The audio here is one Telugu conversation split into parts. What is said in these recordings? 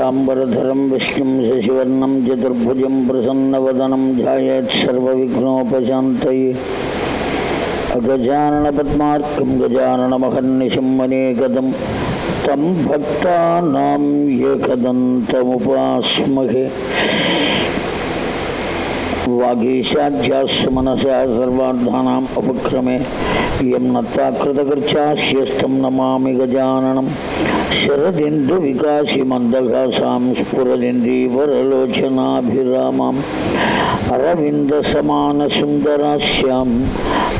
शुक्लाम्बरधरं विष्णुं शशिवर्णं चतुर्भुजं प्रसन्नवदनं ध्यायेत्सर्वविघ्नोपशान्तये अगजाननपद्मार्कं गजाननमहर्निशं मनेकदं तं भक्तानां एकदन्तमुपास्महे वागीशाध्यास्मनसा सर्वार्थानाम् उपक्रमे इयं नत्वा कृतकृच्छास्यस्तं नमामि गजाननं शरदिन्दुविकासि मन्दघासां स्फुरदिन्दीवरलोचनाभिरामाम् अरविन्दसमानसुन्दरास्याम्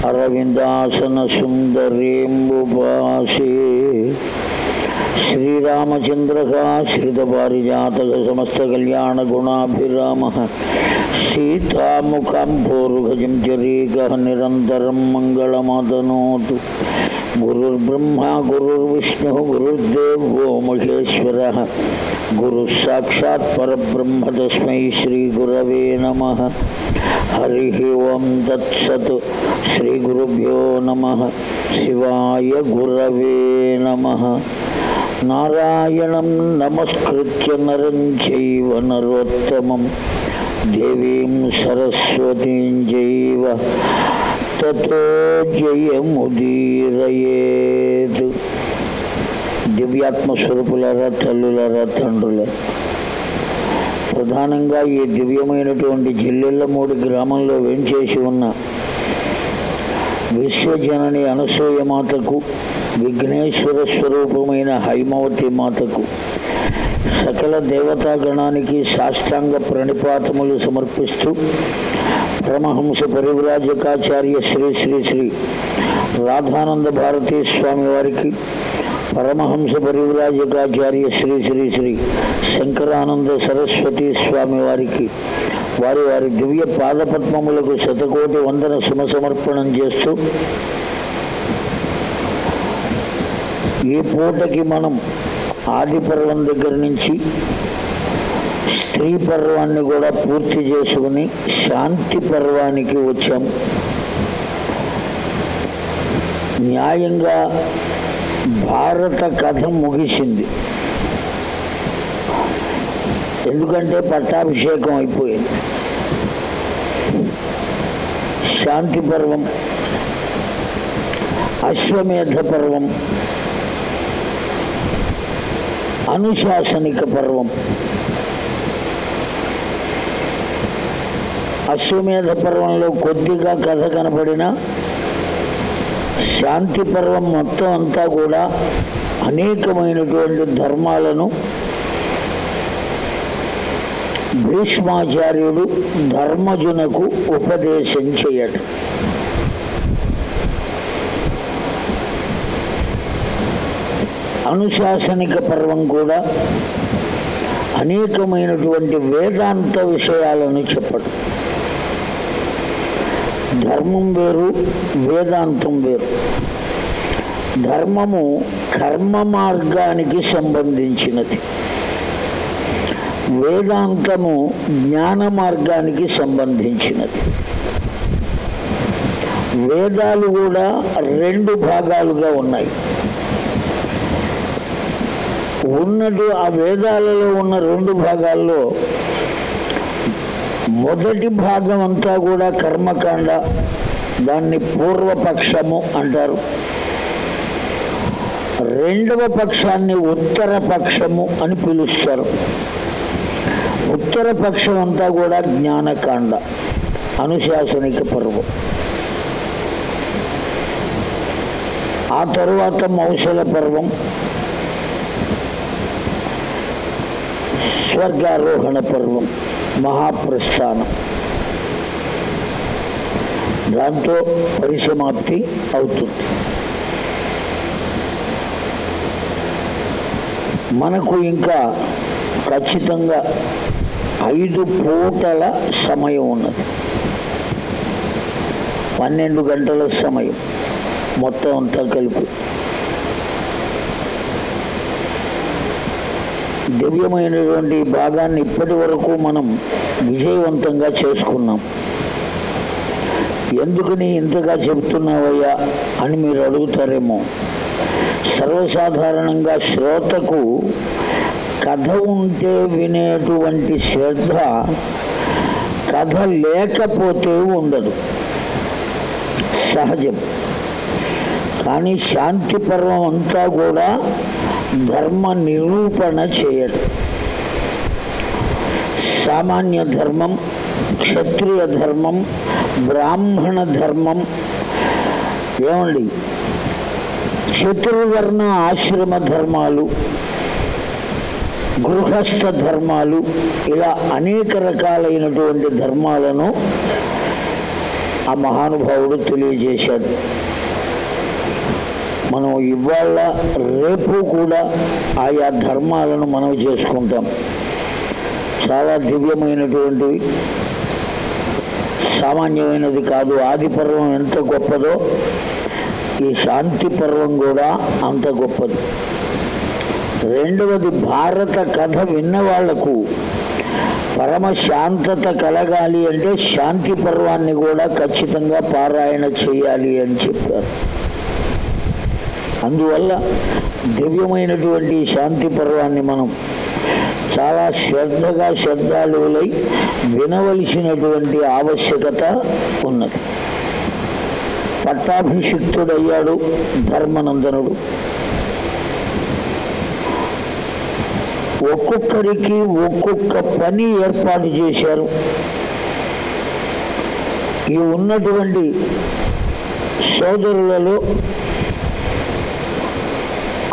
अरविन्दासनसुन्दरीम्बुपासे శ్రీరామచంద్రక శ్రీతపారిజాతక సమస్త కళ్యాణ గుణాభిరామ సీతాముఖాంభోరుగజం చరీక నిరంతరం మంగళమతనోతు గురుర్బ్రహ్మా గురుర్విష్ణు గురుర్దేవో మహేశ్వర. గురు సాక్షాత్ పరబ్రహ్మ తస్మై శ్రీగురవే నమ. హరి ఓం తత్సత్ శ్రీగురుభ్యో నమ. శివాయ గురవే నమ. నారాయణం నమస్కృత్య నరం చైవ నరోత్తమం. దేవీం సరస్వతీం జైవ తతో జయముదీరయేత్. దివ్యాత్మ స్వరూపులారా తండ్రుల ప్రధానంగా ఈ దివ్యమైనటువంటి జిల్లెళ్ళమూడి గ్రామంలో వెంచేసి ఉన్న విశ్వజనని అనసూయ మాతకు విఘ్నేశ్వర స్వరూపమైన హైమవతి మాతకు సకల దేవతాగణానికి సాష్టాంగ ప్రణిపాతములు సమర్పిస్తూ పరమహంస పరివ్రాజకాచార్య శ్రీ శ్రీ శ్రీ రాధానంద భారతీ స్వామి వారికి పరమహంస పరివ్రాజకాచార్య శ్రీ శ్రీ శ్రీ శంకరానంద సరస్వతి స్వామి వారికి వారి వారి దివ్య పాదపద్మములకు శతకోటి వందన సుమసమర్పణం చేస్తూ ఈ పూటకి మనం ఆది పర్వం దగ్గర నుంచి స్త్రీ పర్వాన్ని కూడా పూర్తి చేసుకుని శాంతి పర్వానికి వచ్చాం. న్యాయంగా భారత కథ ముగిసింది. ఎందుకంటే పట్టాభిషేకం అయిపోయింది. శాంతి పర్వం అశ్వమేధ పర్వం అనుశాసనిక పర్వం. అశ్వమేధ పర్వంలో కొద్దిగా కథ కనపడిన శాంతి పర్వం మొత్తం అంతా కూడా అనేకమైనటువంటి ధర్మాలను భీష్మాచార్యుడు ధర్మజునకు ఉపదేశం చేయడు అనుశాసనిక పర్వం కూడా అనేకమైనటువంటి వేదాంత విషయాలను చెప్పడం. ధర్మం వేరు వేదాంతం వేరు. ధర్మము కర్మ మార్గానికి సంబంధించినది. వేదాంతము జ్ఞాన మార్గానికి సంబంధించినది. వేదాలు కూడా రెండు భాగాలుగా ఉన్నాయి. ఉన్నటు ఆ వేదాలలో ఉన్న రెండు భాగాల్లో మొదటి భాగం అంతా కూడా కర్మకాండ దాన్ని పూర్వపక్షము అంటారు. రెండవ పక్షాన్ని ఉత్తర పక్షము అని పిలుస్తారు. ఉత్తర పక్షం అంతా కూడా జ్ఞానకాండ అనుశాసనిక పర్వం. ఆ తరువాత మౌసల పర్వం స్వర్గారోహణ పర్వం మహాప్రస్థానం. దాంతో పరిసమాప్తి అవుతుంది. మనకు ఇంకా ఖచ్చితంగా ఐదు పూటల సమయం ఉన్నది. పన్నెండు గంటల సమయం మొత్తం అంతా కలిపి. దివ్యమైనటువంటి భాగాన్ని ఇప్పటి వరకు మనం విజయవంతంగా చేసుకున్నాం. ఎందుకని ఇంతగా చెబుతున్నావయ్యా అని మీరు అడుగుతారేమో. సర్వసాధారణంగా శ్రోతకు కథ ఉంటే వినేటువంటి శ్రద్ధ కథ లేకపోతే ఉండదు. సహజం. కానీ శాంతి పర్వం అంతా కూడా ధర్మ నిరూపణ చేయడం సామాన్య ధర్మం క్షత్రియ ధర్మం బ్రాహ్మణ ధర్మం ఏమండి? చతుర్వర్ణ ఆశ్రమ ధర్మాలు గృహస్థ ధర్మాలు ఇలా అనేక రకాలైనటువంటి ధర్మాలను ఆ మహానుభావుడు తెలియజేశాడు. మనం ఇవాళ రేపు కూడా ఆయా ధర్మాలను మనం చేసుకుంటాం. చాలా దివ్యమైనటువంటివి. సామాన్యమైనది కాదు ఆది పర్వం ఎంత గొప్పదో ఈ శాంతి పర్వం కూడా అంత గొప్పది. రెండవది భారత కథ విన్న వాళ్ళకు పరమ శాంతత కలగాలి అంటే శాంతి పర్వాన్ని కూడా ఖచ్చితంగా పారాయణ చేయాలి అని చెప్పారు. అందువల్ల దివ్యమైనటువంటి శాంతి పర్వాన్ని మనం చాలా శ్రద్ధగా శ్రద్ధాలువులై వినవలసినటువంటి ఆవశ్యకత ఉన్నది. పట్టాభిషిక్తుడయ్యాడు ధర్మనందనుడు. ఒక్కొక్కరికి ఒక్కొక్క పని ఏర్పాటు చేశారు. ఈ ఉన్నటువంటి సోదరులలో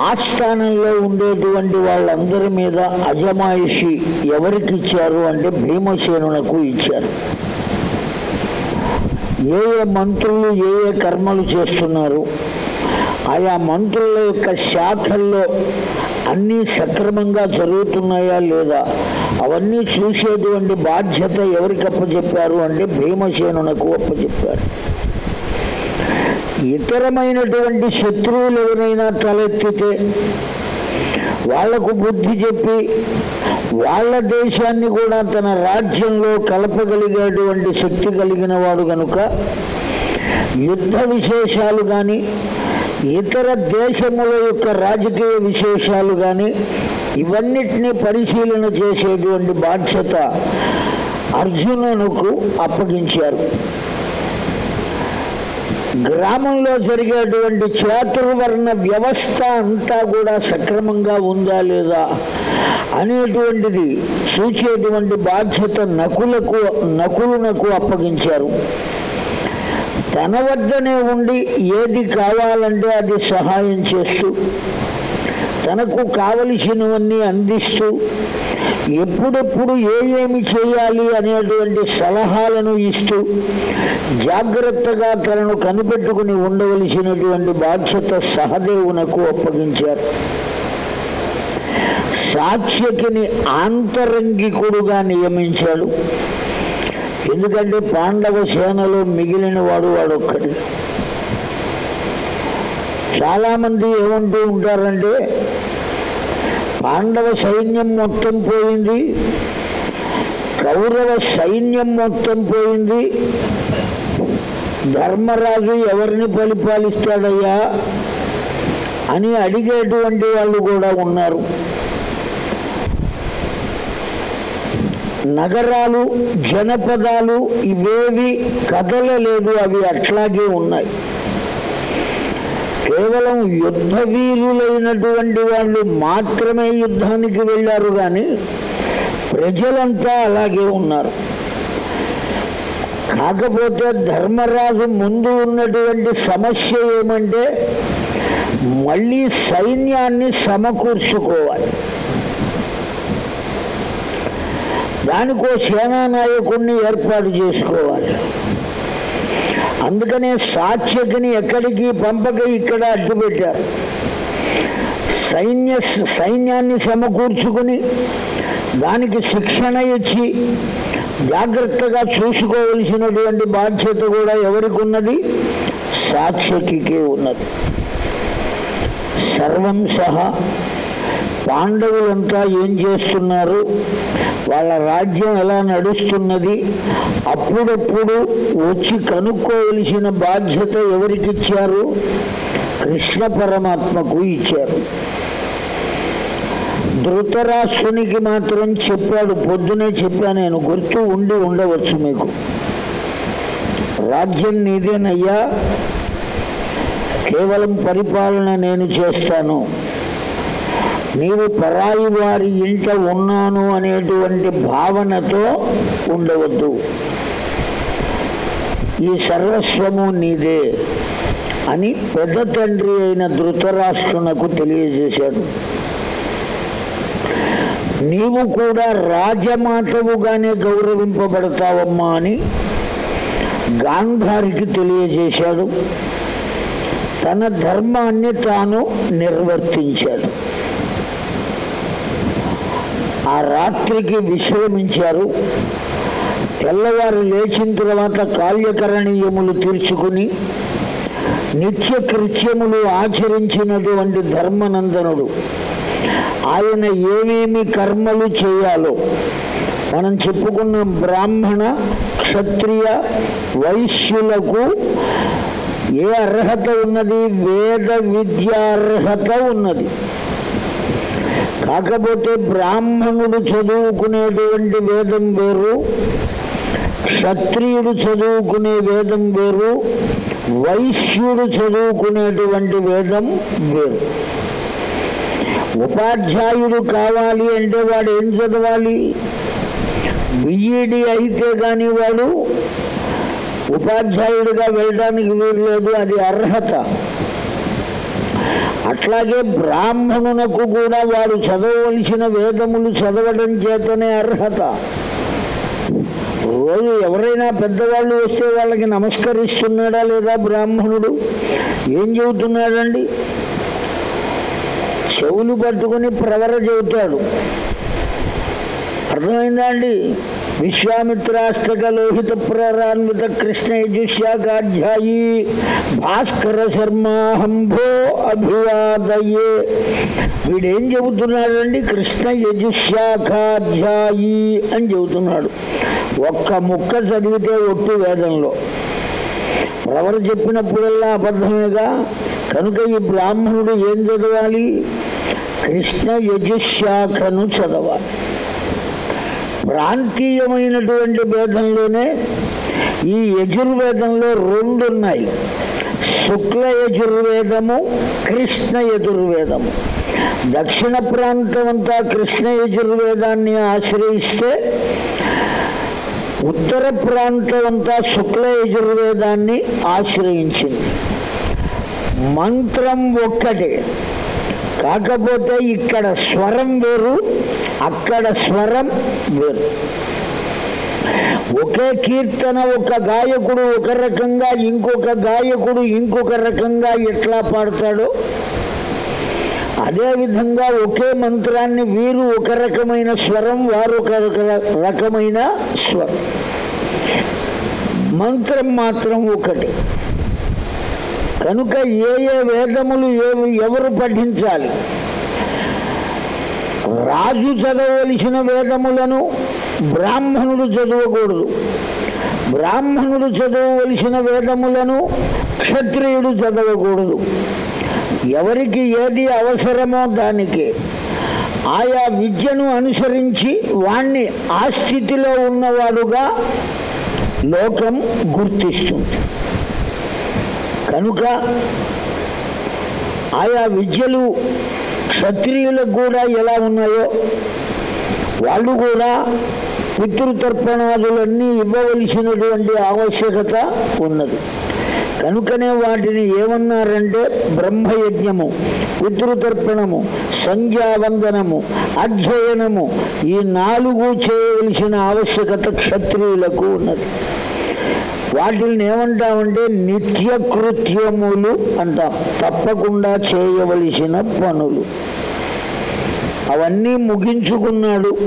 ఆస్థానంలో ఉండేటువంటి వాళ్ళందరి మీద అజమాయిషి ఎవరికి ఇచ్చారు అంటే భీమసేనునకు ఇచ్చారు. ఏ ఏ మంత్రులు ఏ ఏ కర్మలు చేస్తున్నారు ఆయా మంత్రుల యొక్క శాఖల్లో అన్నీ సక్రమంగా జరుగుతున్నాయా లేదా? అవన్నీ చూసేటువంటి బాధ్యత ఎవరికి అప్పచెప్పారు అంటే భీమసేనునకు అప్పచెప్పారు. ఇతరమైనటువంటి శత్రువులు ఎవరైనా తలెత్తితే వాళ్ళకు బుద్ధి చెప్పి వాళ్ళ దేశాన్ని కూడా తన రాజ్యంలో కలపగలిగేటువంటి శక్తి కలిగిన వాడు కనుక యుద్ధ విశేషాలు కానీ ఇతర దేశముల యొక్క రాజకీయ విశేషాలు కానీ ఇవన్నిటినీ పరిశీలన చేసేటువంటి బాధ్యత అర్జునునకు అప్పగించారు. గ్రామంలో జరిగేటువంటి చాతుర్వర్ణ వ్యవస్థ అంతా కూడా సక్రమంగా ఉందా లేదా అనేటువంటిది చూచేటువంటి బాధ్యత నకులకు నకులునకు అప్పగించారు. తన వద్దనే ఉండి ఏది కావాలంటే అది సహాయం చేస్తూ తనకు కావలసినవన్నీ అందిస్తూ ఎప్పుడెప్పుడు ఏ ఏమి చేయాలి అనేటువంటి సలహాలను ఇస్తూ జాగ్రత్తగా తనను కనిపెట్టుకుని ఉండవలసినటువంటి బాధ్యత సహదేవునకు అప్పగించారు. సాక్ష్యకిని ఆంతరంగికుడుగా నియమించాడు. ఎందుకంటే పాండవ సేనలో మిగిలిన వాడు వాడొక్కడి. చాలామంది ఏమంటూ ఉంటారంటే పాండవ సైన్యం మొత్తం పోయింది కౌరవ సైన్యం మొత్తం పోయింది ధర్మరాజు ఎవరిని పరిపాలిస్తాడయ్యా అని అడిగేటువంటి వాళ్ళు కూడా ఉన్నారు. నగరాలు జనపదాలు ఇవేవి కదలలేదు అవి అట్లాగే ఉన్నాయి. కేవలం యుద్ధ వీరులైనటువంటి వాళ్ళు మాత్రమే యుద్ధానికి వెళ్ళారు కానీ ప్రజలంతా అలాగే ఉన్నారు. కాకపోతే ధర్మరాజు ముందు ఉన్నటువంటి సమస్య ఏమంటే మళ్ళీ సైన్యాన్ని సమకూర్చుకోవాలి. దానికో సేనా నాయకుడిని ఏర్పాటు చేసుకోవాలి. అందుకనే సాక్షిని ఎక్కడికి పంపక ఇక్కడ అడ్డుపెట్టారు సైన్య సైన్యాన్ని సమకూర్చుకుని దానికి శిక్షణ ఇచ్చి జాగ్రత్తగా చూసుకోవలసినటువంటి బాధ్యత కూడా ఎవరికి ఉన్నది సాక్షికే ఉన్నది. సర్వం సహా పాండవులంతా ఏం చేస్తున్నారు? వాళ్ళ రాజ్యం ఎలా నడుస్తున్నది అప్పుడప్పుడు వచ్చి కనుక్కోవలసిన బాధ్యత ఎవరికి ఇచ్చారు కృష్ణ పరమాత్మకు ఇచ్చారు. ధృతరాష్ట్రునికి మాత్రం చెప్పాడు పొద్దునే చెప్పా నేను గుర్తు ఉండి ఉండవచ్చు మీకు. రాజ్యం నీదేనయ్యా కేవలం పరిపాలన నేను చేస్తాను. నీవు పరాయి వారి ఇంట ఉన్నాను అనేటువంటి భావనతో ఉండవద్దు. ఈ సర్వస్వము నీదే అని పెద్ద తండ్రి అయిన ధృతరాష్ట్రునకు తెలియజేశాడు. నీవు కూడా రాజమాతవుగానే గౌరవింపబడతావమ్మా అని గాంధారికి తెలియజేశాడు. తన ధర్మాన్ని తాను నిర్వర్తించాడు. ఆ రాత్రికి విశ్రమించారు. తెల్లవారు లేచిన తర్వాత కాల్యకరణీయములు తీర్చుకుని నిత్య కృత్యములు ఆచరించినటువంటి ధర్మనందనుడు. ఆయన ఏమేమి కర్మలు చేయాలో మనం చెప్పుకున్న బ్రాహ్మణ క్షత్రియ వైశ్యులకు ఏ అర్హత ఉన్నది? వేద విద్యార్హత ఉన్నది. కాకపోతే బ్రాహ్మణుడు చదువుకునేటువంటి వేదం వేరు క్షత్రియుడు చదువుకునే వేదం వేరు వైశ్యుడు చదువుకునేటువంటి వేదం వేరు. ఉపాధ్యాయుడు కావాలి అంటే వాడు ఏం చదవాలి? బిఈడి అయితే కానీ వాడు ఉపాధ్యాయుడిగా వెళ్ళడానికి వీలు లేదు అది అర్హత. అట్లాగే బ్రాహ్మణునకు కూడా వాడు చదవవలసిన వేదములు చదవడం చేతనే అర్హత. రోజు ఎవరైనా పెద్దవాళ్ళు వస్తే వాళ్ళకి నమస్కరిస్తున్నాడా లేదా బ్రాహ్మణుడు? ఏం చెబుతున్నాడండి? చెవులు పట్టుకుని ప్రవర చెబుతాడు. అర్థమైందా అండి? విశ్వామిత్రాష్టక లోహిత ప్రారాన్విత కృష్ణ భాస్కర శర్మాహంభో అభివాదయే. వీడేం చెబుతున్నాడండి? కృష్ణ యజుశాఖాధ్యాయి అని చెబుతున్నాడు. ఒక్క ముక్క చదివితే ఒట్టు వేదంలో. ఎవరు చెప్పినప్పుడల్లా అబద్ధమేగా? కనుక ఈ బ్రాహ్మణుడు ఏం చదవాలి? కృష్ణ యజుశాఖను చదవాలి. ప్రాంతీయమైనటువంటి భేదంలోనే ఈ యజుర్వేదంలో రెండు ఉన్నాయి శుక్ల యజుర్వేదము కృష్ణ యజుర్వేదము. దక్షిణ ప్రాంతం అంతా కృష్ణ యజుర్వేదాన్ని ఆశ్రయిస్తే ఉత్తర ప్రాంతం అంతా శుక్ల యజుర్వేదాన్ని ఆశ్రయించింది. మంత్రం ఒక్కటే. కాకపోతే ఇక్కడ స్వరం వేరు అక్కడ స్వరం వేరు. ఒకే కీర్తన ఒక గాయకుడు ఒక రకంగా ఇంకొక గాయకుడు ఇంకొక రకంగా ఎట్లా పాడతాడో అదేవిధంగా ఒకే మంత్రాన్ని వీరు ఒక రకమైన స్వరం వారు ఒక రక- రకమైన స్వరం. మంత్రం మాత్రం ఒకటి. కనుక ఏ ఏ వేదములు ఎవరు పఠించాలి? రాజు చదవవలసిన వేదములను బ్రాహ్మణుడు చదవకూడదు. బ్రాహ్మణుడు చదవవలసిన వేదములను క్షత్రియుడు చదవకూడదు. ఎవరికి ఏది అవసరమో దానికి. ఆయా విద్యను అనుసరించి వాణ్ణి ఆ స్థితిలో ఉన్నవాడుగా లోకం గుర్తిస్తుంది. కనుక ఆయా విద్యలు క్షత్రియులకు కూడా ఎలా ఉన్నాయో వాళ్ళు కూడా పితృతర్పణాదులన్నీ ఇవ్వవలసినటువంటి ఆవశ్యకత ఉన్నది. కనుకనే వాటిని ఏమన్నారంటే బ్రహ్మయజ్ఞము పితృతర్పణము సంధ్యావందనము అధ్యయనము ఈ నాలుగు చేయవలసిన ఆవశ్యకత క్షత్రియులకు ఉన్నది. వాటిని ఏమంటామంటే నిత్య కృత్యములు అంటాం. తప్పకుండా చేయవలసిన పనులు. అవన్నీ ముగించుకున్నాడు.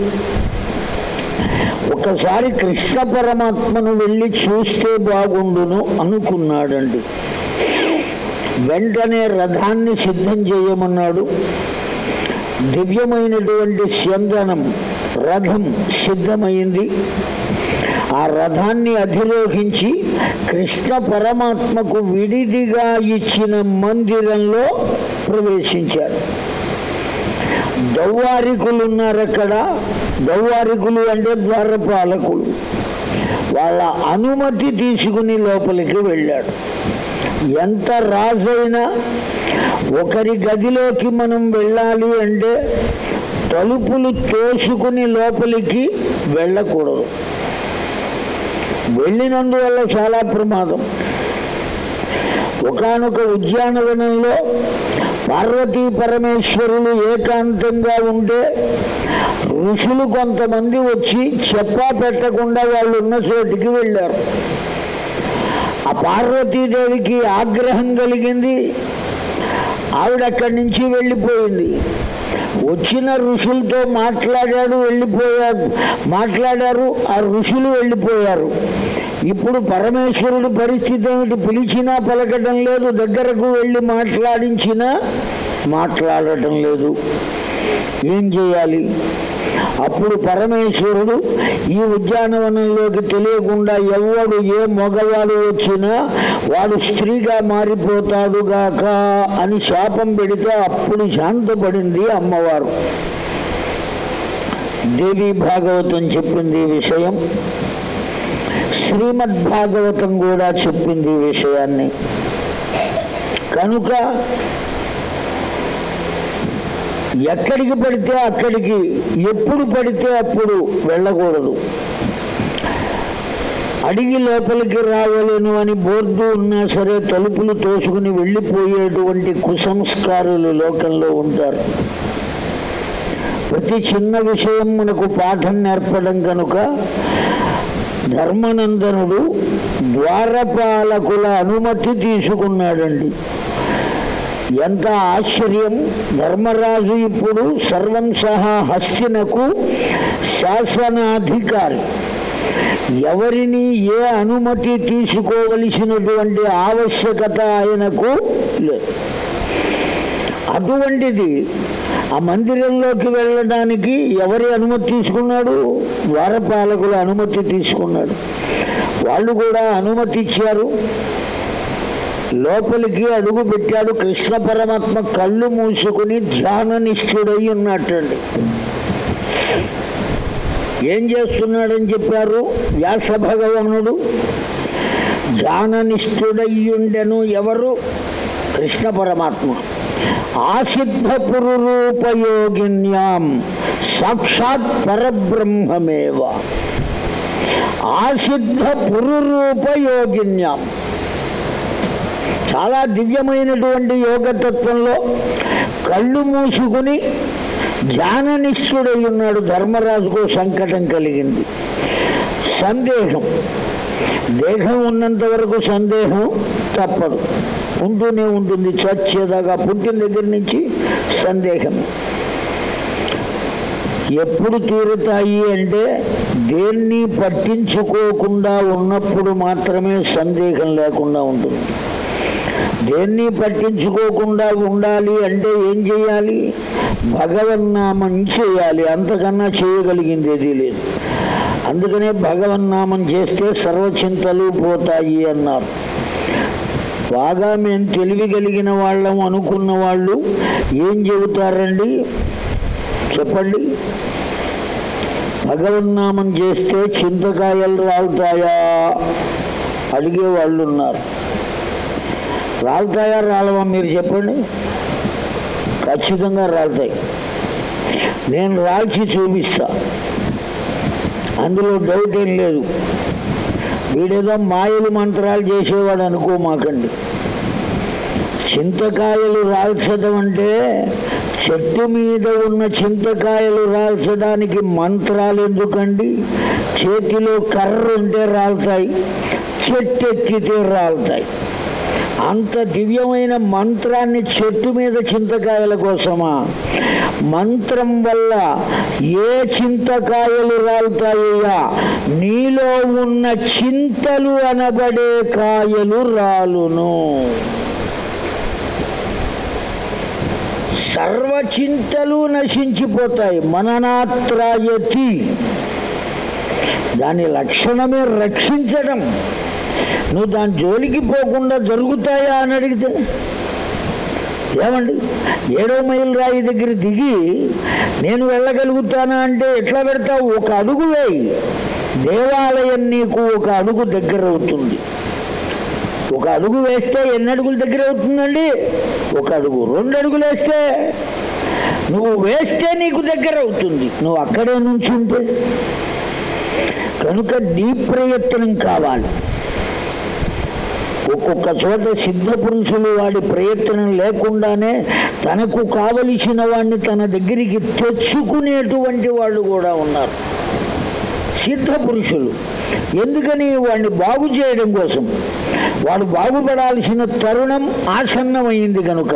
ఒకసారి కృష్ణ పరమాత్మను వెళ్ళి చూస్తే బాగుండును అనుకున్నాడండి. వెంటనే రథాన్ని సిద్ధం చేయమన్నాడు. దివ్యమైనటువంటి చందనం రథం సిద్ధమైంది. ఆ రథాన్ని అధిరోహించి కృష్ణ పరమాత్మకు విడిదిగా ఇచ్చిన మందిరంలో ప్రవేశించారు. దౌవారికులు ఉన్నారు అక్కడ. దౌవారికులు అంటే ద్వారపాలకులు. వాళ్ళ అనుమతి తీసుకుని లోపలికి వెళ్ళాడు. ఎంత రాజైనా ఒకరి గదిలోకి మనం వెళ్ళాలి అంటే తలుపులు తోసుకుని లోపలికి వెళ్ళకూడదు. వెళ్ళినందువల్ల చాలా ప్రమాదం. ఒకనొక ఉద్యానవనంలో పార్వతీ పరమేశ్వరులు ఏకాంతంగా ఉంటే ఋషులు కొంతమంది వచ్చి చెప్పా పెట్టకుండా వాళ్ళు ఉన్న చోటికి వెళ్ళారు. ఆ పార్వతీదేవికి ఆగ్రహం కలిగింది. ఆవిడ అక్కడి నుంచి వెళ్ళిపోయింది. వచ్చిన ఋషులతో మాట్లాడాడు వెళ్ళిపోయారు మాట్లాడారు ఆ ఋషులు వెళ్ళిపోయారు. ఇప్పుడు పరమేశ్వరుడు పరిస్థితి ఏమిటి? పిలిచినా పలకటం లేదు దగ్గరకు వెళ్ళి మాట్లాడించినా మాట్లాడటం లేదు. ఏం చేయాలి? అప్పుడు పరమేశ్వరుడు ఈ ఉద్యానవనంలోకి తెలియకుండా ఎవడు ఏ మగవాడు వచ్చినా వాడు స్త్రీగా మారిపోతాడు గాక అని శాపం పెడితే అప్పుడు శాంతపడింది అమ్మవారు. దేవి భాగవతం చెప్పింది ఈ విషయం. శ్రీమద్ భాగవతం కూడా చెప్పింది ఈ విషయాన్ని. కనుక ఎక్కడికి పడితే అక్కడికి ఎప్పుడు పడితే అప్పుడు వెళ్ళకూడదు. అడిగి లోపలికి రావలేను అని బోర్డు ఉన్నా సరే తలుపులు తోసుకుని వెళ్ళిపోయేటువంటి కుసంస్కారులు లోకంలో ఉంటారు. ప్రతి చిన్న విషయం మనకు పాఠం నేర్పడం కనుక ధర్మనందనుడు ద్వారపాలకుల అనుమతి తీసుకున్నాడండి. ఎంత ఆశ్చర్యం. ధర్మరాజు ఇప్పుడు సర్వం సహా హస్తినకు శాసనాధికారి. ఎవరిని ఏ అనుమతి తీసుకోవలసినటువంటి ఆవశ్యకత ఆయనకు లేదు. అటువంటిది ఆ మందిరంలోకి వెళ్ళడానికి ఎవరి అనుమతి తీసుకున్నాడు? ద్వారపాలకుల అనుమతి తీసుకున్నాడు. వాళ్ళు కూడా అనుమతి ఇచ్చారు లోపలికి అడుగు పెట్టాడు కృష్ణ పరమాత్మ కళ్ళు మూసుకుని ధ్యాన నిష్ఠుడై ఉన్నట్టండి. ఏం చేస్తున్నాడని చెప్పారు? వ్యాస భగవానుడు. ధ్యాననిష్ఠుడయ్యుండెను ఎవరు? కృష్ణ పరమాత్మ. ఆసిద్ధ పురురూపయోగిన్యాం సాక్షాత్ పరబ్రహ్మమేవ. ఆసిద్ధ పురురూపయోగిన్యాం. చాలా దివ్యమైనటువంటి యోగతత్వంలో కళ్ళు మూసుకుని ధ్యాననిష్ఠుడై ఉన్నాడు ధర్మరాజుకు సంకటం కలిగింది. సందేహం. దేహం ఉన్నంత వరకు సందేహం తప్పదు. ఉంటూనే ఉంటుంది. చచ్చేదాకా పుట్టిన దగ్గర నుంచి సందేహం. ఎప్పుడు తీరుతాయి అంటే దేన్ని పట్టించుకోకుండా ఉన్నప్పుడు మాత్రమే సందేహం లేకుండా ఉంటుంది. దేన్ని పట్టించుకోకుండా ఉండాలి అంటే ఏం చేయాలి? భగవన్నామం చేయాలి. అంతకన్నా చేయగలిగింది ఏదీ లేదు. అందుకనే భగవన్నామం చేస్తే సర్వచింతలు పోతాయి అన్నారు. బాగా మేము తెలివి కలిగిన వాళ్ళం అనుకున్న వాళ్ళు ఏం చెబుతారండి? చెప్పండి. భగవన్నామం చేస్తే చింతకాయలు రాలుతాయా అడిగే వాళ్ళు ఉన్నారు రాలుతాయా రాలవా మీరు చెప్పండి? ఖచ్చితంగా రాలుతాయి. నేను రాల్చి చూపిస్తా. అందులో డౌట్ ఏం లేదు. వీడేదో మాయలు మంత్రాలు చేసేవాడు అనుకో మాకండి. చింతకాయలు రాల్చడం అంటే చెట్టు మీద ఉన్న చింతకాయలు రాల్చడానికి మంత్రాలు ఎందుకండి? చేతిలో కర్ర ఉంటే రాలుతాయి చెట్టు ఎక్కితే రాలుతాయి. అంత దివ్యమైన మంత్రాన్ని చెట్టు మీద చింతకాయల కోసమా? మంత్రం వల్ల ఏ చింతకాయలు రాలుతాయ్యా? నీలో ఉన్న చింతలు అనబడే కాయలు రాలును. సర్వచింతలు నశించిపోతాయి మననాత్రాయతి. దాని లక్షణమే రక్షించడం. నువ్వు దాని జోలికి పోకుండా జరుగుతాయా అని అడిగితే ఏమండి? ఏడో మైల్ రాయి దగ్గర దిగి నేను వెళ్ళగలుగుతానా అంటే ఎట్లా పెడతావు? ఒక అడుగు వేయి. దేవాలయం నీకు ఒక అడుగు దగ్గర అవుతుంది. ఒక అడుగు వేస్తే ఎన్ని అడుగులు దగ్గర అవుతుందండి? ఒక అడుగు. రెండు అడుగులు వేస్తే నువ్వు వేస్తే నీకు దగ్గర అవుతుంది. నువ్వు అక్కడే నుంచి ఉంటే కనుక నీ ప్రయత్నం కావాలి. ఒక్కొక్క చోట సిద్ధ పురుషులు వాడి ప్రయత్నం లేకుండానే తనకు కావలసిన వాడిని తన దగ్గరికి తెచ్చుకునేటువంటి వాళ్ళు కూడా ఉన్నారు. సిద్ధ పురుషులు ఎందుకని వాడిని బాగు చేయడం కోసం? వాడు బాగుపడాల్సిన తరుణం ఆసన్నమైంది కనుక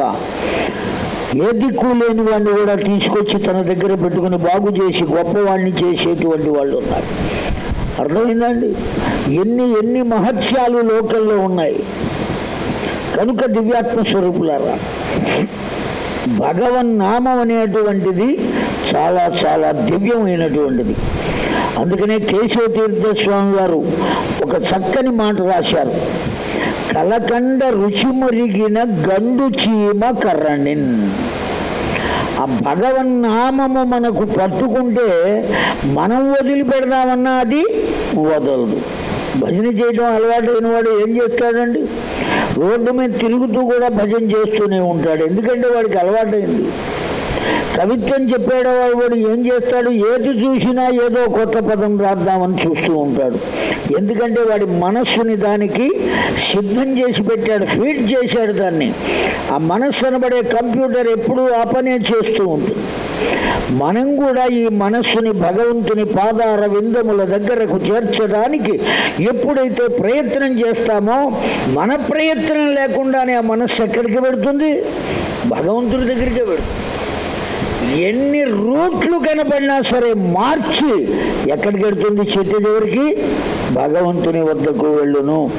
ఏ దిక్కు లేని వాడిని కూడా తీసుకొచ్చి తన దగ్గర పెట్టుకుని బాగు చేసి గొప్పవాడిని చేసేటువంటి వాళ్ళు ఉన్నారు. అర్థమైందండి? ఎన్ని ఎన్ని మహత్యాలు లోకల్లో ఉన్నాయి? కనుక దివ్యాత్మ స్వరూపులారా భగవన్ నామం అనేటువంటిది చాలా చాలా దివ్యమైనటువంటిది. అందుకనే కేశవ తీర్థ స్వామి వారు ఒక చక్కని మాట రాశారు. కలకండ రుచి మరిగిన గండు చీమ కర్రణిన్ ఆ భగవన్నామము మనకు పట్టుకుంటే మనం వదిలిపెడదామన్నా అది వదలదు. భజన చేయడం అలవాటైన వాడు ఏం చేస్తాడండి? రోడ్డు మీద తిరుగుతూ కూడా భజన చేస్తూనే ఉంటాడు. ఎందుకంటే వాడికి అలవాటైంది. కవిత్వం చెప్పేవాడు వాడు ఏం చేస్తాడు? ఏది చూసినా ఏదో కొత్త పదం రాద్దామని చూస్తూ ఉంటాడు. ఎందుకంటే వాడి మనస్సుని దానికి సిద్ధం చేసి పెట్టాడు ఫీడ్ చేశాడు దాన్ని. ఆ మనస్సు అనబడే కంప్యూటర్ ఎప్పుడూ ఆ పనే చేస్తూ ఉంటుంది. మనం కూడా ఈ మనస్సుని భగవంతుని పాదార విందముల దగ్గరకు చేర్చడానికి ఎప్పుడైతే ప్రయత్నం చేస్తామో మన ప్రయత్నం లేకుండానే ఆ మనస్సు ఎక్కడికి పెడుతుంది భగవంతుడి దగ్గరికే పెడుతుంది ఎన్ని రూట్లు కనబడినా సరే మార్చి ఎక్కడికి వెళ్తుంది చెట్టు దగ్గరికి? భగవంతుని వద్దకు వెళ్ళును.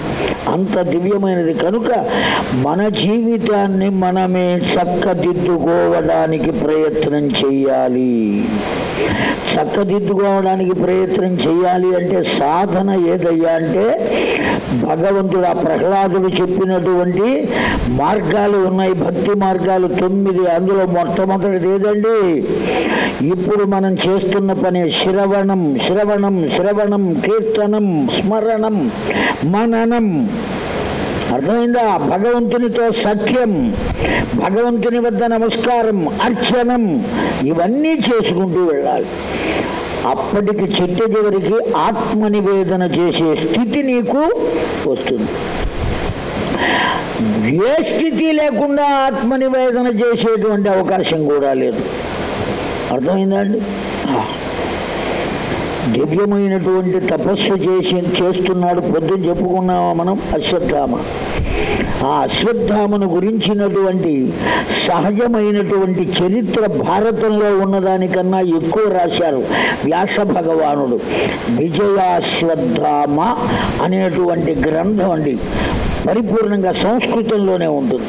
అంత దివ్యమైనది కనుక మన జీవితాన్ని మనమే చక్కదిద్దుకోవడానికి ప్రయత్నం చెయ్యాలి. చక్కదిద్దుకోవడానికి ప్రయత్నం చేయాలి అంటే సాధన ఏదయ్యా అంటే భగవంతుడు ఆ ప్రహ్లాదుడు చెప్పినటువంటి మార్గాలు ఉన్నాయి భక్తి మార్గాలు తొమ్మిది అందులో మొట్టమొదటిది ఏదండి? ఇప్పుడు మనం చేస్తున్న పని శ్రవణం శ్రవణం శ్రవణం కీర్తనం స్మరణం మననం. అర్థమైందా? భగవంతునితో సత్యం భగవంతుని వద్ద నమస్కారం అర్చనం ఇవన్నీ చేసుకుంటూ వెళ్ళాలి. అప్పటికి చెట్టు చివరికి ఆత్మ నివేదన చేసే స్థితి నీకు వస్తుంది. ఏ స్థితి లేకుండా ఆత్మ నివేదన చేసేటువంటి అవకాశం కూడా లేదు. అర్థమైందా అండి దివ్యమైనటువంటి తపస్సు చేసి చేస్తున్నాడు పొద్దున చెప్పుకున్నామా మనం? అశ్వత్థామ. ఆ అశ్వత్థామను గురించినటువంటి సహజమైనటువంటి చరిత్ర భారతంలో ఉన్నదానికన్నా ఎక్కువ రాశారు వ్యాస భగవానుడు. విజయాశ్వత్థామ అనేటువంటి గ్రంథం అండి. పరిపూర్ణంగా సంస్కృతంలోనే ఉంటుంది.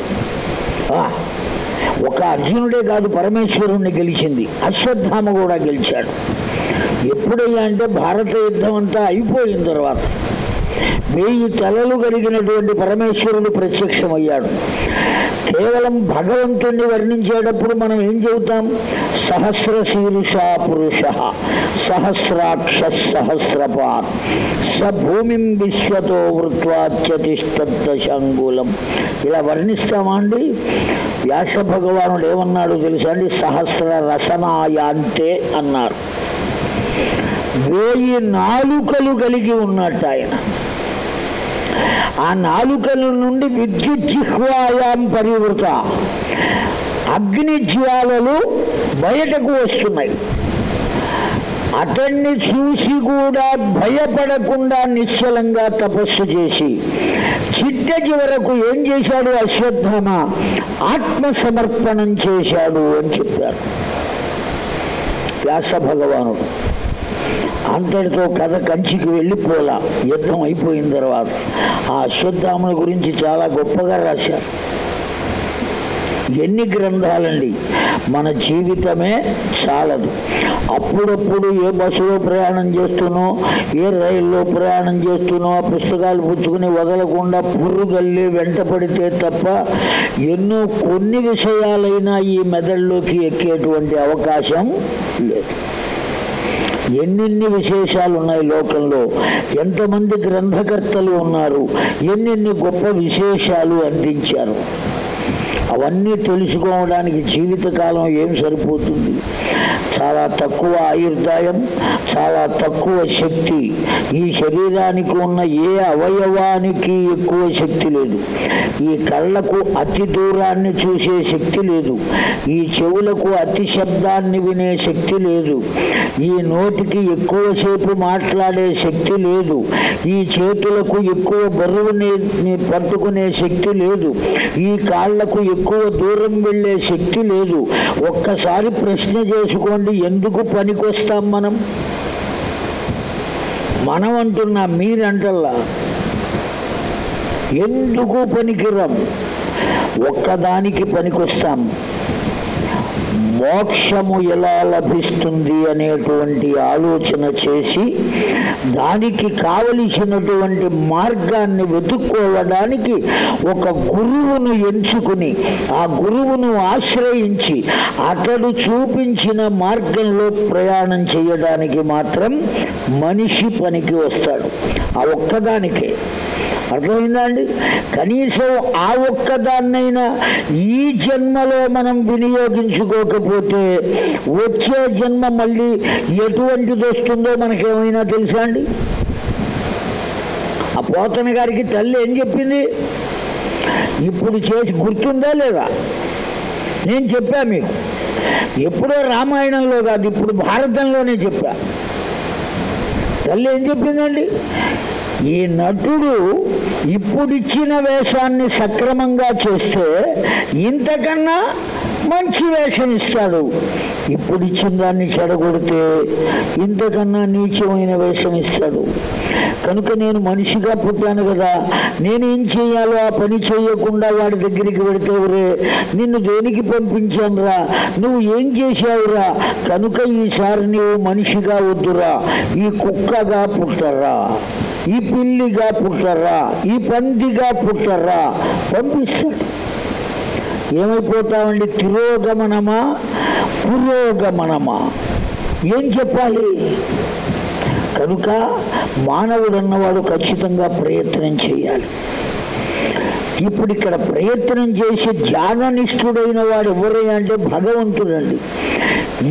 ఒక అర్జునుడే కాదు పరమేశ్వరుణ్ణి గెలిచింది. అశ్వత్థామ కూడా గెలిచాడు. ఎప్పుడయ్యా అంటే భారత యుద్ధం అంతా అయిపోయిన తర్వాత. వెయ్యి తలలు కలిగినటువంటి పరమేశ్వరుడు ప్రత్యక్షమయ్యాడు. కేవలం భగవంతుణ్ణి వర్ణించేటప్పుడు మనం ఏం చెబుతాం? సహస్ర శీరుష పురుష సహస్రాక్ష సహస్రపాత్ స భూమిం విశ్వతో శంగులం. ఇలా వర్ణిస్తామా అండి? వ్యాస భగవానుడు ఏమన్నాడు తెలుసా అండి? సహస్ర రసనాయాంతే అన్నారు. వేయి నాలుకలు కలిగి ఉన్నట్టు ఆయన. ఆ నాలుకల నుండి విద్యుత్ జిహ్వాయాం పరివృత. అగ్ని జ్వాలలు బయటకు వస్తున్నాయి. అతన్ని చూసి కూడా భయపడకుండా నిశ్చలంగా తపస్సు చేసి చిట్ట చివరకు ఏం చేశాడు అశ్వత్థామ? ఆత్మ సమర్పణం చేశాడు అని చెప్పారు. వ్యాస భగవానుడు. అంతటితో కథ కంచికి వెళ్ళిపోలా. యుద్ధం అయిపోయిన తర్వాత. ఆ అశ్వత్థాముల గురించి చాలా గొప్పగా రాశారు. ఎన్ని గ్రంథాలండి? మన జీవితమే చాలదు. అప్పుడప్పుడు ఏ బస్సులో ప్రయాణం చేస్తున్నో ఏ రైల్లో ప్రయాణం చేస్తున్నో ఆ పుస్తకాలు పుచ్చుకుని వదలకుండా పుర్రుగల్లి వెంట పడితే తప్ప ఎన్నో కొన్ని విషయాలైనా ఈ మెదడులోకి ఎక్కేటువంటి అవకాశం లేదు. ఎన్నెన్ని విశేషాలు ఉన్నాయి లోకంలో? ఎంతమంది గ్రంథకర్తలు ఉన్నారు? ఎన్నెన్ని గొప్ప విశేషాలు అందించారు? అవన్నీ తెలుసుకోవడానికి జీవితకాలం ఏం సరిపోతుంది? చాలా తక్కువ ఆయుర్దాయం చాలా తక్కువ శక్తి. ఈ శరీరానికి ఉన్న ఏ అవయవానికి ఎక్కువ శక్తి లేదు. ఈ కళ్ళకు అతి దూరాన్ని చూసే శక్తి లేదు. ఈ చెవులకు అతి శబ్దాన్ని వినే శక్తి లేదు. ఈ నోటికి ఎక్కువసేపు మాట్లాడే శక్తి లేదు. ఈ చేతులకు ఎక్కువ బరువుని పట్టుకునే శక్తి లేదు. ఈ కాళ్ళకు ఎక్కువ దూరం వెళ్ళే శక్తి లేదు. ఒక్కసారి ప్రశ్న చేసుకోండి ఎందుకు పనికొస్తాం మనం? మనం అంటున్నా మీరంటల్లా. ఎందుకు పనికిరం? ఒక్కదానికి పనికొస్తాం. మోక్షము ఎలా లభిస్తుంది అనేటువంటి ఆలోచన చేసి దానికి కావలసినటువంటి మార్గాన్ని వెతుక్కోవడానికి ఒక గురువును ఎంచుకుని ఆ గురువును ఆశ్రయించి అతడు చూపించిన మార్గంలో ప్రయాణం చేయడానికి మాత్రం మనిషి పనికి వస్తాడు. ఆ ఒక్కదానికే. అర్థమైందా అండి కనీసం ఆ ఒక్కదాన్నైనా ఈ జన్మలో మనం వినియోగించుకోకపోతే వచ్చే జన్మ మళ్ళీ ఎటువంటిది వస్తుందో మనకేమైనా తెలుసా అండి? ఆ పోతన గారికి తల్లి ఏం చెప్పింది? ఇప్పుడు చేసి గుర్తుందా లేదా? నేను చెప్పా మీకు. ఎప్పుడో రామాయణంలో కాదు ఇప్పుడు భారతంలోనే చెప్పా. తల్లి ఏం చెప్పిందండి? ఈ నటుడు ఇప్పుడిచ్చిన వేషాన్ని సక్రమంగా చేస్తే ఇంతకన్నా మంచి వేషం ఇస్తాడు ఇప్పుడు ఇచ్చిన దాన్ని చెడగొడితే ఇంతకన్నా నీచమైన వేషం ఇస్తాడు. కనుక నేను మనిషిగా పుట్టాను కదా నేనేం చేయాలో ఆ పని చేయకుండా వాడి దగ్గరికి వెడితే నిన్ను దేనికి పంపించానురా నువ్వు ఏం చేశావురా కనుక ఈసారి నీవు మనిషిగా వద్దురా. ఈ కుక్కగా పుట్టరా ఈ పిల్లిగా పుట్టరా ఈ పందిగా పుట్టరా పంపిస్తాడు. ఏమైపోతామండి? తిరోగమనమా? పురోగమనమా? ఏం చెప్పాలి? కనుక మానవుడు అన్నవాడు ఖచ్చితంగా ప్రయత్నం చేయాలి. ఇప్పుడు ఇక్కడ ప్రయత్నం చేసి ధ్యాననిష్ఠుడైన వాడు ఎవరై అంటే భగవంతుడండి.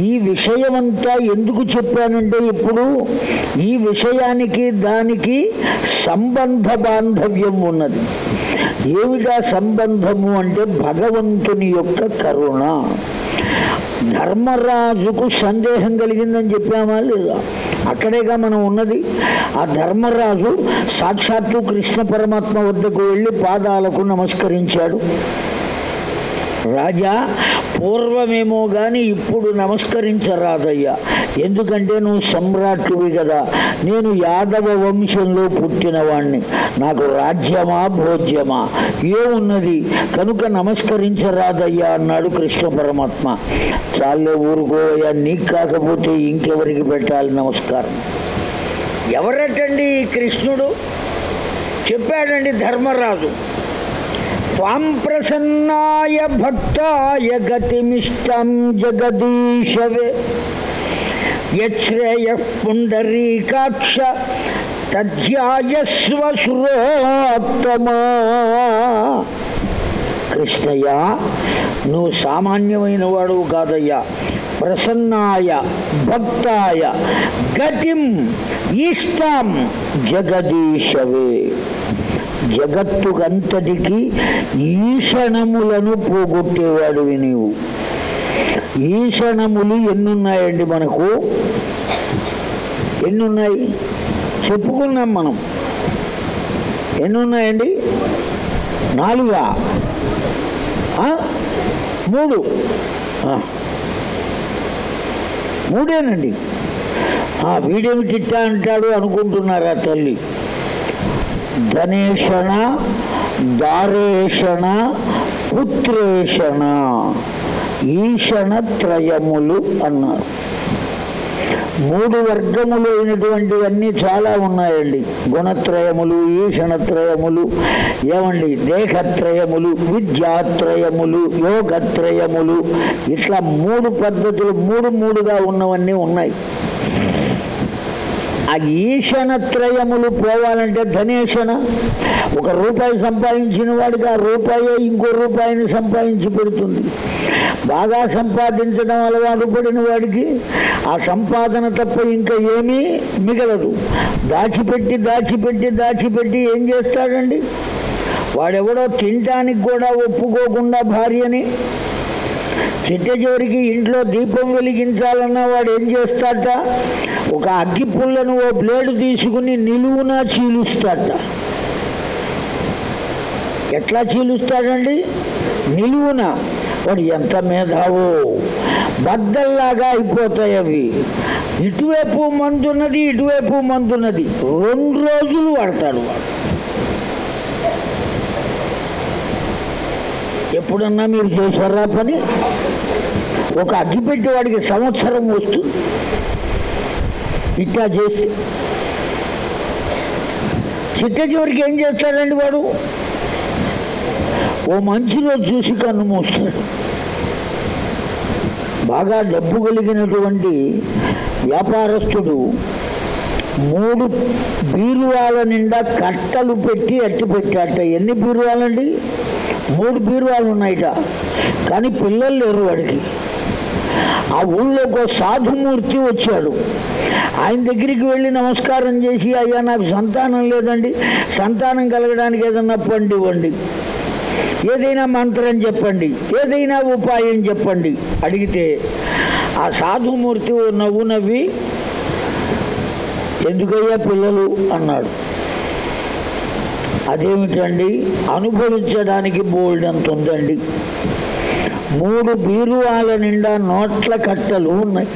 ఈ విషయమంతా ఎందుకు చెప్పానంటే ఇప్పుడు ఈ విషయానికి దానికి సంబంధ బాంధవ్యం ఉన్నది. ఏమిటా సంబంధము అంటే భగవంతుని యొక్క కరుణ. ధర్మరాజుకు సందేహం కలిగిందని చెప్పామా లేదా? అక్కడేగా మనం ఉన్నది. ఆ ధర్మరాజు సాక్షాత్తు కృష్ణ పరమాత్మ వద్దకు వెళ్ళి పాదాలకు నమస్కరించాడు. రాజా పూర్వమేమో కానీ ఇప్పుడు నమస్కరించరాదయ్యా. ఎందుకంటే నువ్వు సమ్రాట్టువి కదా నేను యాదవ వంశంలో పుట్టినవాణ్ణి. నాకు రాజ్యమా భోజ్యమా? ఏమున్నది కనుక నమస్కరించరాదయ్యా అన్నాడు కృష్ణ పరమాత్మ. చాలే ఊరుకోవయ్యా నీకు కాకపోతే ఇంకెవరికి పెట్టాలి నమస్కారం? ఎవరటండి కృష్ణుడు? చెప్పాడండి ధర్మరాజు. త్వాం ప్రసన్నాయ భక్తాయ గతిమిష్టం జగదీశవే. యశ్రేయ పుండరీకాక్ష తధ్యాయస్వ సురోత్తమా. కృష్ణయ్య నువ్వు సామాన్యమైన వాడు కాదయ్యా. ప్రసన్నాయ భక్తాయ గతిం ఇష్టం జగదీశవే. జగత్తుకంతటికి ఈషణములను పోగొట్టేవాడివి నీవు. ఈషణములు ఎన్నున్నాయండి మనకు? ఎన్నున్నాయి? చెప్పుకున్నాం మనం. ఎన్నున్నాయండి? నాలుగా. మూడు. మూడేనండి. ఆ వీడేమి తిట్టా అంటాడు అనుకుంటున్నారా తల్లి? ధనేషణ దారేషణ పుత్రేషణ ఈషణత్రయములు అన్నారు. మూడు వర్గములు అయినటువంటివన్నీ చాలా ఉన్నాయండి. గుణత్రయములు ఈషణత్రయములు ఏమండి దేహత్రయములు విద్యాత్రయములు యోగత్రయములు ఇట్లా మూడు పద్ధతులు మూడు మూడుగా ఉన్నవన్నీ ఉన్నాయి. ఆ ఈషణత్రయములు పోవాలంటే ధనేషణ ఒక రూపాయి సంపాదించిన వాడికి ఆ రూపాయే ఇంకో రూపాయిని సంపాదించి పెడుతుంది. బాగా సంపాదించడం అలవాటు పడిన వాడికి ఆ సంపాదన తప్ప ఇంకా ఏమీ మిగలదు. దాచిపెట్టి దాచిపెట్టి దాచిపెట్టి ఏం చేస్తాడండి? వాడెవడో తినటానికి కూడా ఒప్పుకోకుండా భార్యని. చిట్ట చివరికి ఇంట్లో దీపం వెలిగించాలన్నా వాడు ఏం చేస్తాట ఒక అగ్గి పుల్లను ఓ బ్లేడు తీసుకుని నిలువున చీలుస్తాట ఎట్లా చీలుస్తాడండి? నిలువున. వాడు ఎంత మేధావో. బద్దల్లాగా అయిపోతాయి అవి. ఇటువైపు మందున్నది ఇటువైపు మందున్నది రెండు రోజులు వాడతాడు వాడు. ఎప్పుడన్నా మీరు చేశారా పని? ఒక అగ్గిపెట్టి వాడికి సంవత్సరం వస్తుంది. ఇట్లా చేస్తే చిట్ట చివరికి ఏం చేస్తాడండి వాడు? ఓ మంచిలో చూసి కన్ను మూస్తాడు. బాగా డబ్బు కలిగినటువంటి వ్యాపారస్తుడు మూడు బీరువాల నిండా కట్టలు పెట్టి అట్టి పెట్టాట ఎన్ని బీరువాలండి? మూడు బీరువాలు ఉన్నాయిట. కానీ పిల్లలు లేరు వాడికి. ఆ ఊళ్ళో ఒక సాధుమూర్తి వచ్చాడు. ఆయన దగ్గరికి వెళ్ళి నమస్కారం చేసి అయ్యా నాకు సంతానం లేదండి. సంతానం కలగడానికి ఏదన్నా పండు ఇవ్వండి. ఏదైనా మంత్రం చెప్పండి. ఏదైనా ఉపాయం చెప్పండి. అడిగితే ఆ సాధుమూర్తి ఓ నవ్వు నవ్వి ఎందుకయ్యా పిల్లలు? అన్నాడు. అదేమిటండి? అనుభవించడానికి బోల్డ్ అంత ఉందండి. మూడు బీరువాల నిండా నోట్ల కట్టలు ఉన్నాయి.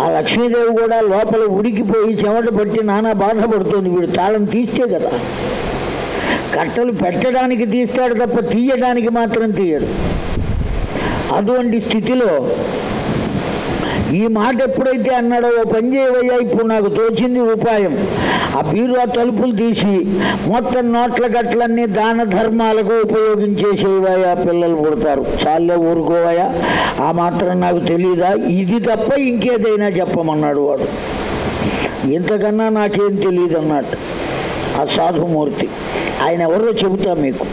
ఆ లక్ష్మీదేవి కూడా లోపల ఉడికిపోయి చెమట పట్టి నానా బాధపడుతుంది. వీడు తాళం తీస్తే కదా. కట్టలు పెట్టడానికి తీస్తాడు తప్ప తీయడానికి మాత్రం తీయడు. అటువంటి స్థితిలో ఈ మాట ఎప్పుడైతే అన్నాడో ఓ పని చేయవయ్యా ఇప్పుడు నాకు తోచింది ఉపాయం. ఆ బీరువా తలుపులు తీసి మొత్తం నోట్ల గట్లన్నీ దాన ధర్మాలకు ఉపయోగించేసేవయ్యా పిల్లలు పుడతారు. చాలే ఊరుకోవయ్యా ఆ మాత్రం నాకు తెలియదా ఇది తప్ప ఇంకేదైనా చెప్పమన్నాడు వాడు. ఇంతకన్నా నాకేం తెలియదు అన్నట్టు. ఆ సాధుమూర్తి ఆయన ఎవరో చెబుతా మీకు.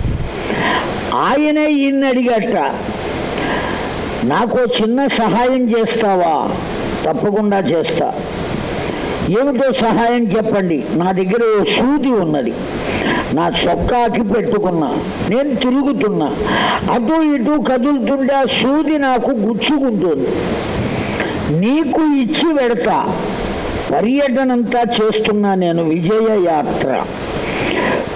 ఆయనే ఈయన్ని అడిగట. నాకు చిన్న సహాయం చేస్తావా? తప్పకుండా చేస్తా. ఏమిటో సహాయం చెప్పండి. నా దగ్గర ఓ సూది ఉన్నది. నా చొక్కాకి పెట్టుకున్నా. నేను తిరుగుతున్నా. అటు ఇటు కదులుతుంటే ఆ సూది నాకు గుచ్చుకుంటుంది. నీకు ఇచ్చి పెడతా. పర్యటనంతా చేస్తున్నా నేను విజయ యాత్ర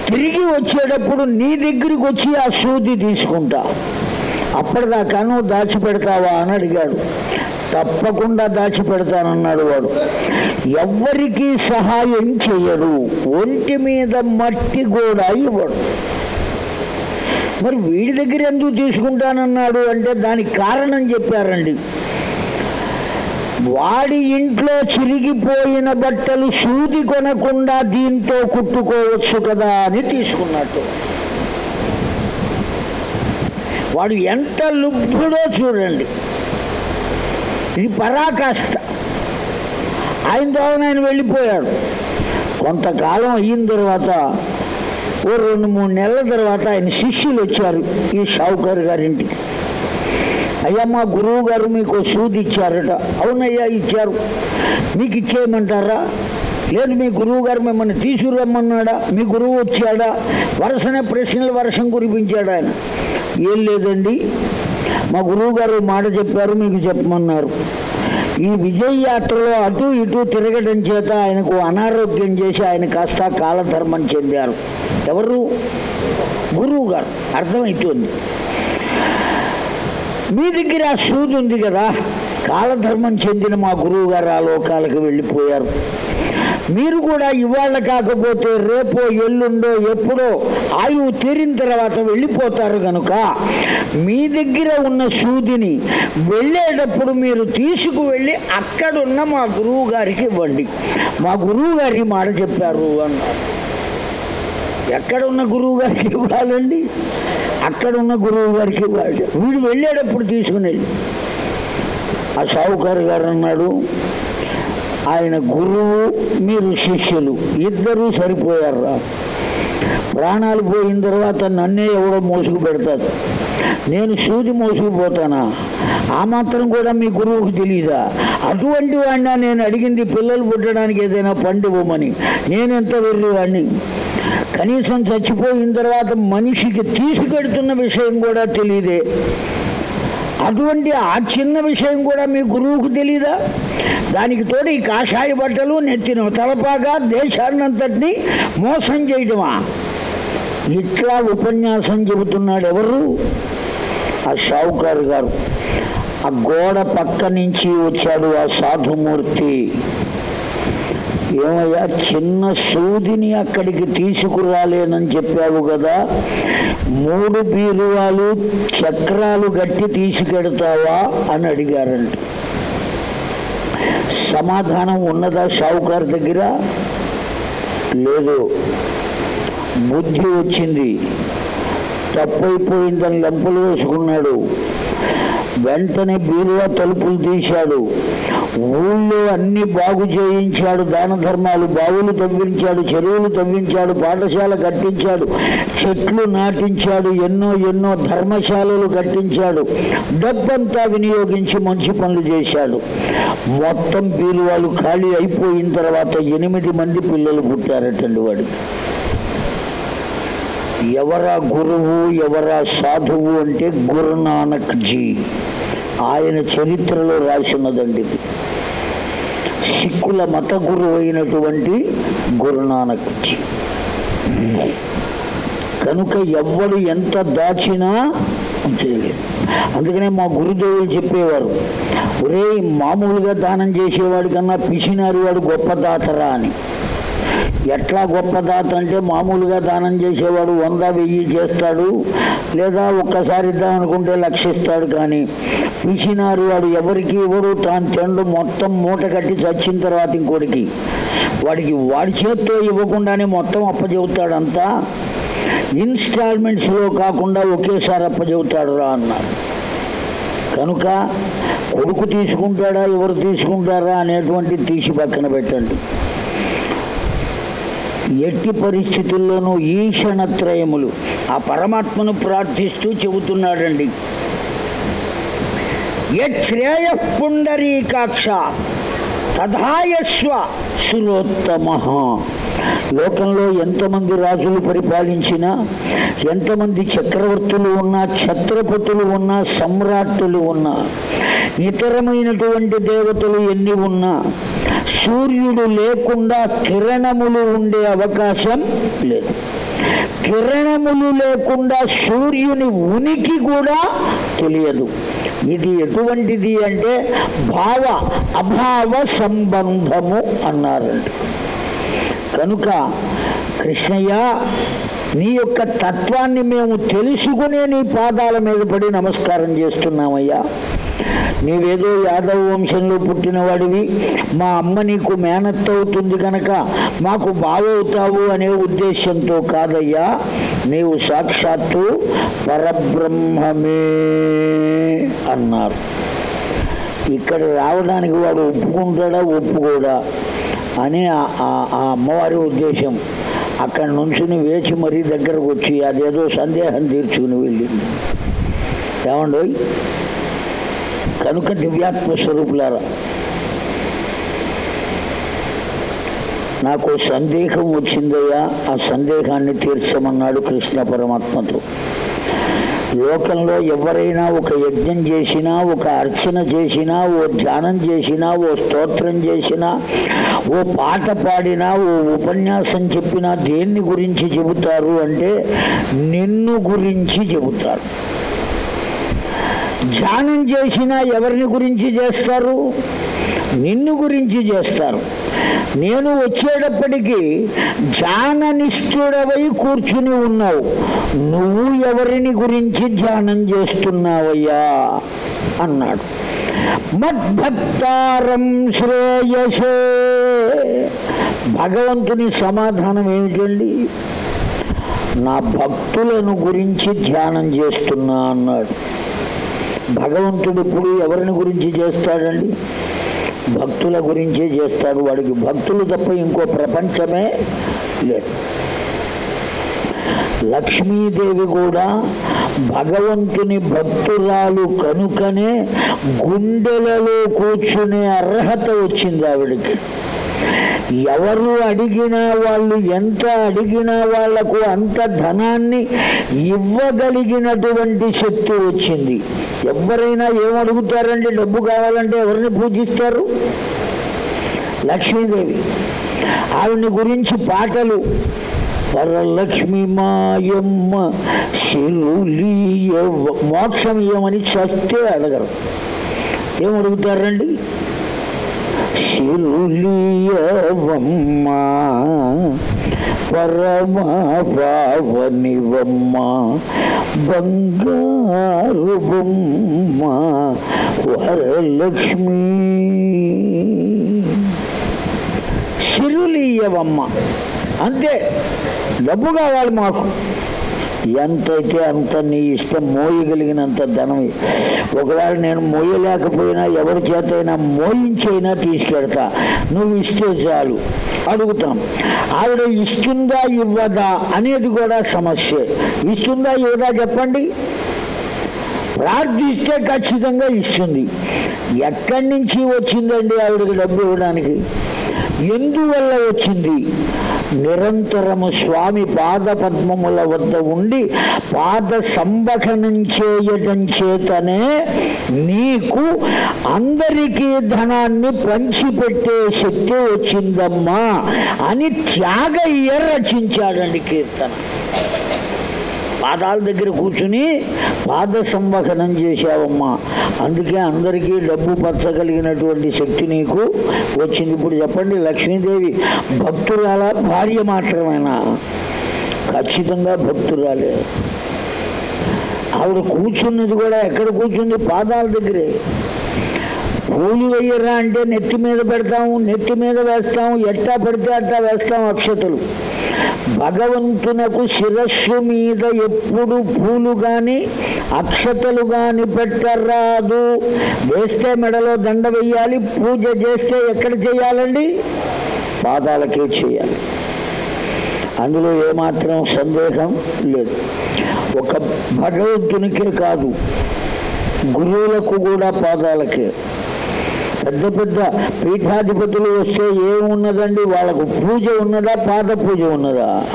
తిరిగి వచ్చేటప్పుడు నీ దగ్గరికి వచ్చి ఆ సూది తీసుకుంటా. అప్పటిదాకా నువ్వు దాచిపెడతావా అని అడిగాడు. తప్పకుండా దాచిపెడతానన్నాడు వాడు. ఎవ్వరికీ సహాయం చేయడు. ఒంటి మీద మట్టి కూడా ఇవ్వడు. మరి వీడి దగ్గర ఎందుకు తీసుకుంటానన్నాడు అంటే దానికి కారణం చెప్పారండి. వాడి ఇంట్లో చిరిగిపోయిన బట్టలు సూది కొనకుండా దీంతో కుట్టుకోవచ్చు కదా అని తీసుకున్నట్టు. వాడు ఎంత లుబ్ధుడో చూడండి. ఇది పరాకాష్ట. ఆయన ద్వారా ఆయన వెళ్ళిపోయాడు. కొంతకాలం అయిన తర్వాత ఓ రెండు మూడు నెలల తర్వాత ఆయన శిష్యులు వచ్చారు ఈ షావుకర్ గారింటికి. అయ్యా మా గురువు గారు మీకు సూది ఇచ్చారట. అవునయ్యా ఇచ్చారు. మీకు ఇచ్చేయమంటారా? లేదు మీ గురువు గారు మిమ్మల్ని తీసుకురమ్మన్నాడా? మీ గురువు వచ్చాడా? వరుసనే ప్రశ్నలు వర్షం కురిపించాడు ఆయన. ఏం లేదండి. మా గురువు గారు మాట చెప్పారు మీకు చెప్పమన్నారు. ఈ విజయ యాత్రలో అటు ఇటు తిరగడం చేత ఆయనకు అనారోగ్యం చేసి ఆయన కాస్త కాలధర్మం చెందారు. ఎవరు? గురువు గారు అర్థమవుతుంది మీ దగ్గర ఆ సూది ఉంది కదా కాలధర్మం చెందిన మా గురువు గారు ఆ లోకాలకు వెళ్ళిపోయారు. మీరు కూడా ఇవాళ కాకపోతే రేపో ఎల్లుండో ఎప్పుడో ఆయువు తీరిన తర్వాత వెళ్ళిపోతారు కనుక మీ దగ్గర ఉన్న సూదిని వెళ్ళేటప్పుడు మీరు తీసుకువెళ్ళి అక్కడున్న మా గురువు గారికి ఇవ్వండి. మా గురువు గారికి మాట చెప్పారు అన్నారు ఎక్కడ ఉన్న గురువు గారికి ఇవ్వాలండి? అక్కడ ఉన్న గురువు గారికి ఇవ్వాలి. వీడు వెళ్ళేటప్పుడు తీసుకుని వెళ్ళి. ఆ సావుకారు గారు అన్నాడు ఆయన గురువు మీరు శిష్యులు. ఇద్దరూ సరిపోయారు? రా ప్రాణాలు పోయిన తర్వాత నన్నే ఎవడో మోసుకు పెడతాడు నేను సూది మోసుకుపోతానా? ఆ మాత్రం కూడా మీ గురువుకు తెలియదా అటువంటి వాడినా నేను అడిగింది పిల్లలు పుట్టడానికి ఏదైనా పండు ఇవ్వమని నేను ఎంత వెర్రి వాడిని కనీసం చచ్చిపోయిన తర్వాత మనిషికి తీసుకెడుతున్న విషయం కూడా తెలియదే అటువంటి ఆ చిన్న విషయం కూడా మీ గురువుకు తెలీదా? దానికి తోడు ఈ కాషాయ బట్టలు నెత్తిన తలపాగా దేశాన్నంతటిని మోసం చేయటమా? ఇట్లా ఉపన్యాసం చెబుతున్నాడు ఎవరు? ఆ షావుకారు గారు. ఆ గోడ పక్క నుంచి వచ్చాడు ఆ సాధుమూర్తి. ఏమయ్యా చిన్న సూదిని అక్కడికి తీసుకురాలేనని చెప్పావు కదా? మూడు బీరువాలు చక్రాలు గట్టి తీసుకెడతావా అని అడిగారంట. సమాధానం ఉన్నదా షావుకారు దగ్గర? లేదు. బుద్ధి వచ్చింది. తప్పైపోయిందని లెంపలు వేసుకున్నాడు. వెంటనే బీరువా తలుపులు తీశాడు. ఊళ్ళో అన్ని బాగు చేయించాడు దాన ధర్మాలు బావులు తవ్వించాడు చెరువులు తవ్వించాడు పాఠశాల కట్టించాడు చెట్లు నాటించాడు ఎన్నో ఎన్నో ధర్మశాలలు కట్టించాడు డబ్బంతా వినియోగించి మంచి పనులు చేశాడు. మొత్తం పీలువాలు ఖాళీ అయిపోయిన తర్వాత ఎనిమిది మంది పిల్లలు పుట్టారటండి వాడు. ఎవరా గురువు ఎవరా సాధువు అంటే గురునానక్ జీ. ఆయన చరిత్రలో రాసినదండి ఇది. సిక్కుల మత గురువు అయినటువంటి గురునానక్ జీ కనుక ఎవ్వడు ఎంత దాచినా చేయలేదు. అందుకనే మా గురుదేవులు చెప్పేవారు ఒరే మామూలుగా దానం చేసేవాడి కన్నా పిసినారు వాడు గొప్ప దాతరా అని. ఎట్లా గొప్ప దాత అంటే మామూలుగా దానం చేసేవాడు వంద వెయ్యి చేస్తాడు. లేదా ఒక్కసారి ఇద్దాం అనుకుంటే లక్షిస్తాడు కానీ పిసినారు వాడు ఎవరికి ఇవ్వడు. తాను తిండు మొత్తం మూట కట్టి చచ్చిన తర్వాత ఇంకోటికి వాడికి వాడి చేత్తో ఇవ్వకుండానే మొత్తం అప్పజెబుతాడంతా. ఇన్స్టాల్మెంట్స్లో కాకుండా ఒకేసారి అప్పచెబుతాడు రా అన్నారు కనుక కొడుకు తీసుకుంటాడా ఎవరు తీసుకుంటారా అనేటువంటి తీసి పక్కన పెట్టండి. ఎట్టి పరిస్థితుల్లోనూ ఈషణత్రయములు ఆ పరమాత్మను ప్రార్థిస్తూ చెబుతున్నాడండి. యశ్రేయ పుండరీకాక్ష తథాయస్వ సురోత్తమ లోకంలో ఎంతమంది రాజులు పరిపాలించినా ఎంతమంది చక్రవర్తులు ఉన్నా ఛత్రపతులు ఉన్నా సమ్రాట్టులు ఉన్నా ఇతరమైనటువంటి దేవతలు ఎన్ని ఉన్నా సూర్యుడు లేకుండా కిరణములు ఉండే అవకాశం లేదు. కిరణములు లేకుండా సూర్యుని ఉనికి కూడా తెలియదు. ఇది ఎటువంటిది అంటే భావ అభావ సంబంధము అన్నారండి కనుక కృష్ణయ్య నీ యొక్క తత్వాన్ని మేము తెలుసుకునే నీ పాదాల మీద పడి నమస్కారం చేస్తున్నామయ్యా. నీవేదో యాదవ వంశంలో పుట్టినవాడివి. మా అమ్మ నీకు మేనత్త అవుతుంది కనుక మాకు బావవుతావు అనే ఉద్దేశంతో కాదయ్యా. నీవు సాక్షాత్తు పరబ్రహ్మమే అన్నారు. ఇక్కడ రావడానికి వాడు ఒప్పుకుంటాడా ఒప్పుకోడా అని ఆ- ఆ అమ్మవారి ఉద్దేశం. అక్కడి నుంచుని వేచి మరీ దగ్గరకు వచ్చి అదేదో సందేహం తీర్చుకుని వెళ్ళింది. ఏమండోయ్? కనుక దివ్యాత్మ స్వరూపులారా నాకు సందేహం వచ్చిందయ్యా ఆ సందేహాన్ని తీర్చమన్నాడు కృష్ణ పరమాత్మతో. లోకంలో ఎవరైనా ఒక యజ్ఞం చేసినా ఒక అర్చన చేసినా ఓ ధ్యానం చేసినా ఓ స్తోత్రం చేసినా ఓ పాట పాడినా ఓ ఉపన్యాసం చెప్పినా దేన్ని గురించి చెబుతారు అంటే నిన్ను గురించి చెబుతారు. ధ్యానం చేసినా ఎవరిని గురించి చేస్తారు? నిన్ను గురించి చేస్తారు. నేను వచ్చేటప్పటికీ ధ్యాననిష్ఠుడవై కూర్చుని ఉన్నావు. నువ్వు ఎవరిని గురించి ధ్యానం చేస్తున్నావయ్యా? అన్నాడు. మద్భక్తారం శ్రేయసే. భగవంతుని సమాధానం ఏమిటండి? నా భక్తులను గురించి ధ్యానం చేస్తున్నా అన్నాడు. భగవంతుడు ఇప్పుడు ఎవరిని గురించి చేస్తాడండి? భక్తుల గురించే చేస్తాడు. వాడికి భక్తులు తప్ప ఇంకో ప్రపంచమే లేదు. లక్ష్మీదేవి కూడా భగవంతుని భక్తురాలు కనుకనే గుండెలలో కూర్చునే అర్హత వచ్చింది ఆవిడకి. ఎవరు అడిగినా వాళ్ళు ఎంత అడిగినా వాళ్ళకు అంత ధనాన్ని ఇవ్వగలిగినటువంటి శక్తి వచ్చింది. ఎవరైనా ఏమడుగుతారండి? డబ్బు కావాలంటే ఎవరిని పూజిస్తారు? లక్ష్మీదేవి. ఆవిడ్ని గురించి పాటలు. వరలక్ష్మి మాయమ్మ శిరులీయ మోక్షం ఏమని చస్తే అడగరు. ఏమడుగుతారండి? శిరులీయవమ్మ పరమ పావనివమ్మ బంగారు బొమ్మ వరలక్ష్మి. శిరులీయవమ్మ అంతే డబ్బు కావాలి మాకు. ఎంతైతే అంత నీ ఇష్టం మోయగలిగినంత ధనం ఒకవేళ నేను మోయలేకపోయినా ఎవరి చేతైనా మోయించైనా తీసుకెడతా. నువ్వు ఇస్తే చాలు అడుగుతాం. ఆవిడ ఇస్తుందా ఇవ్వదా అనేది కూడా సమస్య. ఇస్తుందా ఇవ్వదా చెప్పండి. ప్రార్థిస్తే ఖచ్చితంగా ఇస్తుంది. ఎక్కడి నుంచి వచ్చిందండి ఆవిడకి డబ్బు ఇవ్వడానికి? ఎందువల్ల వచ్చింది? నిరంతరము స్వామి పాద పద్మముల వద్ద ఉండి పాద సంభఖనం చేయటం చేతనే నీకు అందరికీ ధనాన్ని పంచిపెట్టే శక్తి వచ్చిందమ్మా అని త్యాగయ్య రచించాడండి కీర్తన. పాదాల దగ్గర కూర్చుని పాద సంవహనం చేశావమ్మా. అందుకే అందరికీ డబ్బు పచ్చగలిగినటువంటి శక్తి నీకు వచ్చింది. ఇప్పుడు చెప్పండి లక్ష్మీదేవి భక్తురాల భార్య మాత్రమేనా? ఖచ్చితంగా భక్తురాలే. ఆవిడ కూర్చున్నది కూడా ఎక్కడ కూర్చుంది? పాదాల దగ్గరే. పూలు వెయ్యరా అంటే నెత్తి మీద పెడతాము నెత్తి మీద వేస్తాము ఎట్టా పడితే అట్టా వేస్తాం అక్షతలు. భగవంతునకు శిరస్సు మీద ఎప్పుడు పూలు గాని అక్షతలు గాని పెట్టరాదు. వేస్తే మెడలో దండ వెయ్యాలి పూజ చేస్తే ఎక్కడ చేయాలండి? పాదాలకే చేయాలి. అందులో ఏమాత్రం సందేహం లేదు. ఒక భగవంతునికే కాదు గురువులకు కూడా పాదాలకే. పెద్ద పెద్ద పీఠాధిపతులు వస్తే ఏమున్నదండి? వాళ్ళకు పూజ ఉన్నదా? పాద పూజ ఉన్నదా?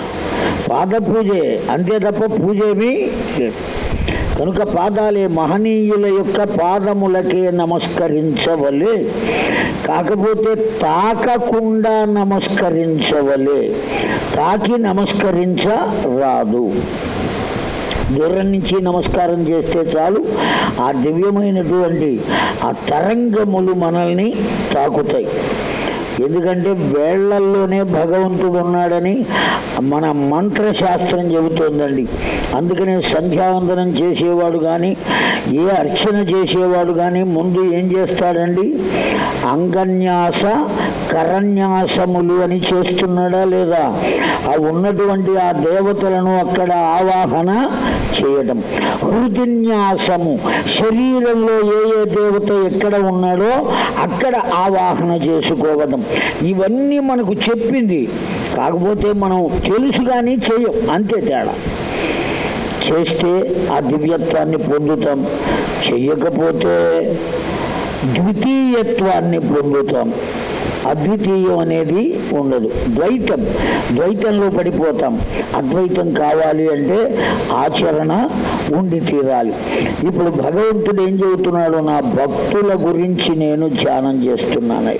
పాద పూజే. అంతే తప్ప పూజ ఏమీ కనుక పాదాలే మహనీయుల యొక్క పాదములకే నమస్కరించవలే. కాకపోతే తాకకుండా నమస్కరించవలే. తాకి నమస్కరించరాదు. దూరం నుంచి నమస్కారం చేస్తే చాలు. ఆ దివ్యమైనటువంటి ఆ తరంగములు మనల్ని తాకుతాయి. ఎందుకంటే వేళ్ళల్లోనే భగవంతుడు ఉన్నాడని మన మంత్రశాస్త్రం చెబుతోందండి. అందుకనే సంధ్యావందనం చేసేవాడు కానీ ఏ అర్చన చేసేవాడు కానీ ముందు ఏం చేస్తాడండి? అంగన్యాస కరన్యాసములు అని చేస్తున్నాడా లేదా? ఆ ఉన్నటువంటి ఆ దేవతలను అక్కడ ఆవాహన చేయడం హృదిన్యాసము శరీరంలో ఏ ఏ దేవత ఎక్కడ ఉన్నాడో అక్కడ ఆవాహన చేసుకోవడం ఇవన్నీ మనకు చెప్పింది. కాకపోతే మనం తెలుసు కానీ చేయం. అంతే తేడా. చేస్తే ఆ దివ్యత్వాన్ని పొందుతాం. చెయ్యకపోతే ద్వితీయత్వాన్ని పొందుతాం. అద్వితీయం అనేది ఉండదు. ద్వైతం. ద్వైతంలో పడిపోతాం. అద్వైతం కావాలి అంటే ఆచరణ ఉండి తీరాలి. ఇప్పుడు భగవంతుడు ఏం చెబుతున్నాడు? నా భక్తుల గురించి నేను ధ్యానం చేస్తున్నానయ్య.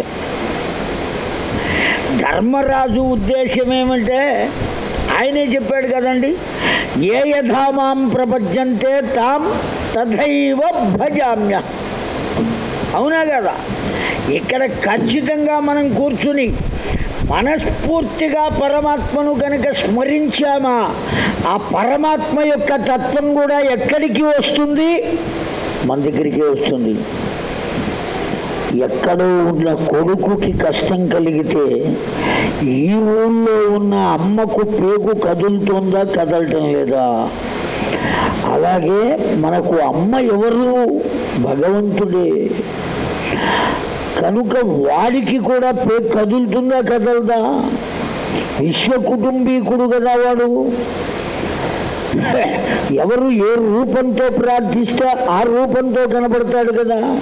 ధర్మరాజు ఉద్దేశం ఏమంటే ఆయనే చెప్పాడు కదండి ఏ యథామాం ప్రపంచంతే తాం తథైవ భజామ్య. అవునా కదా? ఇక్కడ ఖచ్చితంగా మనం కూర్చుని మనస్ఫూర్తిగా పరమాత్మను కనుక స్మరించామా ఆ పరమాత్మ యొక్క తత్వం కూడా ఎక్కడికి వస్తుంది? మన దగ్గరికి వస్తుంది. ఎక్కడో ఉన్న కొడుకుకి కష్టం కలిగితే ఈ ఊళ్ళో ఉన్న అమ్మకు పేగు కదులుతుందా కదలటం లేదా? అలాగే మనకు అమ్మ ఎవరు? భగవంతుడే. కనుక వాడికి కూడా పే కదులుతుందా కదలదా? విశ్వ కుటుంబీకుడు కదా వాడు. ఎవరు ఏ రూపంతో ప్రార్థిస్తే ఆ రూపంతో కనబడతాడు కదా.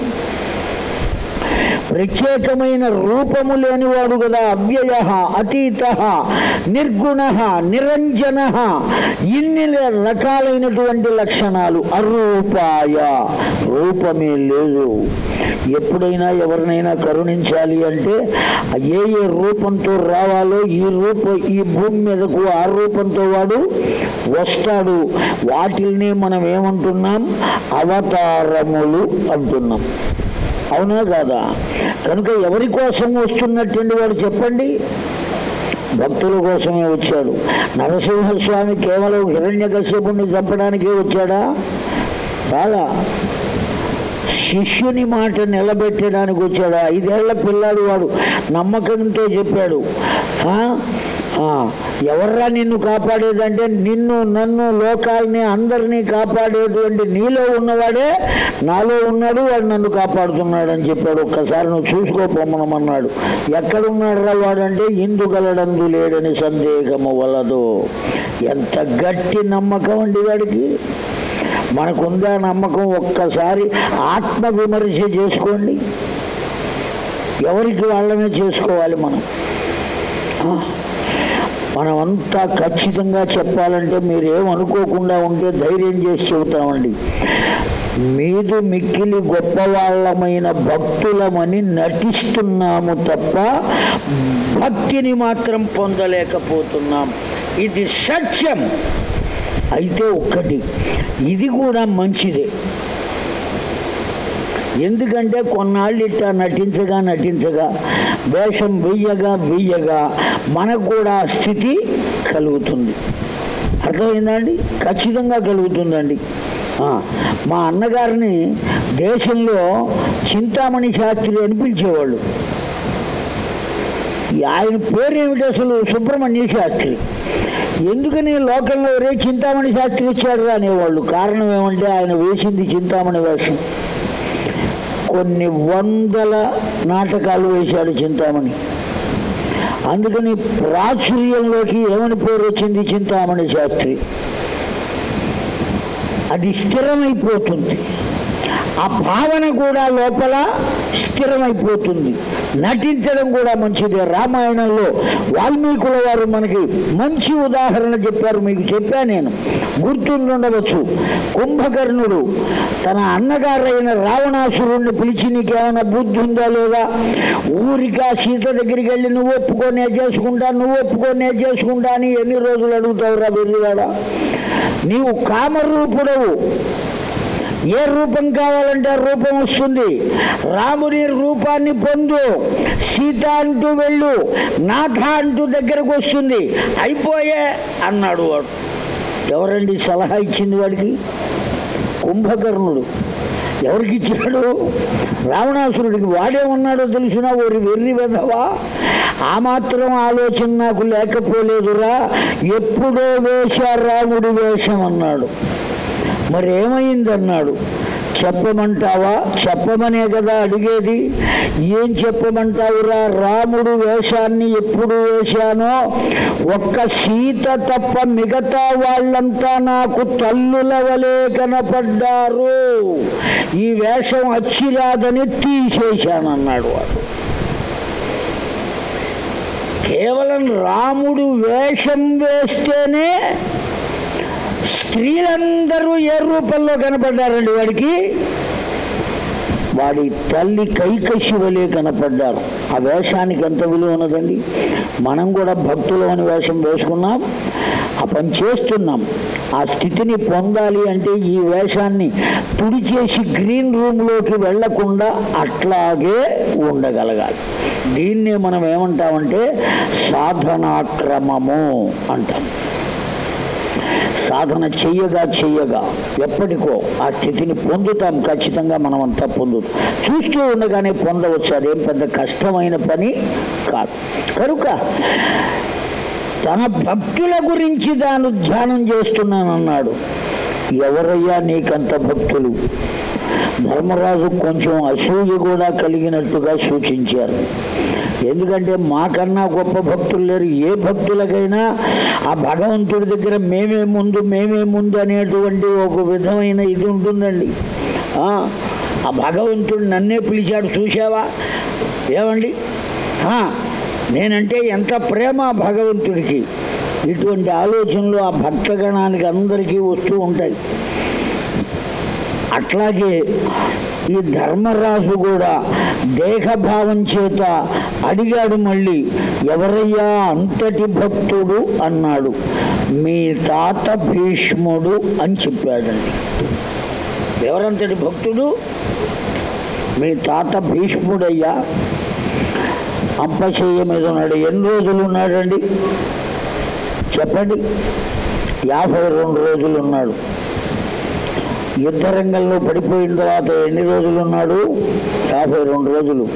ప్రత్యేకమైన రూపము లేనివాడు కదా అవ్యయ అతీత నిర్గుణ నిరంజన. ఇన్ని రకాలైనటువంటి లక్షణాలు అరూపాయ. రూపమే లేదు. ఎప్పుడైనా ఎవరినైనా కరుణించాలి అంటే ఏ ఏ రూపంతో రావాలో ఈ రూప ఈ భూమి మీదకు ఆ రూపంతో వాడు వస్తాడు. వాటిల్ని మనం ఏమంటున్నాం అవతారములు అంటున్నాం. అవునా కాదా? కనుక ఎవరి కోసం వస్తున్నట్టు వాడు చెప్పండి. భక్తుల కోసమే వచ్చాడు. నరసింహస్వామి కేవలం హిరణ్య కశ్యపుణ్ణి చంపడానికే వచ్చాడా? రాలా శిష్యుని మాట నిలబెట్టడానికి వచ్చాడు? ఐదేళ్ళ పిల్లాడు వాడు నమ్మకంతో చెప్పాడు. ఎవర్రా నిన్ను కాపాడేదంటే నిన్ను నన్ను లోకాల్ని అందరినీ కాపాడేది అంటే నీలో ఉన్నవాడే నాలో ఉన్నాడు వాడు నన్ను కాపాడుతున్నాడు అని చెప్పాడు. ఒక్కసారి నువ్వు చూసుకోపోమనమన్నాడు ఎక్కడున్నాడు రా వాడంటే ఇందుగలడందు లేడని సందేహము వలదు. ఎంత గట్టి నమ్మకం అండి వాడికి. మనకుందా నమ్మకం? ఒక్కసారి ఆత్మ విమర్శ చేసుకోండి. ఎవరికి వాళ్ళమే చేసుకోవాలి మనం. మనమంతా ఖచ్చితంగా చెప్పాలంటే మీరు ఏమనుకోకుండా ఉంటే ధైర్యం చేసి చెబుతామండి. మీదు మిక్కిలి గొప్పవాళ్ళమైన భక్తులమని నటిస్తున్నాము తప్ప భక్తిని మాత్రం పొందలేకపోతున్నాం. ఇది సత్యం. అయితే ఒక్కటి ఇది కూడా మంచిదే. ఎందుకంటే కొన్నాళ్ళు ఇట్టా నటించగా నటించగా వేషం వెయ్యగా వెయ్యగా మనకు కూడా స్థితి కలుగుతుంది. అర్థమైందండి? ఖచ్చితంగా కలుగుతుందండి. మా అన్నగారిని దేశంలో చింతామణి శాస్త్రి అని పిలిచేవాళ్ళు. ఆయన పేరు ఏమిటి అసలు? సుబ్రహ్మణ్య శాస్త్రి. ఎందుకని లోకంలో రే చింతామణి శాస్త్రి వచ్చాడు అనేవాళ్ళు. కారణం ఏమంటే ఆయన వేసింది చింతామణి వేషం. కొన్ని వందల నాటకాలు వేశాడు చింతామణి. అందుకని ప్రాచుర్యంలోకి ఏమని పేరు వచ్చింది చింతామణి శాస్త్రి? అది స్థిరమైపోతుంది. ఆ భావన కూడా లోపల స్థిరమైపోతుంది. నటించడం కూడా మంచిది. రామాయణంలో వాల్మీకుల వారు మనకి మంచి ఉదాహరణ చెప్పారు. మీకు చెప్పా నేను. గుర్తుండవచ్చు కుంభకర్ణుడు తన అన్నగారైన రావణాసురుణ్ణి పిలిచి నీకేమైనా బుద్ధి ఉందా లేదా? ఊరికా సీత దగ్గరికి వెళ్ళి నువ్వు ఒప్పుకోనే చేసుకుంటా నువ్వు ఒప్పుకోనే చేసుకుంటా అని ఎన్ని రోజులు అడుగుతావురా వెళ్ళివాడా నీవు కామరూపుడవు. ఏ రూపం కావాలంటే ఆ రూపం వస్తుంది. రాముని రూపాన్ని పొందు. సీత అంటూ వెళ్ళు. నాథ అంటూ దగ్గరకు వస్తుంది. అయిపోయే అన్నాడు వాడు. ఎవరండి సలహా ఇచ్చింది వాడికి? కుంభకర్ణుడు. ఎవరికి ఇచ్చాడు రావణాసురుడికి. వాడేమన్నాడో తెలిసినా? ఓరి వెర్రి వెధవా. ఆ మాత్రం ఆలోచన నాకు లేకపోలేదురా. ఎప్పుడో వేశా రాముడి వేషం అన్నాడు. మరి ఏమైందన్నాడు చెప్పమంటావా? చెప్పమనే కదా అడిగేది. ఏం చెప్పమంటావురా? రాముడు వేషాన్ని ఎప్పుడు వేశానో? ఒక్క సీత తప్ప మిగతా వాళ్ళంతా నాకు తల్లుల వలె కనపడ్డారు. ఈ వేషం అచ్చిరాదని తీసేశానన్నాడు వాడు. కేవలం రాముడు వేషం వేస్తేనే స్త్రీలందరూ ఏ రూపంలో కనపడ్డారండి వాడికి. వాడి తల్లి కైకశి వలె కనపడ్డారు. ఆ వేషానికి ఎంత విలువ ఉన్నదండి? మనం కూడా భక్తులు అని వేషం వేసుకున్నాం ఆ పని చేస్తున్నాం. ఆ స్థితిని పొందాలి అంటే ఈ వేషాన్ని తుడిచేసి గ్రీన్ రూమ్లోకి వెళ్ళకుండా అట్లాగే ఉండగలగాలి. దీన్నే మనం ఏమంటామంటే సాధనాక్రమము అంటాం. సాధన చెయ్యగా చెయ్యగా ఎప్పటికో ఆ స్థితిని పొందుతాం. ఖచ్చితంగా మనం అంతా పొందుతాం చూస్తూ ఉండగానే పొందవచ్చు. అదేం పెద్ద కష్టమైన పని కాదు. కనుక తన భక్తుల గురించి తాను ధ్యానం చేస్తున్నానన్నాడు. ఎవరయ్యా నీకంత భక్తులు? ధర్మరాజు కొంచెం అసూయ కూడా కలిగినట్టుగా సూచించారు. ఎందుకంటే మాకన్నా గొప్ప భక్తులు లేరు. ఏ భక్తులకైనా ఆ భగవంతుడి దగ్గర మేమే ముందు మేమే ముందు అనేటువంటి ఒక విధమైన ఇది ఉంటుందండి. ఆ భగవంతుడు నన్నే పిలిచాడు. చూసావా ఏమండి? నేనంటే ఎంత ప్రేమ ఆ భగవంతుడికి. ఇటువంటి ఆలోచనలు ఆ భక్తగణానికి అందరికీ వస్తూ ఉంటాయి. అట్లాగే ఈ ధర్మరాజు కూడా దేహభావం చేత అడిగాడు మళ్ళీ ఎవరయ్యా అంతటి భక్తుడు? అన్నాడు. మీ తాత భీష్ముడు అని చెప్పాడండి. ఎవరంతటి భక్తుడు? మీ తాత భీష్ముడయ్యా. అంపశయ్య మీద ఉన్నాడు. ఎన్ని రోజులు ఉన్నాడండి? చెప్పండి. యాభై రెండు రోజులు ఉన్నాడు. యుద్ధ రంగంలో పడిపోయిన తర్వాత ఎన్ని రోజులు ఉన్నాడు? యాభై రెండు రోజులు.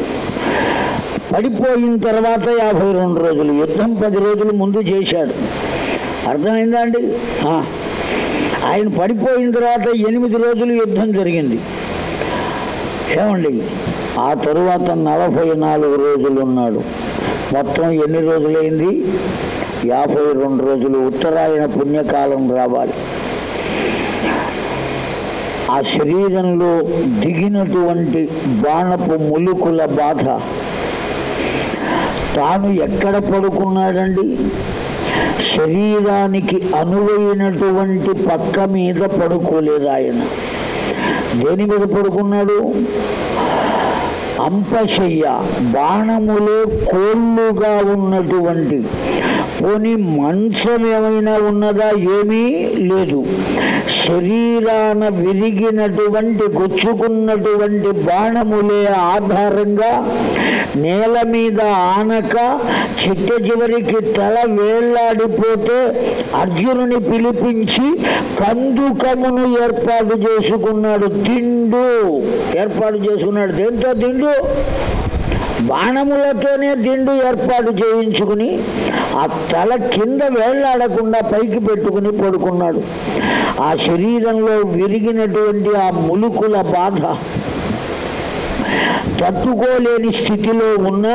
పడిపోయిన తర్వాత యాభై రెండు రోజులు. యుద్ధం పది రోజులు ముందు చేశాడు. అర్థమైందా అండి? ఆయన పడిపోయిన తర్వాత ఎనిమిది రోజులు యుద్ధం జరిగింది. ఏమండి? ఆ తరువాత నలభై నాలుగు రోజులు ఉన్నాడు. మొత్తం ఎన్ని రోజులైంది? యాభై రెండు రోజులు. ఉత్తరాయణ పుణ్యకాలం రావాలి. ఆ శరీరంలో దిగినటువంటి బాణపు ములుకుల బాధ. తాను ఎక్కడ పడుకున్నాడండి? శరీరానికి అనువైనటువంటి పక్క మీద పడుకోలేదు ఆయన. దేని మీద పడుకున్నాడు? అంపశయ్య బాణములో కోళ్ళుగా ఉన్నటువంటి పోనీ మంచం ఏమైనా ఉన్నదా ఏమీ లేదు. శరీరాన విరిగినటువంటి గుచ్చుకున్నటువంటి బాణములే ఆధారంగా నేల మీద ఆనక చిట్ట చివరికి తల వేళ్ళాడిపోతే అర్జునుని పిలిపించి కందుకమును ఏర్పాటు చేసుకున్నాడు. తిండు. ఏర్పాటు చేసుకున్నాడు. దేంతో తిండు? బాణములతోనే దిండు ఏర్పాటు చేయించుకుని ఆ తల కింద వేళ్ళాడకుండా పైకి పెట్టుకుని పడుకున్నాడు. ఆ శరీరంలో విరిగినటువంటి ఆ ములుకుల బాధ తట్టుకోలేని స్థితిలో ఉన్న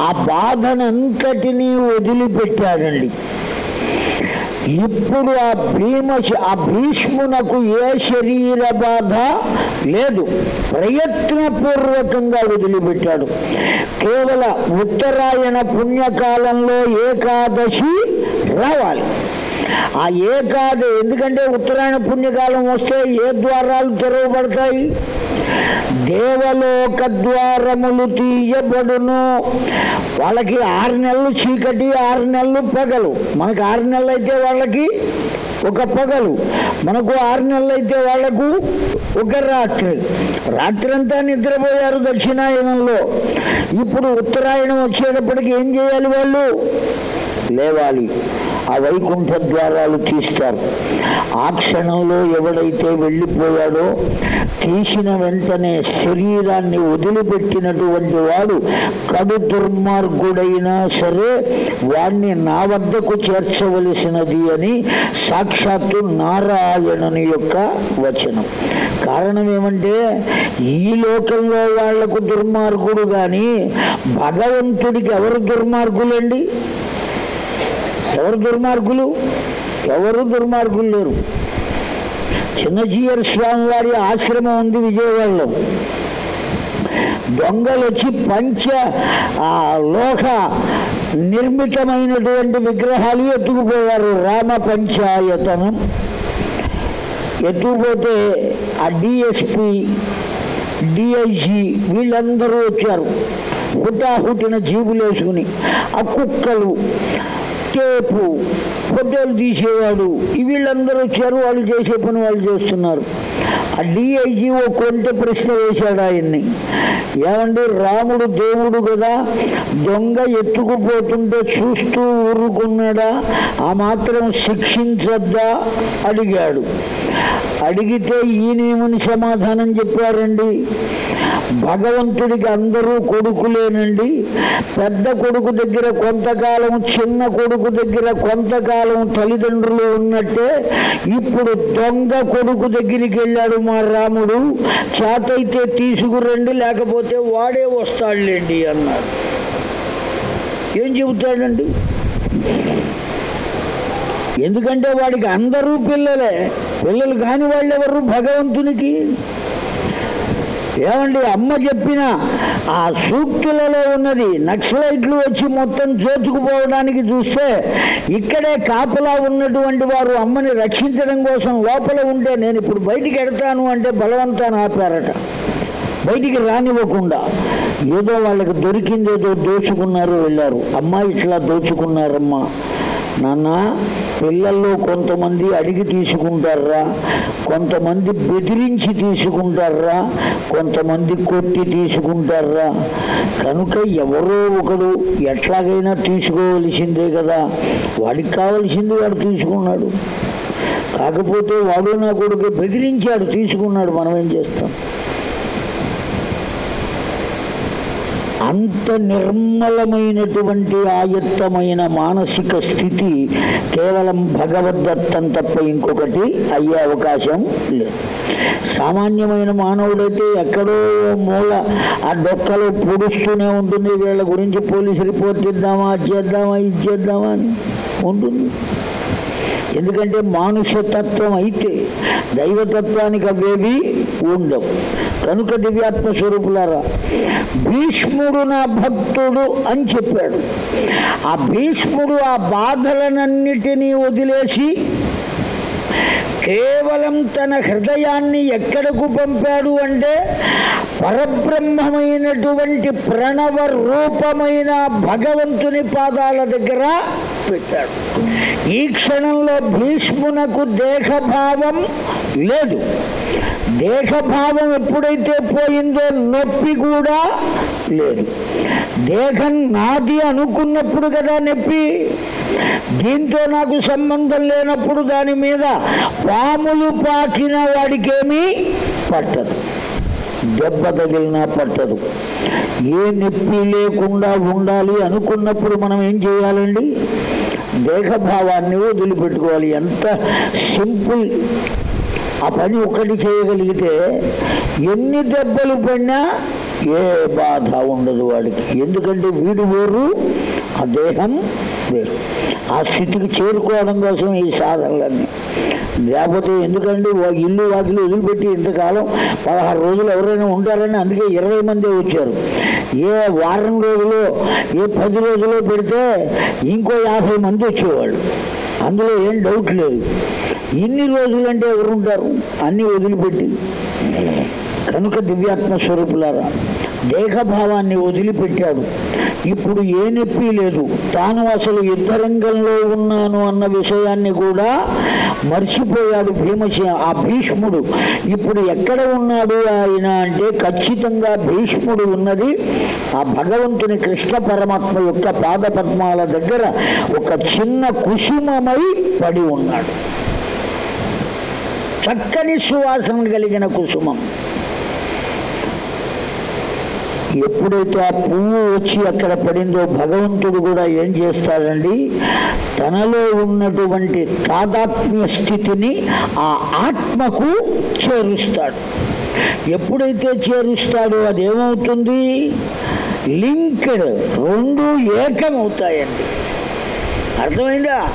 ఆ బాధనంతటినీ వదిలిపెట్టాడండి. ఇప్పుడు ఆ భీమ ఆ భీష్మునకు ఏ శరీర బాధ? లేదు. ప్రయత్నపూర్వకంగా వదిలిపెట్టాడు. కేవల ఉత్తరాయణ పుణ్యకాలంలో ఏకాదశి రావాలి. ఆ ఏ కాదు ఎందుకంటే ఉత్తరాయణ పుణ్యకాలం వస్తే ఏ ద్వారాలు తెరవబడతాయి? దేవలోక ద్వారములు తీయబడును. వాళ్ళకి ఆరు నెలలు చీకటి ఆరు నెలలు పగలు. మనకు ఆరు నెలలు అయితే వాళ్ళకి ఒక పగలు. మనకు ఆరు నెలలు అయితే వాళ్ళకు ఒక రాత్రి. రాత్రి అంతా నిద్రపోయారు దక్షిణాయనంలో. ఇప్పుడు ఉత్తరాయణం వచ్చేటప్పటికి ఏం చేయాలి వాళ్ళు? లేవాలి. ఆ వైకుంఠ ద్వారాలు తీస్తారు. ఆ క్షణంలో ఎవడైతే వెళ్ళిపోయాడో తీసిన వెంటనే శరీరాన్ని వదిలిపెట్టినటువంటి వాడు కడు దుర్మార్గుడైనా సరే వాణ్ణి నా వద్దకు చేర్చవలసినది అని సాక్షాత్తు నారాయణుని యొక్క వచనం. కారణం ఏమంటే ఈ లోకంలో వాళ్ళకు దుర్మార్గుడు కానీ భగవంతుడికి ఎవరు దుర్మార్గులండి? ఎవరు దుర్మార్గులు? ఎవరు దుర్మార్గులు లేరు. చిన్నజీయర్ స్వామి వారి ఆశ్రమం ఉంది విజయవాడలో. దొంగలు వచ్చి పంచ లోహ నిర్మితమైనటువంటి విగ్రహాలు ఎత్తుకుపోయారు రామ పంచాయతనం ఎత్తుకుపోతే ఆ డిఎస్పి డిఐజీ వీళ్ళందరూ వచ్చారు. హుటాహుటిన జీవులు వేసుకుని ఆ కుక్కలు ఎంతసేపు ఫోటోలు తీసేవాడు? వీళ్ళందరూ వచ్చారు వాళ్ళు చేసే పని వాళ్ళు చేస్తున్నారు. ఆ డిఐజీ ఓ కొంత ప్రశ్న వేశాడు ఆయన్ని. ఏమండి రాముడు దేవుడు కదా? దొంగ ఎత్తుకుపోతుంటే చూస్తూ ఊరుకున్నాడా? ఆ మాత్రం శిక్షించద్దా? అడిగాడు. అడిగితే ఈయనేమని సమాధానం చెప్పారండి. భగవంతుడికి అందరూ కొడుకులేనండి. పెద్ద కొడుకు దగ్గర కొంతకాలం చిన్న కొడుకు దగ్గర కొంతకాలం తల్లిదండ్రులు ఉన్నట్టే ఇప్పుడు దొంగ కొడుకు దగ్గరికి వెళ్ళాడు మా రాముడు. చేతైతే తీసుకురండి లేకపోతే వాడే వస్తాడులేండి అన్నాడు. ఏం చెబుతాడండి? ఎందుకంటే వాడికి అందరూ పిల్లలే. పిల్లలు కాని వాళ్ళు ఎవరు భగవంతునికి? ఏమండి అమ్మ చెప్పిన ఆ సూక్తులలో ఉన్నది నక్సలైట్లు వచ్చి మొత్తం జోచుకుపోవడానికి చూస్తే ఇక్కడే కాపలా ఉన్నటువంటి వారు అమ్మని రక్షించడం కోసం లోపల ఉంటే నేను ఇప్పుడు బయటికి ఎడతాను అంటే బలవంతాన్ని ఆపారట. బయటికి రానివ్వకుండా ఏదో వాళ్ళకి దొరికిందేదో దోచుకున్నారు వెళ్ళారు. అమ్మ ఇట్లా దోచుకున్నారమ్మా. నాన్న పిల్లల్లో కొంతమంది అడిగి తీసుకుంటారా? కొంతమంది బెదిరించి తీసుకుంటారా? కొంతమంది కొట్టి తీసుకుంటారా? కనుక ఎవరో ఒకడు ఎట్లాగైనా తీసుకోవలసిందే కదా. వాడికి కావలసింది వాడు తీసుకున్నాడు. కాకపోతే వాడు నా కొడుకు బెదిరించాడు తీసుకున్నాడు మనం ఏం చేస్తాం? అంత నిర్మలమైనటువంటి ఆయత్తమైన మానసిక స్థితి కేవలం భగవద్దత్తం తప్ప ఇంకొకటి అయ్యే అవకాశం లేదు. సామాన్యమైన మానవుడైతే ఎక్కడో మూల ఆ డొక్కలో పొడుస్తూనే ఉంటుంది. వీళ్ళ గురించి పోలీసు రిపోర్ట్ ఇద్దామా అది చేద్దామా ఇది చేద్దామా అని ఉంటుంది. ఎందుకంటే మానుషతత్వం అయితే దైవతత్వానికి అవేవి ఉండవు. కనుక దివ్యాత్మ స్వరూపులారా భీష్ముడు నా భక్తుడు అని చెప్పాడు. ఆ భీష్ముడు ఆ బాధలనన్నిటినీ వదిలేసి కేవలం తన హృదయాన్ని ఎక్కడకు పంపాడు అంటే పరబ్రహ్మమైనటువంటి ప్రణవ రూపమైన భగవంతుని పాదాల దగ్గర పెట్టాడు. ఈ క్షణంలో భీష్మునకు దేహభావం లేదు. దేహభావం ఎప్పుడైతే పోయిందో నొప్పి కూడా లేదు. దేహం నాది అనుకున్నప్పుడు కదా నొప్పి. దీంతో నాకు సంబంధం లేనప్పుడు దాని మీద పాములు పాకిన వాడికేమీ పట్టదు. దెబ్బ తగిలినా పట్టదు. ఏ నొప్పి లేకుండా ఉండాలి అనుకున్నప్పుడు మనం ఏం చేయాలండి? దేహభావాన్ని వదిలిపెట్టుకోవాలి. ఎంత సింపుల్. ఆ పని ఒక్కటి చేయగలిగితే ఎన్ని దెబ్బలు పడినా ఏ బాధ ఉండదు వాడికి. ఎందుకంటే వీడు వేరు ఆ దేహం వేరు. ఆ స్థితికి చేరుకోవడం కోసం ఈ సాధనలన్నీ. లేకపోతే ఎందుకంటే వా- ఇల్లు వాకిలు వదిలిపెట్టి ఇంతకాలం పదహారు రోజులు ఎవరైనా ఉంటారని అందుకే ఇరవై మంది వచ్చారు. ఏ వారం రోజులు ఏ పది రోజులు పెడితే ఇంకో యాభై మంది వచ్చేవాళ్ళు. అందులో ఏం డౌట్ లేదు. ఇన్ని రోజులంటే ఎవరుంటారు? అన్నీ వదిలిపెట్టి. కనుక దివ్యాత్మ స్వరూపులారా దేహభావాన్ని వదిలిపెట్టాడు. ఇప్పుడు ఏ నొప్పి లేదు. తాను అసలు యుద్ధరంగంలో ఉన్నాను అన్న విషయాన్ని కూడా మర్చిపోయాడు భీమసే ఆ భీష్ముడు ఇప్పుడు ఎక్కడ ఉన్నాడు ఆయన అంటే ఖచ్చితంగా భీష్ముడు ఉన్నది ఆ భగవంతుని కృష్ణ పరమాత్మ యొక్క పాద పద్మాల దగ్గర ఒక చిన్న కుసుమమై పడి ఉన్నాడు. చక్కని సువాసన కలిగిన కుసుమం. ఎప్పుడైతే ఆ పువ్వు వచ్చి అక్కడ పడిందో భగవంతుడు కూడా ఏం చేస్తాడండి? తనలో ఉన్నటువంటి తాదాత్మ్య స్థితిని ఆ ఆత్మకు చేరుస్తాడు. ఎప్పుడైతే చేరుస్తాడో అదేమవుతుంది? లింక్డ్ రెండు ఏకమవుతాయండి. అర్థమైందా?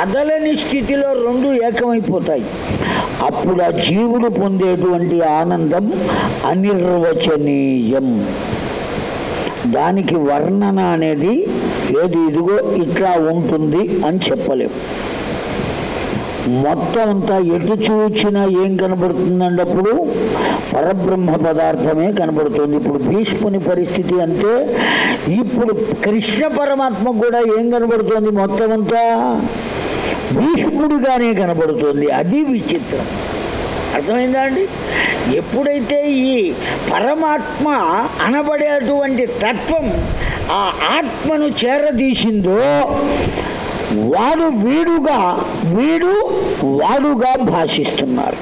కదలని స్థితిలో రెండు ఏకమైపోతాయి. అప్పుడు ఆ జీవుడు పొందేటువంటి ఆనందం అనిర్వచనీయం. దానికి వర్ణన అనేది లేదు ఇదిగో ఇట్లా ఉంటుంది అని చెప్పలేం. మొత్తం అంతా ఎటు చూచినా ఏం కనబడుతుందండి అప్పుడు పరబ్రహ్మ పదార్థమే కనబడుతుంది. ఇప్పుడు భీష్ముని పరిస్థితి అంటే ఇప్పుడు కృష్ణ పరమాత్మ కూడా ఏం కనబడుతుంది మొత్తం అంతా? భీష్ముడిగానే కనబడుతుంది. అది విచిత్రం. అర్థమైందా అండి? ఎప్పుడైతే ఈ పరమాత్మ అనబడేటువంటి తత్వం ఆ ఆత్మను చేరదీసిందో వాడు వీడుగా వీడు వాడుగా భాషిస్తున్నారు.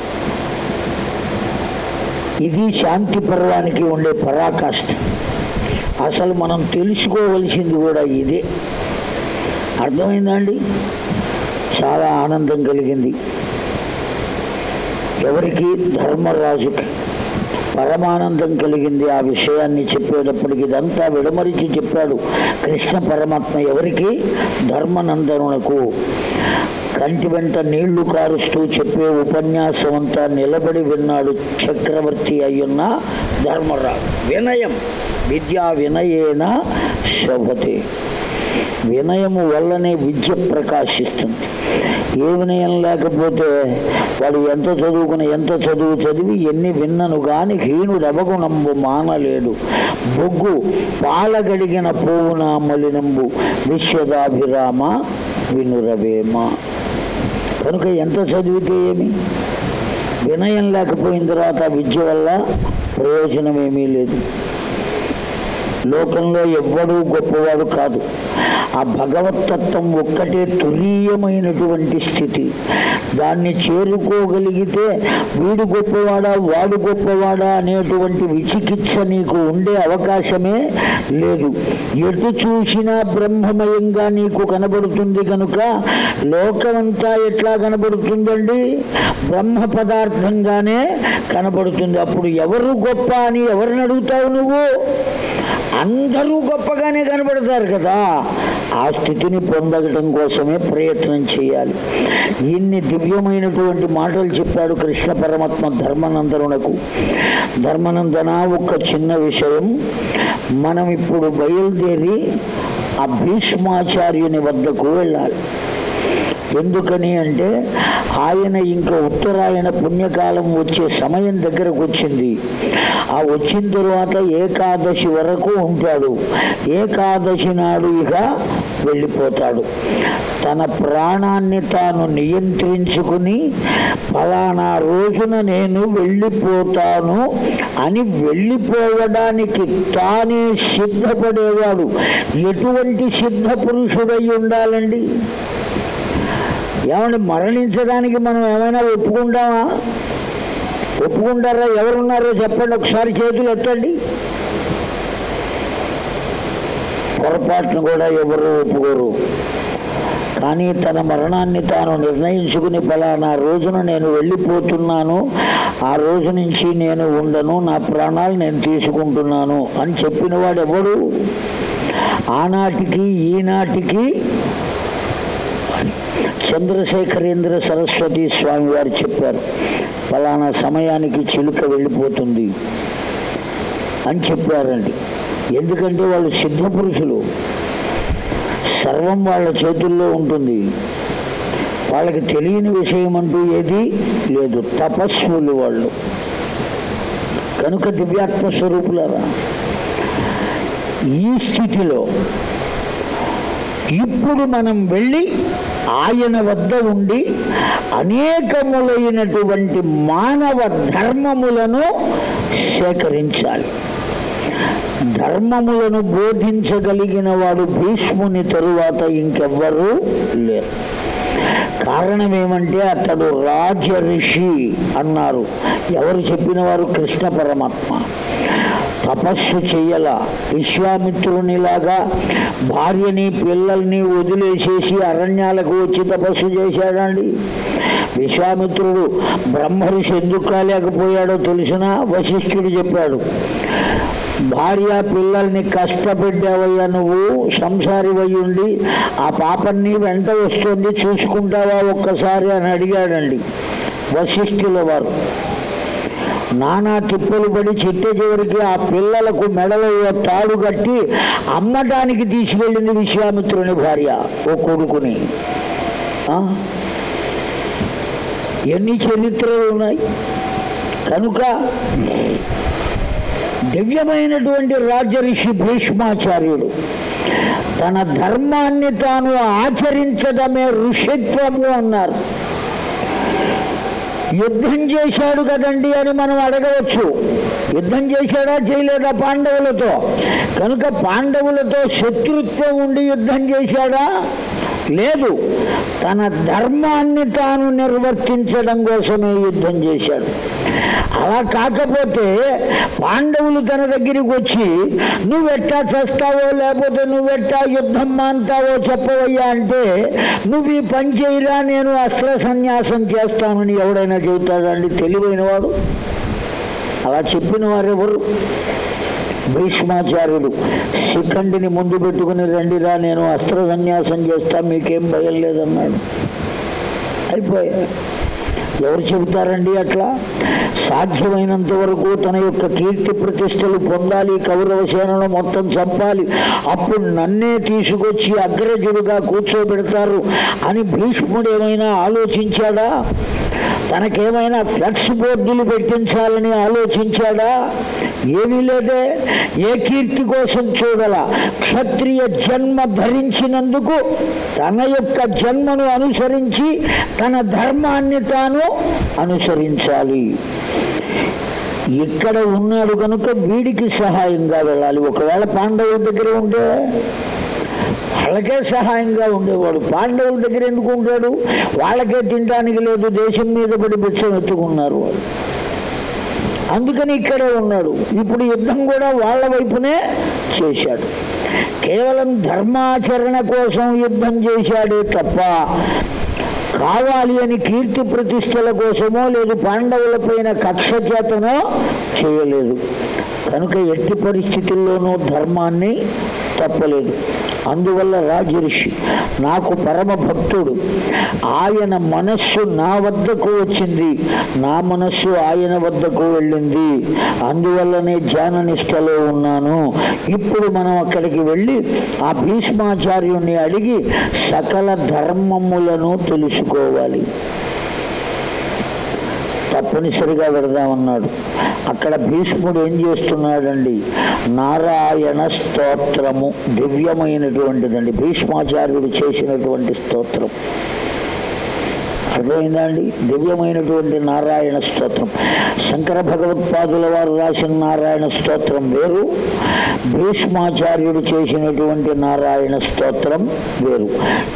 ఇది శాంతి పర్వానికి ఉండే పరాకాష్ఠ. అసలు మనం తెలుసుకోవలసింది కూడా ఇదే. అర్థమైందండి చాలా ఆనందం కలిగింది. ఎవరికి ధర్మరాజుకి పరమానందం కలిగింది ఆ విషయాన్ని చెప్పేటప్పటికి ఇదంతా విడమరిచి చెప్పాడు. కృష్ణ పరమాత్మ ఎవరికి ధర్మనందనునకు కంటి వెంట నీళ్ళు కారుస్తూ చెప్పే ఉపన్యాసం అంతా నిలబడి విన్నాడు చక్రవర్తి అయ్యున్న ధర్మరాజు. వినయం. విద్యా వినయేన శోభతే. వినయము వల్లనే విద్య ప్రకాశిస్తుంది. ఏ వినయం లేకపోతే వాడు ఎంత చదువుకుని ఎంత చదువు చదివి ఎన్ని విన్నను గాని హీనుడు అవగుణంబు మానలేడు. బొగ్గు పాలగడిగిన పోవున మలినంబు విశ్వదాభిరామ వినురవేమ. కనుక ఎంత చదివితే ఏమి? వినయం లేకపోయిన తర్వాత విద్య వల్ల ప్రయోజనం ఏమీ లేదు. లోకంలో ఎవ్వడూ గొప్పవాడు కాదు. ఆ భగవతత్వం ఒక్కటే తురీయమైనటువంటి స్థితి. దాన్ని చేరుకోగలిగితే వీడు గొప్పవాడా వాడు గొప్పవాడా అనేటువంటి విచికిత్స నీకు ఉండే అవకాశమే లేదు. ఎటు చూసినా బ్రహ్మమయంగా నీకు కనబడుతుంది కనుక లోకమంతా ఎట్లా కనబడుతుందండి? బ్రహ్మ పదార్థంగానే కనబడుతుంది. అప్పుడు ఎవరు గొప్ప అని ఎవరిని అడుగుతావు నువ్వు? అందరూ గొప్పగానే కనబడతారు కదా. ఆ స్థితిని పొందగటం కోసమే ప్రయత్నం చేయాలి. ఇన్ని దివ్యమైనటువంటి మాటలు చెప్పాడు కృష్ణ పరమాత్మ ధర్మనందనునకు. ధర్మనందన ఒక చిన్న విషయం. మనం ఇప్పుడు బయలుదేరి ఆ భీష్మాచార్యుని వద్దకు వెళ్ళాలి. ఎందుకని అంటే ఆయన ఇంకా ఉత్తరాయణ పుణ్యకాలం వచ్చే సమయం దగ్గరకు వచ్చింది. ఆ వచ్చిన తరువాత ఏకాదశి వరకు ఉంటాడు. ఏకాదశి నాడు ఇక వెళ్ళిపోతాడు. తన ప్రాణాన్ని తాను నియంత్రించుకుని ఫలానా రోజున నేను వెళ్ళిపోతాను అని వెళ్ళిపోవడానికి తానే సిద్ధపడేవాడు. ఎటువంటి సిద్ధ పురుషుడై ఉండాలండి? ఏమంటే మరణించడానికి మనం ఏమైనా ఒప్పుకుంటామా? ఒప్పుకుంటారా? ఎవరున్నారో చెప్పండి ఒకసారి చేతులు ఎత్తండి. పొరపాటును కూడా ఎవరు ఒప్పుకోరు. కానీ తన మరణాన్ని తాను నిర్ణయించుకుని ఫలానా రోజున నేను వెళ్ళిపోతున్నాను. ఆ రోజు నుంచి నేను ఉండను నా ప్రాణాలు నేను తీసుకుంటున్నాను అని చెప్పిన వాడు ఎవడు ఆనాటికి ఈనాటికి చంద్రశేఖరేంద్ర సరస్వతి స్వామి వారు చెప్పారు ఫలానా సమయానికి చిలుక వెళ్ళిపోతుంది అని చెప్పారండి. ఎందుకంటే వాళ్ళు సిద్ధ పురుషులు. సర్వం వాళ్ళ చేతుల్లో ఉంటుంది. వాళ్ళకి తెలియని విషయం అంటూ ఏది లేదు. తపస్సులు వాళ్ళు. కనుక దివ్యాత్మ స్వరూపులరా ఈ స్థితిలో ఇప్పుడు మనం వెళ్ళి ఆయన వద్ద ఉండి అనేకములైనటువంటి మానవ ధర్మములను సేకరించాలి. ధర్మములను బోధించగలిగిన వాడు భీష్ముని తరువాత ఇంకెవ్వరూ లేరు. కారణం ఏమంటే అతడు రాజ ఋషి అన్నారు. ఎవరు చెప్పిన వారు కృష్ణ పరమాత్మ. తపస్సు చెయ్యాల విశ్వామిత్రునిలాగా భార్యని పిల్లల్ని వదిలేసేసి అరణ్యాలకు వచ్చి తపస్సు చేశాడండి. విశ్వామిత్రుడు బ్రహ్మర్షి ఎందుకు కాలేకపోయాడో తెలిసిన? వశిష్ఠుడు చెప్పాడు భార్య పిల్లల్ని కష్టపెట్టావయ్యా నువ్వు సంసారివయ్యుండి ఉండి ఆ పాపన్ని వెంట వస్తుంది చూసుకుంటావా ఒక్కసారి? అని అడిగాడండి వశిష్ఠుల వారు. నానా తిప్పలు పడి చిట్ట చివరికి ఆ పిల్లలకు మెడలో తాడు కట్టి అమ్మటానికి తీసుకెళ్ళింది విశ్వామిత్రుని భార్య ఓ కొడుకుని. ఎన్ని చరిత్రలు ఉన్నాయి? కనుక దివ్యమైనటువంటి రాజరిషి భీష్మాచార్యుడు తన ధర్మాన్ని తాను ఆచరించడమే ఋషిత్వము అన్నారు. యుద్ధం చేశాడు కదండి అని మనం అడగవచ్చు. యుద్ధం చేశాడా చేయలేదా పాండవులతో? కనుక పాండవులతో శత్రుత్వం ఉండి యుద్ధం చేశాడా? లేదు. తన ధర్మాన్ని తాను నిర్వర్తించడం కోసమే యుద్ధం చేశాడు. అలా కాకపోతే పాండవులు తన దగ్గరికి వచ్చి నువ్వెట్టా చేస్తావో లేకపోతే నువ్వెట్టా యుద్ధం మాంతావో చెప్పవయ్యా అంటే నువ్వు ఈ పని చేయరా నేను అస్త్ర సన్యాసం చేస్తానని ఎవడైనా చెబుతాడండి తెలివైనవాడు. అలా చెప్పిన వారెవరు భీష్మాచార్యులు శిఖండిని ముందు పెట్టుకుని రండిరా నేను అస్త్ర సన్యాసం చేస్తా మీకేం భయం లేదన్నాడు. అయిపోయా. ఎవరు చెబుతారండి అట్లా? సాధ్యమైనంత వరకు తన యొక్క కీర్తి ప్రతిష్టలు పొందాలి కౌరవ సేనను మొత్తం చంపాలి. అప్పుడు నన్నే తీసుకొచ్చి అగ్రజుడుగా కూర్చోబెడతారు అని భీష్ముడు ఏమైనా ఆలోచించాడా? తనకేమైనా ఫ్లెక్స్ బోర్డులు పెట్టించాలని ఆలోచించాడా? ఏమీ లేదే ఏ కీర్తి కోసం చూడల? క్షత్రియ జన్మ ధరించినందుకు తన యొక్క జన్మను అనుసరించి తన ధర్మాన్ని తాను అనుసరించాలి. ఇక్కడ ఉన్నాడు కనుక వీడికి సహాయంగా వెళ్ళాలి. ఒకవేళ పాండవుల దగ్గర ఉంటే వాళ్ళకే సహాయంగా ఉండేవాడు. పాండవుల దగ్గర ఎందుకు ఉంటాడు వాళ్ళకే తినడానికి లేదు దేశం మీద పడి బిచ్చం ఎత్తుకున్నారు వాళ్ళు. అందుకని ఇక్కడే ఉన్నాడు. ఇప్పుడు యుద్ధం కూడా వాళ్ళ వైపునే చేశాడు. కేవలం ధర్మాచరణ కోసం యుద్ధం చేశాడే తప్ప కావాలి అని కీర్తి ప్రతిష్టల కోసమో లేదు పాండవుల పైన కక్ష చేతనో చేయలేదు. కనుక ఎట్టి పరిస్థితుల్లోనూ ధర్మాన్ని తప్పలేదు. అందువల్ల రాజర్షి నాకు పరమ భక్తుడు ఆయన మనస్సు నా వద్దకు వచ్చింది నా మనస్సు ఆయన వద్దకు వెళ్ళింది. అందువల్లనే ధ్యాన నిష్టలో ఉన్నాను. ఇప్పుడు మనం అక్కడికి వెళ్ళి ఆ భీష్మాచార్యుణ్ణి అడిగి సకల ధర్మములను తెలుసుకోవాలి. తప్పనిసరిగా పెడదామన్నాడు. అక్కడ భీష్ముడు ఏం చేస్తున్నాడండి? నారాయణ స్తోత్రము దివ్యమైనటువంటిదండి. భీష్మాచార్యుడు చేసినటువంటి స్తోత్రం. అర్థమైందా అండి దివ్యమైనటువంటి నారాయణ స్తోత్రం. శంకర భగవత్పాదుల వారు రాసిన నారాయణ స్తోత్రం వేరు. భీష్మాచార్యుడు చేసినటువంటి నారాయణ స్తోత్రం వేరు.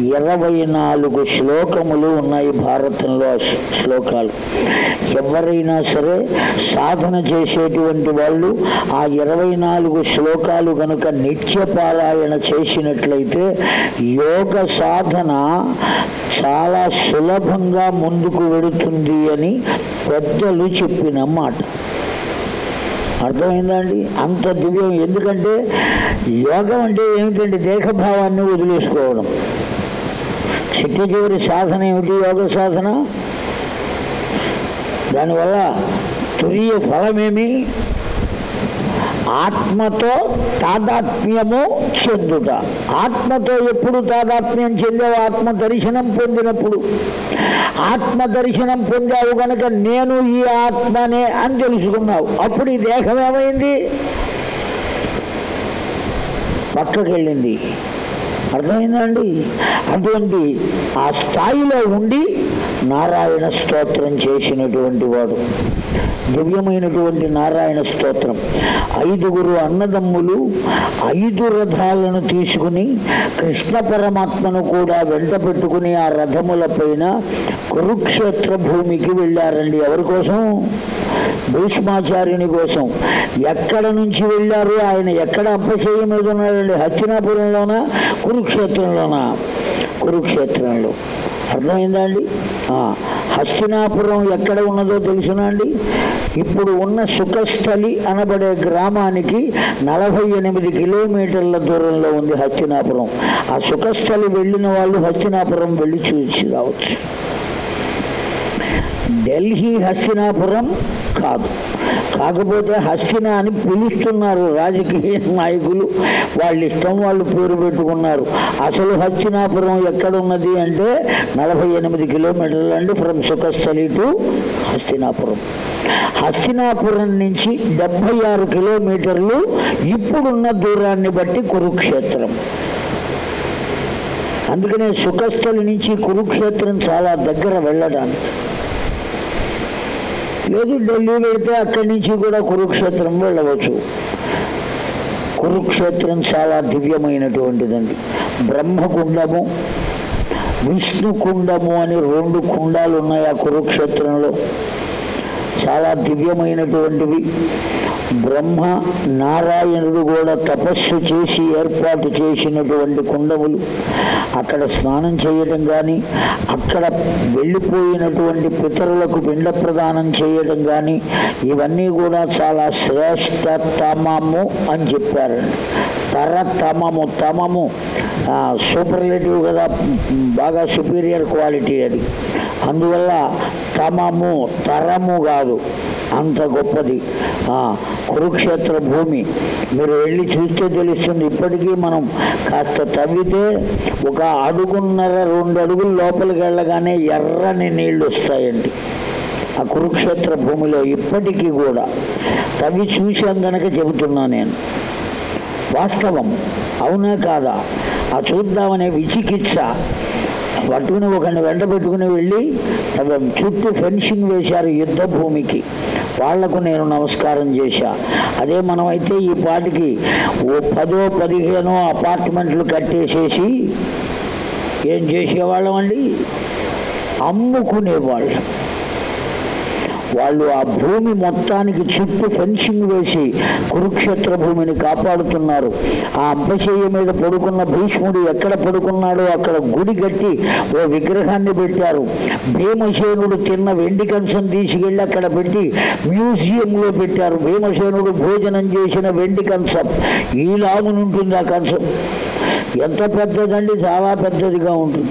ఇరవై నాలుగు శ్లోకములు ఉన్నాయి భారతంలో శ్లోకాలు. ఎవరైనా సరే సాధన చేసేటువంటి వాళ్ళు ఆ ఇరవై నాలుగు శ్లోకాలు కనుక నిత్య పారాయణ చేసినట్లయితే యోగ సాధన చాలా సులభంగా ముందుకు వెడుతుంది అని పెద్దలు చెప్పిన మాట. అర్థమైందండి? అంత దివ్యం. ఎందుకంటే యోగం అంటే ఏమిటంటే దేహభావాన్ని వదిలేసుకోవడం. చిట్ట చివరి సాధన ఏమిటి? యోగ సాధన? దానివల్ల తురియ ఫలమేమి? ఆత్మతో తాదాత్మ్యము చెందుట. ఆత్మతో ఎప్పుడు తాదాత్మ్యం చెందావు? ఆత్మ దర్శనం పొందినప్పుడు. ఆత్మ దర్శనం పొందావు కనుక నేను ఈ ఆత్మనే అని తెలుసుకున్నావు. అప్పుడు ఈ దేహం ఏమైంది? పక్కకి వెళ్ళింది అటువంటి ఆ స్థాయిలో ఉండి నారాయణ స్తోత్రం చేసినటువంటి వాడు. దివ్యమైనటువంటి నారాయణ స్తోత్రం. ఐదుగురు అన్నదమ్ములు ఐదు రథాలను తీసుకుని కృష్ణ పరమాత్మను కూడా వెంట పెట్టుకుని ఆ రథములపైన కురుక్షేత్ర భూమికి వెళ్ళారండి. ఎవరి కోసం? భీష్మాచార్యుని కోసం. ఎక్కడ నుంచి వెళ్ళారు? ఆయన ఎక్కడ అప్పచేయ మీద ఉన్నాడండి? హస్తినాపురంలోనా? కురుక్షేత్రంలోనా? కురుక్షేత్రంలో. అర్థమైందా అండి? హస్తినాపురం ఎక్కడ ఉన్నదో తెలుసునా అండి? ఇప్పుడు ఉన్న సుఖస్థలి అనబడే గ్రామానికి నలభై ఎనిమిది కిలోమీటర్ల దూరంలో ఉంది హస్తినాపురం. ఆ సుఖస్థలి వెళ్ళిన వాళ్ళు హస్తినాపురం వెళ్ళి చూసి రావచ్చు. ఢిల్లీ హస్తినాపురం కాదు. కాకపోతే హస్తిన అని పిలుస్తున్నారు రాజకీయ నాయకులు. వాళ్ళు ఇష్టం వాళ్ళు పేరు పెట్టుకున్నారు. అసలు హస్తినాపురం ఎక్కడున్నది అంటే నలభై ఎనిమిది కిలోమీటర్లు అండి ఫ్రమ్ సుఖస్థలి టు హస్తినాపురం. హస్తినాపురం నుంచి డెబ్బై ఆరు కిలోమీటర్లు ఇప్పుడున్న దూరాన్ని బట్టి కురుక్షేత్రం. అందుకనే సుఖస్థలి నుంచి కురుక్షేత్రం చాలా దగ్గర వెళ్ళడానికి. లేదు ఢిల్లీ వెళితే అక్కడి నుంచి కూడా కురుక్షేత్రం వెళ్ళవచ్చు. కురుక్షేత్రం చాలా దివ్యమైనటువంటిదండి. బ్రహ్మకుండము విష్ణు కుండము అని రెండు కుండాలు ఉన్నాయి ఆ కురుక్షేత్రంలో. చాలా దివ్యమైనటువంటివి. బ్రహ్మ నారాయణుడు కూడా తపస్సు చేసి ఏర్పాటు చేసినటువంటి కుండములు అక్కడ స్నానం చేయడం కానీ అక్కడ వెళ్ళిపోయినటువంటి పితరులకు పిండ ప్రదానం చేయడం కానీ ఇవన్నీ కూడా చాలా శ్రేష్టతమము అని చెప్పారండి తర తమము తమము సూపర్లేటివ్ కదా బాగా సుపీరియర్ క్వాలిటీ అది. అందువల్ల తమము తరము కాదు. అంత గొప్పది. ఆ, కురుక్షేత్ర భూమి. మీరు వెళ్ళి చూస్తే తెలుస్తుంది. ఇప్పటికీ మనం కాస్త తవ్వితే ఒక అడుగున్నర రెండు అడుగులు లోపలికి వెళ్ళగానే ఎర్రని నీళ్ళు వస్తాయండి. ఆ కురుక్షేత్ర భూమిలో ఇప్పటికీ కూడా. తవ్వి చూశాం కనుక చెబుతున్నా నేను. వాస్తవం. అవునా కాదా? ఆ చూద్దామనే విచికిత్స. పట్టుకుని ఒకరిని వెంట పెట్టుకుని వెళ్ళి తమ చుట్టూ ఫెన్సింగ్ వేశారు యుద్ధ భూమికి. వాళ్ళకు నేను నమస్కారం చేశా. అదే మనమైతే ఈ పాటికి ఓ పదో పదిహేనో అపార్ట్మెంట్లు కట్టేసేసి ఏం చేసేవాళ్ళం అండి అమ్ముకునేవాళ్ళం. వాళ్ళు ఆ భూమి మొత్తానికి చుట్టూ ఫెన్సింగ్ వేసి కురుక్షేత్ర భూమిని కాపాడుతున్నారు. ఆ అంపశయ్య మీద పడుకున్న భీష్ముడు ఎక్కడ పడుకున్నాడో అక్కడ గుడి కట్టి ఓ విగ్రహాన్ని పెట్టారు. భీమసేనుడు తిన్న వెండి కంచం తీసుకెళ్ళి అక్కడ పెట్టి మ్యూజియంలో పెట్టారు. భీమసేనుడు భోజనం చేసిన వెండి కంచం. ఈ లాగునుంటుంది ఆ కంచం. ఎంత పెద్దదండి? చాలా పెద్దదిగా ఉంటుంది.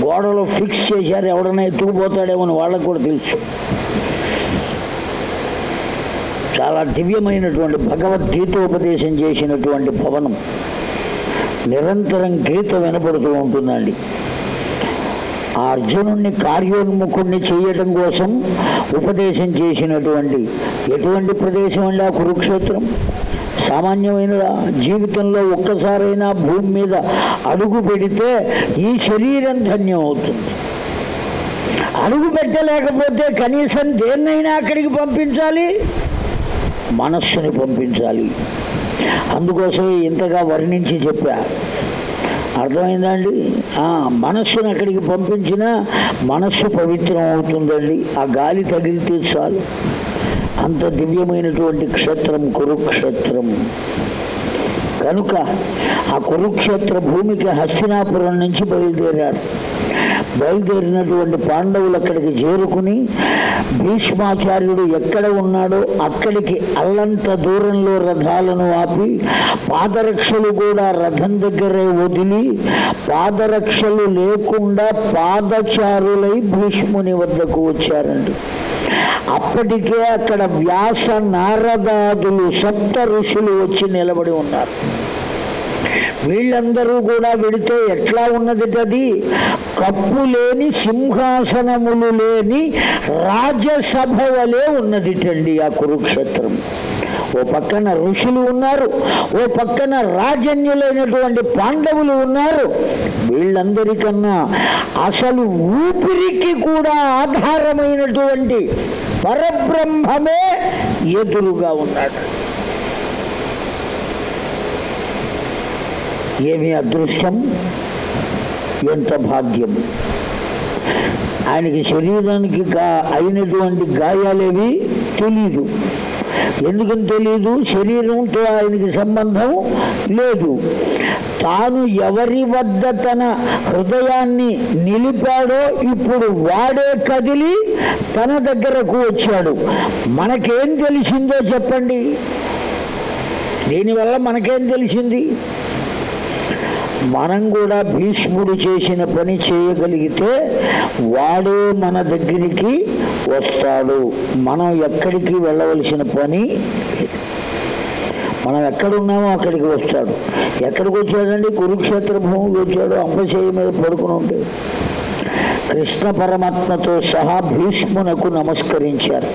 గోడలో ఫిక్స్ చేశారు. ఎవడన్నా ఎత్తుకుపోతాడేమో అని వాళ్ళకు కూడా తెలుసు. చాలా దివ్యమైనటువంటి భగవద్గీతోపదేశం చేసినటువంటి భవనం నిరంతరం గీత వినపడుతూ ఉంటుందండి. ఆ అర్జునుణ్ణి కార్యోన్ముఖుణ్ణి చేయటం కోసం ఉపదేశం చేసినటువంటి ఎటువంటి ప్రదేశం అండి ఆ కురుక్షేత్రం? సామాన్యమైన జీవితంలో ఒక్కసారైనా భూమి మీద అడుగు పెడితే ఈ శరీరం ధన్యం అవుతుంది. అడుగు పెట్టలేకపోతే కనీసం దేన్నైనా అక్కడికి పంపించాలి? మనస్సుని పంపించాలి. అందుకోసమే ఇంతగా వర్ణించి చెప్పా. అర్థమైందండి? మనస్సును అక్కడికి పంపించినా మనస్సు పవిత్రం అవుతుందండి. ఆ గాలి తగిలితే చాలు. అంత దివ్యమైనటువంటి క్షేత్రం కురుక్షేత్రం. కనుక ఆ కురుక్షేత్ర భూమికి హస్తినాపురం నుంచి బయలుదేరారు. బయలుదేరినటువంటి పాండవులు అక్కడికి చేరుకుని భీష్మాచార్యుడు ఎక్కడ ఉన్నాడో అక్కడికి అల్లంత దూరంలో రథాలను ఆపి పాదరక్షలు కూడా రథం దగ్గరే వదిలి పాదరక్షలు లేకుండా పాదచారులై భీష్ముని వద్దకు వచ్చారండి అప్పటికే అక్కడ వ్యాస నారదాదులు సప్త ఋషులు వచ్చి నిలబడి ఉన్నారు. వీళ్ళందరూ కూడా వెడితే ఎట్లా ఉన్నది అది? కప్పు లేని సింహాసనములు లేని రాజ్యసభ వలె ఉన్నదిటండి ఆ కురుక్షేత్రం. ఓ పక్కన ఋషులు ఉన్నారు ఓ పక్కన రాజన్యులైనటువంటి పాండవులు ఉన్నారు. వీళ్ళందరికన్నా అసలు ఊపిరికి కూడా ఆధారమైనటువంటి పరబ్రహ్మమే ఎదురుగా ఉన్నాడు. ఏమి అదృష్టం? ఎంత భాగ్యం? ఆయనకి శరీరానికి గా అయినటువంటి గాయాలేవి తెలీదు. ఎందుకని తెలియదు శరీరంతో ఆయనకి సంబంధం లేదు. తాను ఎవరి వద్ద తన హృదయాన్ని నిలిపాడో ఇప్పుడు వాడే కదిలి తన దగ్గరకు వచ్చాడు. మనకేం తెలిసిందో చెప్పండి. దీనివల్ల మనకేం తెలిసింది? మనం కూడా భీష్ముడు చేసిన పని చేయగలిగితే వాడే మన దగ్గరికి వస్తాడు. మనం ఎక్కడికి వెళ్ళవలసిన పని? మనం ఎక్కడున్నామో అక్కడికి వస్తాడు. ఎక్కడికి వచ్చాడండి? కురుక్షేత్ర భూమికి వచ్చాడు. అంబశయ్య మీద పడుకుని ఉంటే. కృష్ణ పరమాత్మతో సహా భీష్మునకు నమస్కరించారు.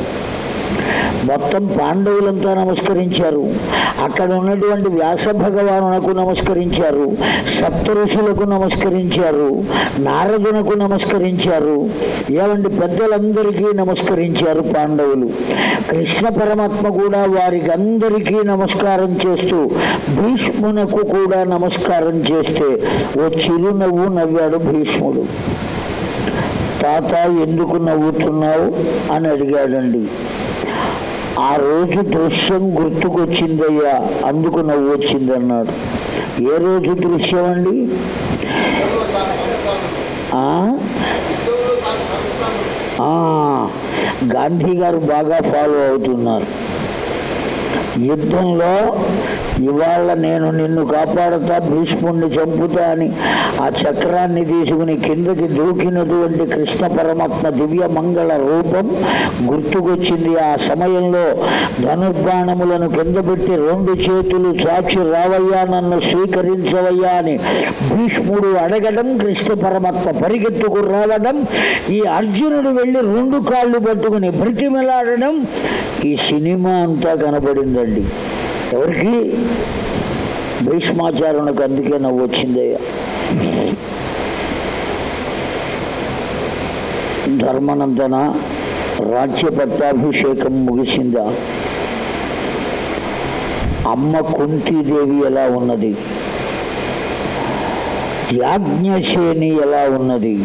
మొత్తం పాండవులంతా నమస్కరించారు. అక్కడ ఉన్నటువంటి వ్యాస భగవానునకు నమస్కరించారు. సప్త ఋషులకు నమస్కరించారు. నారదునకు నమస్కరించారు. ఏమండి పెద్దలందరికీ నమస్కరించారు పాండవులు. కృష్ణ పరమాత్మ కూడా వారికి అందరికీ నమస్కారం చేస్తూ భీష్మునకు కూడా నమస్కారం చేస్తే ఓ చిరునవ్వు నవ్వాడు భీష్ముడు. తాత ఎందుకు నవ్వుతున్నావు? అని అడిగాడండి. ఆ రోజు దృశ్యం గుర్తుకొచ్చిందయ్యా అందుకు నవ్వు వచ్చింది అన్నాడు. ఏ రోజు దృశ్యం అండి? ఆ? ఆ, గాంధీ గారు బాగా ఫాలో అవుతున్నారు. యుద్ధంలో ఇవాళ నేను నిన్ను కాపాడుతా భీష్ముణ్ణి చంపుతా అని ఆ చక్రాన్ని తీసుకుని కిందకి దూకినటువంటి కృష్ణ పరమాత్మ దివ్య మంగళ రూపం గుర్తుకొచ్చింది. ఆ సమయంలో ధనుర్బాణములను కింద పెట్టి రెండు చేతులు చాచి రావయ్యా నన్ను స్వీకరించవయ్యా అని భీష్ముడు అడగడం కృష్ణ పరమాత్మ పరిగెత్తుకు రావడం ఈ అర్జునుడు వెళ్ళి రెండు కాళ్ళు పట్టుకుని బ్రతిమలాడడం ఈ సినిమా అంతా కనబడిందండి. ఎవరికి? భీష్మాచార్యునికి అందుకే నవ్వు వచ్చిందయ్యా ధర్మనందన రాజ్య పట్టాభిషేకం ముగిసిందా? అమ్మ కుంతీదేవి ఎలా ఉన్నది? యాజ్ఞసేని ఎలా ఉన్నది?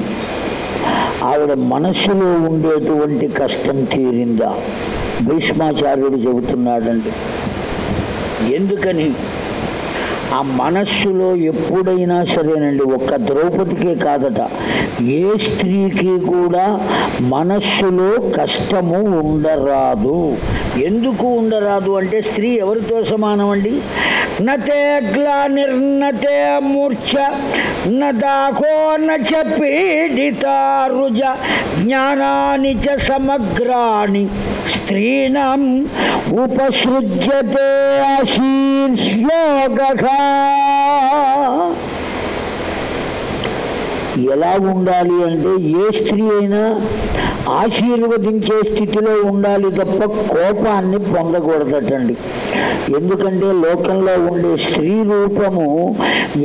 ఆవిడ మనసులో ఉండేటువంటి కష్టం తీరిందా? భీష్మాచార్యుడు చెబుతున్నాడండి. ఎందుకని? ఆ మనస్సులో ఎప్పుడైనా సరేనండి ఒక్క ద్రౌపదికే కాదట. ఏ స్త్రీకి కూడా మనస్సులో కష్టము ఉండరాదు. ఎందుకు ఉండరాదు అంటే స్త్రీ ఎవరితో సమానం అండి నతే గ్లానిర్నతే మూర్ఛ నదాకో నచ పీడితారుజ జ్ఞానాని చ సమగ్రాణి స్త్రీణం ఉపసృజ్యతే అశీర్ష్యోగ ఎలా ఉండాలి అంటే ఏ స్త్రీ అయినా ఆశీర్వదించే స్థితిలో ఉండాలి తప్ప కోపాన్ని పొందకూడదటండి. ఎందుకంటే లోకంలో ఉండే స్త్రీ రూపము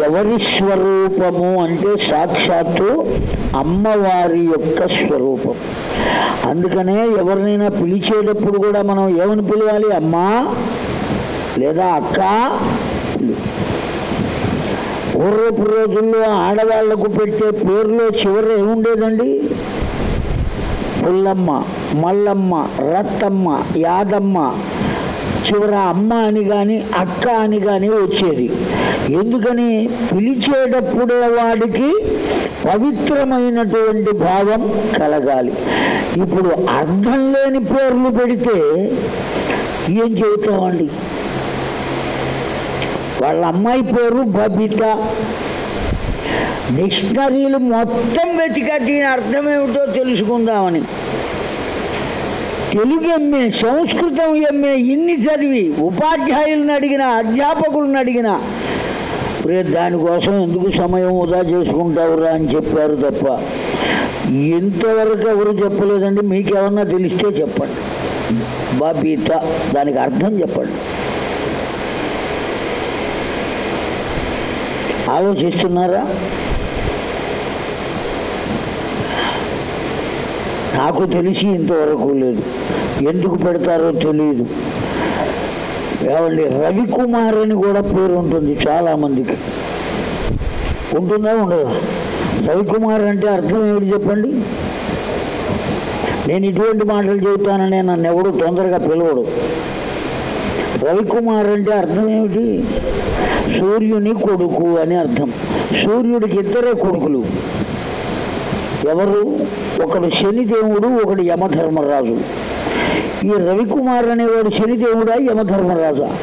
ఎవరి స్వరూపము అంటే సాక్షాత్తు అమ్మవారి యొక్క స్వరూపం. అందుకనే ఎవరినైనా పిలిచేటప్పుడు కూడా మనం ఏమని పిలవాలి? అమ్మా లేదా అక్క? పూర్వపు రోజుల్లో ఆడవాళ్ళకు పెట్టే పేరులో చివర ఏముండేదండి? పుల్లమ్మ మల్లమ్మ రత్తమ్మ యాదమ్మ. చివర అమ్మ అని కానీ అక్క అని కానీ వచ్చేది. ఎందుకని? పిలిచేటప్పుడే వాడికి పవిత్రమైనటువంటి భావం కలగాలి. ఇప్పుడు అర్థం లేని పేర్లు పెడితే ఏం చెబుతామండి? వాళ్ళ అమ్మాయి పేరు బబిత. డిక్షనరీలు మొత్తం వెతికట్టి దీని అర్థం ఏమిటో తెలుసుకుందామని. తెలుగు ఎంఏ సంస్కృతం ఎంఏ ఇన్ని చదివి ఉపాధ్యాయులను అడిగిన అధ్యాపకులను అడిగిన రే దానికోసం ఎందుకు సమయం వృధా చేసుకుంటావురా అని చెప్పారు తప్ప ఇంతవరకు ఎవరు చెప్పలేదండి. మీకేమన్నా తెలిస్తే చెప్పండి. బాబీత దానికి అర్థం చెప్పండి. ఆలోచిస్తున్నారా? నాకు తెలిసి ఇంతవరకు లేదు. ఎందుకు పెడతారో తెలియదు ఏమండి రవికుమార్ అని కూడా పేరు ఉంటుంది చాలా మందికి ఉంటుందా ఉండదా? రవికుమార్ అంటే అర్థం ఏమిటి చెప్పండి? నేను ఇటువంటి మాటలు చెబుతానని నన్ను ఎవడు తొందరగా పిలవడు. రవికుమార్ అంటే అర్థం ఏమిటి సూర్యుని కొడుకు అని అర్థం. సూర్యుడికి ఇద్దరే కొడుకులు. ఎవరు? ఒకడు శనిదేవుడు ఒకడు యమధర్మరాజు. ఈ రవికుమార్ అనేవాడు శనిదేవుడా యమధర్మరాజా?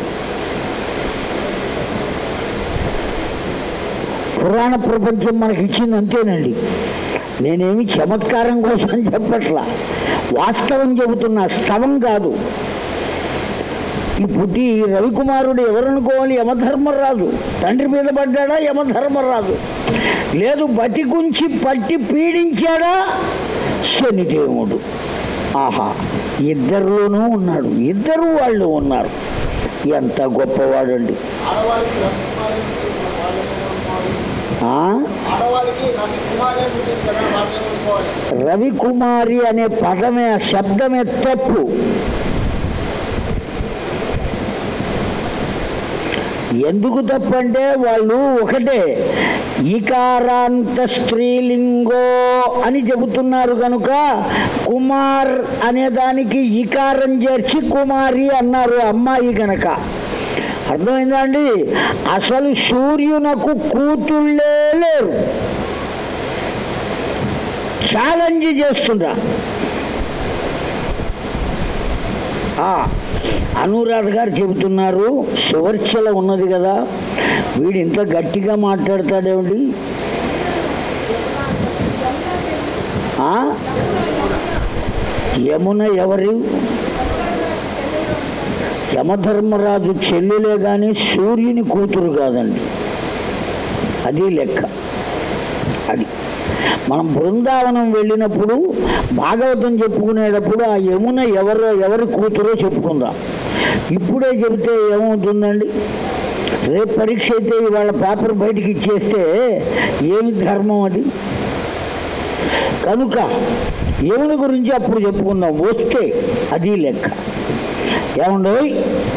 పురాణ ప్రపంచం మనకి ఇచ్చింది అంతేనండి. నేనేమి చమత్కారం కోసం చెప్పట్లా. వాస్తవం చెబుతున్నా స్థవం కాదు. ఈ పుట్టి ఈ రవికుమారుడు ఎవరనుకోవాలి? యమధర్మరాజు. తండ్రి మీద పడ్డాడా? యమధర్మరాజు. లేదు బతికుంచి పట్టి పీడించాడా? శనిదేవుడు. ఆహా ఇద్దరిలోనూ ఉన్నాడు. ఇద్దరు వాళ్ళు ఉన్నారు. ఎంత గొప్పవాడండి. రవికుమారి అనే పదమే శబ్దమే తప్పు. ఎందుకు తప్పంటే వాళ్ళు ఒకటే ఈకారాంత స్త్రీలింగో అని చెబుతున్నారు కనుక కుమార్ అనే దానికి ఈకారం చేర్చి కుమారి అన్నారు అమ్మాయి కనుక అర్థమైందా అండి? అసలు సూర్యునకు కూతుళ్ళే లేరు. ఛాలెంజ్ చేస్తుండ్రా ఆ, అనురాధ గారు చెబుతున్నారు సువర్చల ఉన్నది కదా వీడు ఇంత గట్టిగా మాట్లాడతాడేమిటి? యమున ఎవరి? యమధర్మరాజు చెల్లెలే కానీ సూర్యుని కూతురు కాదండి. అది లెక్క. అది మనం బృందావనం వెళ్ళినప్పుడు భాగవతం చెప్పుకునేటప్పుడు ఆ యమున ఎవరో ఎవరి కూతురో చెప్పుకుందాం. ఇప్పుడే చెబితే ఏమవుతుందండి? రేపు పరీక్ష అయితే ఇవాళ పేపర్ బయటికి ఇచ్చేస్తే ఏమి ధర్మం అది? కనుక యముని గురించి అప్పుడు చెప్పుకుందాం. వస్తే అది లెక్క. ఏముండవు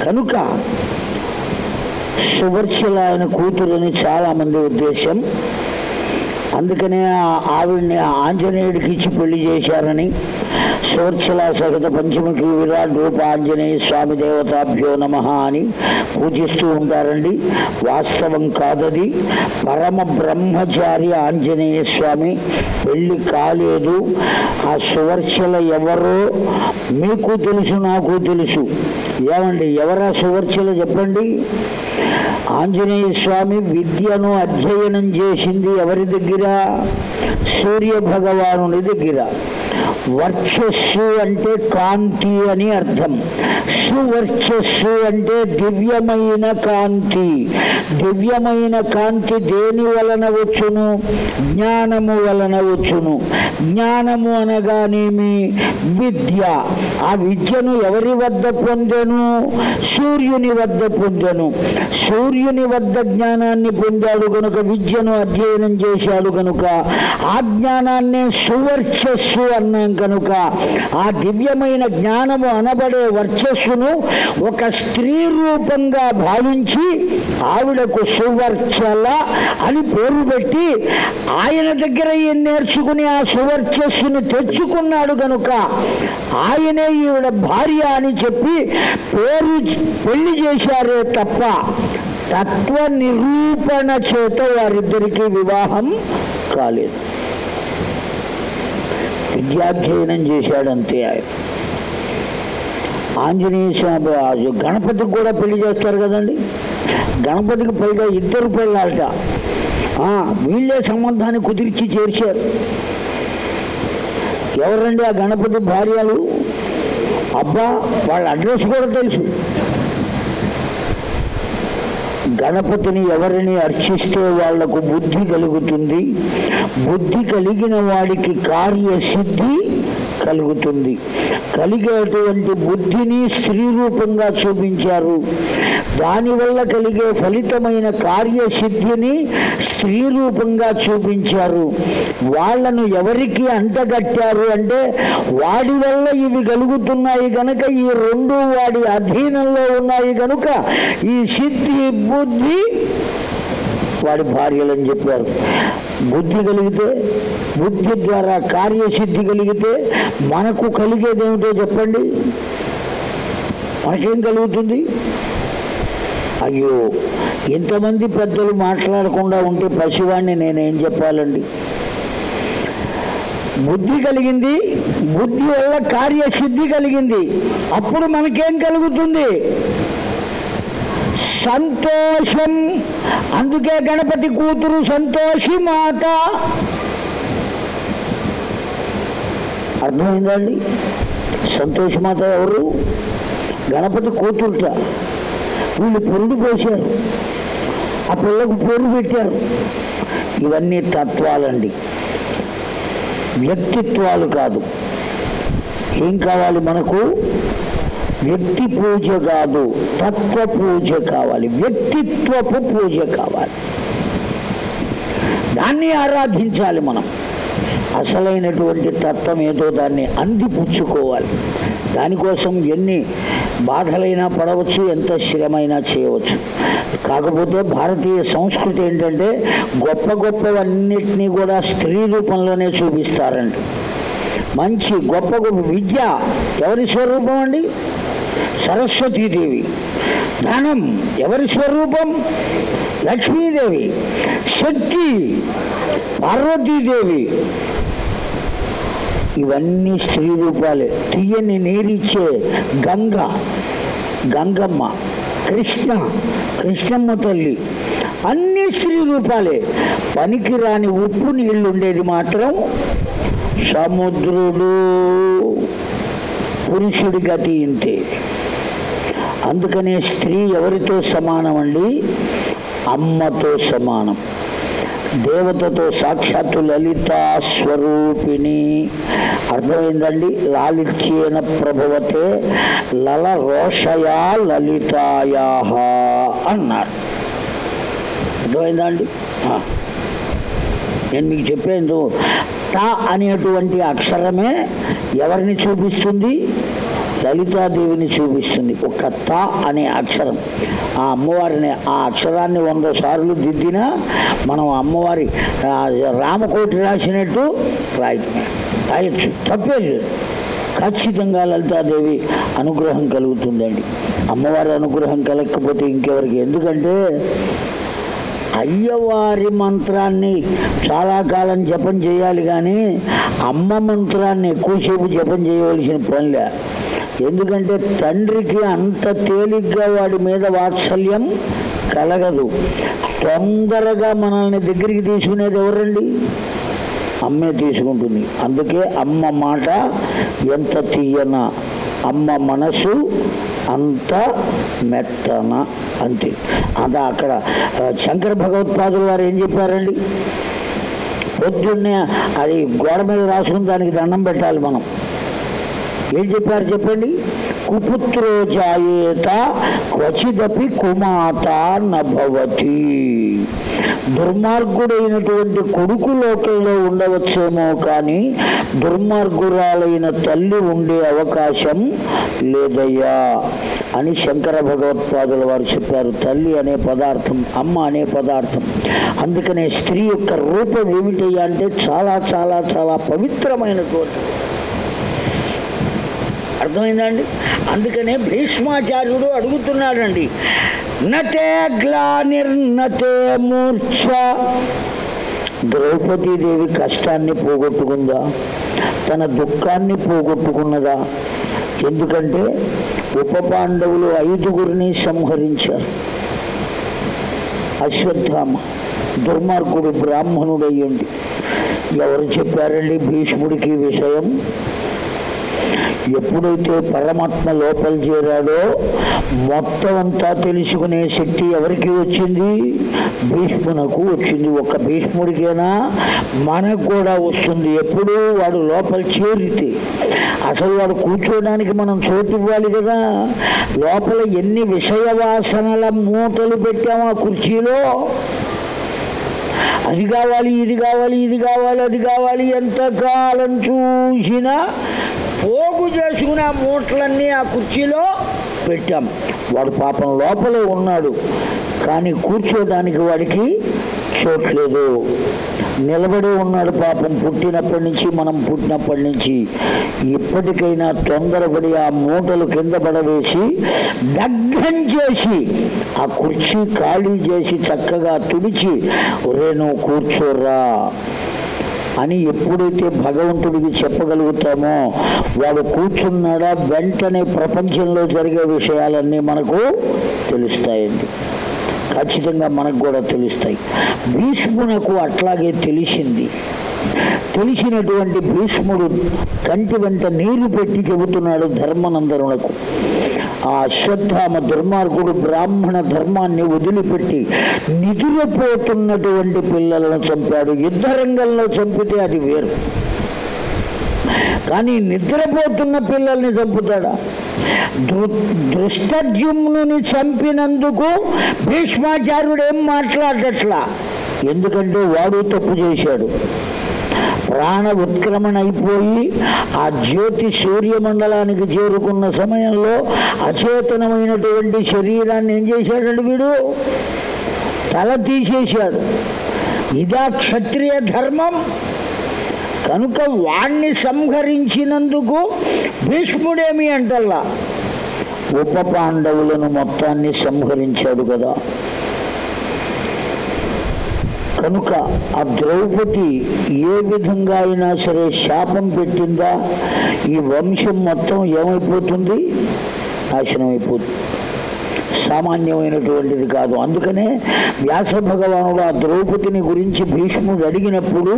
కనుక సువర్చల ఆయన కూతురని చాలామంది ఉద్దేశం అందుకనే ఆవిడ్ని ఆంజనేయుడికి ఇచ్చి పెళ్ళి చేశారని సోర్చల సహిత పంచముఖి విరాట్ రూప ఆంజనేయ స్వామి దేవతాభ్యో నమ అని పూజిస్తూ ఉంటారండి. వాస్తవం కాదది. పరమ బ్రహ్మచారి ఆంజనేయ స్వామి పెళ్ళి కాలేదు. ఆ సువర్చల ఎవరో మీకు తెలుసు నాకు తెలుసు. ఏమండి ఎవరా సువర్చల చెప్పండి? ఆంజనేయ స్వామి విద్యను అధ్యయనం చేసింది ఎవరి దగ్గర? సూర్య భగవానుని దగ్గర. వర్చస్సు అంటే కాంతి అని అర్థం. సువర్చస్సు అంటే దివ్యమైన కాంతి. దివ్యమైన కాంతి దేని వలన వచ్చును? జ్ఞానము వలన వచ్చును. జ్ఞానము అనగానేమి? విద్య. ఆ విద్యను ఎవరి వద్ద పొందెను? సూర్యుని వద్ద పొందెను. సూర్యుని వద్ద జ్ఞానాన్ని పొందాడు కనుక విద్యను అధ్యయనం చేశాడు కనుక ఆ జ్ఞానాన్నే సువర్చస్సు అన్నాం కనుక ఆ దివ్యమైన జ్ఞానము అనబడే వర్చస్సును ఒక స్త్రీ రూపంగా భావించి ఆవిడకు సువర్చల అని పేరు పెట్టి ఆయన దగ్గర నేర్చుకుని ఆ సువర్చస్సును తెచ్చుకున్నాడు కనుక ఆయనే ఈవిడ భార్య అని చెప్పి పేరు పెళ్ళి చేశారే తప్ప తత్వ నిరూపణ చేత వారిద్దరికీ వివాహం కాలేదు. విద్యాధ్యయనం చేశాడంతే ఆయన. ఆంజనేయ స్వామి గణపతికి కూడా పెళ్ళి చేస్తారు కదండి. గణపతికి పైగా ఇద్దరు పెళ్ళాలట ఆ, వీళ్ళే సంబంధాన్ని కుదిర్చి చేర్చారు. ఎవరండి ఆ గణపతి భార్యలు? అబ్బా వాళ్ళ అడ్రస్ కూడా తెలుసు. గణపతిని ఎవరిని అర్చిస్తే వాళ్ళకు బుద్ధి కలుగుతుంది? బుద్ధి కలిగిన వాడికి కార్యసిద్ధి కలుగుతుంది. కలిగేటువంటి బుద్ధిని స్త్రీ రూపంగా చూపించారు. దానివల్ల కలిగే ఫలితమైన కార్యసిద్ధిని స్త్రీ రూపంగా చూపించారు. వాళ్ళను ఎవరికి అంటగట్టారు అంటే వాడి వల్ల ఇవి కలుగుతున్నాయి కనుక ఈ రెండు వాడి అధీనంలో ఉన్నాయి కనుక ఈ సిద్ధి బుద్ధి వాడి భార్యలు అని చెప్పారు. బుద్ధి కలిగితే బుద్ధి ద్వారా కార్యసిద్ధి కలిగితే మనకు కలిగేది ఏమిటో చెప్పండి. మనకేం కలుగుతుంది. అయ్యో ఇంతమంది పెద్దలు మాట్లాడకుండా ఉంటే పసివాడిని నేనేం చెప్పాలండి? బుద్ధి కలిగింది బుద్ధి వల్ల కార్యసిద్ధి కలిగింది. అప్పుడు మనకేం కలుగుతుంది? సంతోషం. అందుకే గణపతి కూతురు సంతోషి మాత. అర్థమైందండి సంతోషి మాత ఎవరు? గణపతి కూతురుట. వీళ్ళు పొరుడు పోశారు ఆ పిల్లకు పేరు పెట్టారు. ఇవన్నీ తత్వాలండి. వ్యక్తిత్వాలు కాదు. ఏం కావాలి మనకు? వ్యక్తి పూజ కాదు తత్వ పూజ కావాలి. వ్యక్తిత్వపు పూజ కావాలి. దాన్ని ఆరాధించాలి మనం. అసలైనటువంటి తత్వం ఏదో దాన్ని అందిపుచ్చుకోవాలి. దానికోసం ఎన్ని బాధలైనా పడవచ్చు ఎంత శ్రమైనా చేయవచ్చు. కాకపోతే భారతీయ సంస్కృతి ఏంటంటే గొప్ప గొప్పవన్నిటినీ కూడా స్త్రీ రూపంలోనే చూపిస్తారండి. మంచి గొప్ప గొప్ప విద్య ఎవరి స్వరూపం అండి? సరస్వతీదేవి. ధనం ఎవరి స్వరూపం? లక్ష్మీదేవి. శక్తి పార్వతీదేవి. ఇవన్నీ స్త్రీ రూపాలే. తీయని నీరిచ్చే గంగ గంగమ్మ కృష్ణ కృష్ణమ్మ తల్లి. అన్ని స్త్రీ రూపాలే. పనికిరాని ఉప్పు నీళ్ళు ఉండేది మాత్రం సముద్రుడు. పురుషుడి గతి ఇంతే. అందుకనే స్త్రీ ఎవరితో సమానం అండి? అమ్మతో సమానం. దేవతతో సాక్షాత్తు లలిత స్వరూపిణి. అర్థమైందండి? లాలిత్యేన ప్రభవతే లల రోషయా లలితాయా అన్నారు. అర్థమైందా అండి నేను మీకు చెప్పేందు త అనేటువంటి అక్షరమే ఎవరిని చూపిస్తుంది? లలితాదేవిని చూపిస్తుంది. ఒక త అనే అక్షరం. ఆ అమ్మవారిని ఆ అక్షరాన్ని వంద సార్లు దిద్దినా మనం అమ్మవారి రామకోటి రాసినట్టు రాయటమే రాయొచ్చు. తప్పేది ఖచ్చితంగా లలితాదేవి అనుగ్రహం కలుగుతుందండి. అమ్మవారి అనుగ్రహం కలగకపోతే ఇంకెవరికి? ఎందుకంటే అయ్యవారి మంత్రాన్ని చాలా కాలం జపం చేయాలి కానీ అమ్మ మంత్రాన్ని ఎక్కువసేపు జపం చేయవలసిన పనిలే ఎందుకంటే తండ్రికి అంత తేలిగ్గా వాడి మీద వాత్సల్యం కలగదు. తొందరగా మనల్ని దగ్గరికి తీసుకునేది ఎవరండి? అమ్మే తీసుకుంటుంది. అందుకే అమ్మ మాట ఎంత తీయన అమ్మ మనసు అంత మెత్తన అంతే. అంత అక్కడ శంకర భగవత్పాదులు వారు ఏం చెప్పారండి? పొద్దున్నే అది గోడ మీద రాసుకుని దానికి దండం పెట్టాలి మనం. ఏం చెప్పారు చెప్పండి? కుపుత్రో జాయేత క్వచిదపి కుమాత నభవతి. దుర్మార్గుడైనటువంటి కొడుకు లోకంలో ఉండవచ్చేమో కానీ దుర్మార్గురాలైన తల్లి ఉండే అవకాశం లేదయ్యా అని శంకర భగవత్పాదుల వారు చెప్పారు. తల్లి అనే పదార్థం అమ్మ అనే పదార్థం. అందుకనే స్త్రీ యొక్క రూపం ఏమిటయ్యా అంటే చాలా చాలా చాలా పవిత్రమైనటువంటి అర్థమైందండి? అందుకనే భీష్మాచార్యుడు అడుగుతున్నాడండి. నతే గ్లానిర్నతే మూర్ఛ. ద్రౌపదీదేవి కష్టాన్ని పోగొట్టుకుందా? తన దుఃఖాన్ని పోగొట్టుకున్నదా? ఎందుకంటే ఉప పాండవులు ఐదుగురిని సంహరించారు. అశ్వత్థామ దుర్మార్గుడు బ్రాహ్మణుడయ్యండి. ఎవరు చెప్పారండి భీష్ముడికి విషయం? ఎప్పుడైతే పరమాత్మ లోపల చేరాడో మొత్తం అంతా తెలుసుకునే శక్తి ఎవరికి వచ్చింది? భీష్మునకు వచ్చింది. ఒక భీష్ముడికైనా? మనకు కూడా వస్తుంది. ఎప్పుడు వాడు లోపల చేరితే అసలు వాడు కూర్చోడానికి మనం చోటు ఇవ్వాలి కదా. లోపల ఎన్ని విషయ వాసనల మూటలు పెట్టాము ఆ కుర్చీలో? అది కావాలి ఇది కావాలి ఇది కావాలి అది కావాలి ఎంతకాలం చూసినా పోగు చేసుకుని ఆ మూటలన్నీ ఆ కుర్చీలో పెట్టాం. వాడు పాపం లోపలే ఉన్నాడు. కానీ కూర్చోడానికి వాడికి చోట్లేదు నిలబడి ఉన్నాడు పాపం. పుట్టినప్పటి నుంచి మనం పుట్టినప్పటి నుంచి ఇప్పటికైనా తొందరపడి ఆ మూటలు కింద పడవేసి దగ్గం చేసి ఆ కుర్చీ ఖాళీ చేసి చక్కగా తుడిచి ఒరే నువ్వు కూర్చోర్రా అని ఎప్పుడైతే భగవంతుడికి చెప్పగలుగుతామో వాడు కూర్చున్నాడా వెంటనే ప్రపంచంలో జరిగే విషయాలన్నీ మనకు తెలుస్తాయండి. ఖచ్చితంగా మనకు కూడా తెలుస్తాయి. భీష్మునకు అట్లాగే తెలిసింది. తెలిసినటువంటి భీష్ముడు కంటి వెంట నీరు పెట్టి చెబుతున్నాడు ధర్మనందనులకు. ఆ అశ్వత్థామ దుర్మార్గుడు బ్రాహ్మణ ధర్మాన్ని వదిలిపెట్టి నిధులపోతున్నటువంటి పిల్లలను చంపాడు. యుద్ధ రంగంలో చంపితే అది వేరు. కానీ నిద్రపోతున్న పిల్లల్ని చంపుతాడా? దృ- చంపినందుకు భీష్మాచార్యుడు ఏం మాట్లాడట్లా? ఎందుకంటే వాడు తప్పు చేశాడు. ప్రాణ ఉత్క్రమణ అయిపోయి ఆ జ్యోతి సూర్యమండలానికి చేరుకున్న సమయంలో అచేతనమైనటువంటి శరీరాన్ని ఏం చేశాడండి వీడు? తల తీసేశాడు. ఇదా క్షత్రియ ధర్మం. కనుక వాణ్ణి సంహరించినందుకు భీష్ముడేమి అంటల్లా? ఉప పాండవులను మొత్తాన్ని సంహరించాడు కదా. కనుక ఆ ద్రౌపది ఏ విధంగా అయినా సరే శాపం పెట్టిందా? ఈ వంశం మొత్తం ఏమైపోతుంది? నాశనం అయిపోతుంది సామాన్యమైనటువంటిది కాదు. అందుకనే వ్యాస భగవానుడు ఆ ద్రౌపదిని గురించి భీష్ముడు అడిగినప్పుడు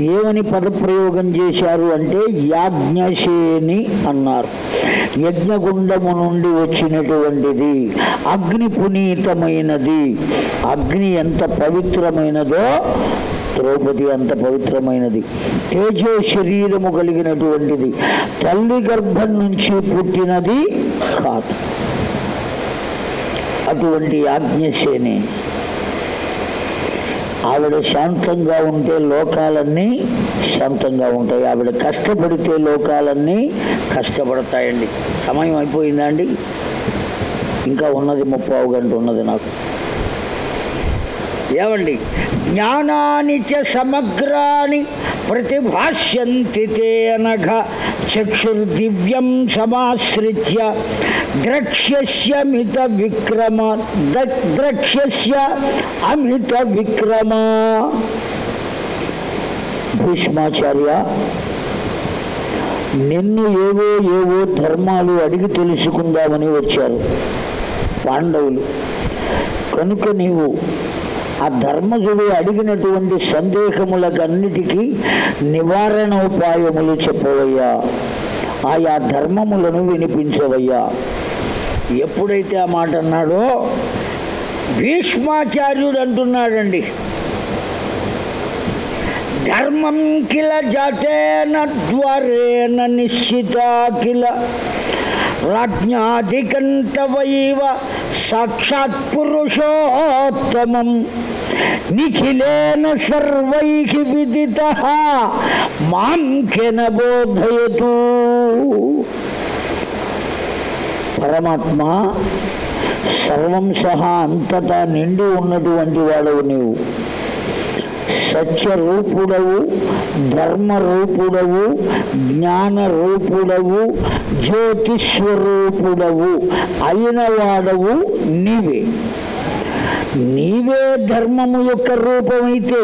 ఏమని పదప్రయోగం చేశారు అంటే యాజ్ఞశేని అన్నారు. యజ్ఞగుండము నుండి వచ్చినటువంటిది అగ్ని పునీతమైనది అగ్ని ఎంత పవిత్రమైనదో ద్రౌపది అంత పవిత్రమైనది. తేజో శరీరము కలిగినటువంటిది. తల్లి గర్భం నుంచి పుట్టినది కాదు. అటువంటి ఆజ్ఞసేని ఆవిడ శాంతంగా ఉంటే లోకాలన్నీ శాంతంగా ఉంటాయి. ఆవిడ కష్టపడితే లోకాలన్నీ కష్టపడతాయండి. సమయం అయిపోయిందా అండి? ఇంకా ఉన్నది ముప్పావు గంట ఉన్నది నాకు. ఏమండి? జ్ఞానాని చ సమగ్రాని ప్రతిభాష్యంతి తే అనఘ చక్షుర్దివ్యం సమాశ్రిత్య ద్రక్ష్యస్యమిత విక్రమ ద- ద్రక్ష్యస్య అమిత విక్రమ. భీష్మాచార్య నిన్ను ఏవో ఏవో ధర్మాలు అడిగి తెలుసుకుందామని వచ్చారు పాండవులు. కనుక నీవు ఆ ధర్మజుడు అడిగినటువంటి సందేహములకన్నిటికీ నివారణ ఉపాయములు చెప్పవయ్యా. ఆయా ధర్మములను వినిపించవయ్యా. ఎప్పుడైతే ఆ మాట అన్నాడో భీష్మాచార్యుడు అంటున్నాడండి. ధర్మం కిల జాతేన ద్వారేణ నిశ్చిత కిల రాజ్ఞాధికంతవైవ సాక్షాత్ పురుషోత్తమం నిఖిలేన సర్వై విదిత మాం కెన బోధయతు పరమాత్మ సర్వం సహా అంతటా నిండి ఉన్నటువంటి వాడవు నీవు। సత్యరూపుడవు ధర్మరూపుడవు జ్ఞానరూపుడవు జ్యోతిస్వరూపుడవు అయిన వాడవు నీవే. నీవే ధర్మము యొక్క రూపమైతే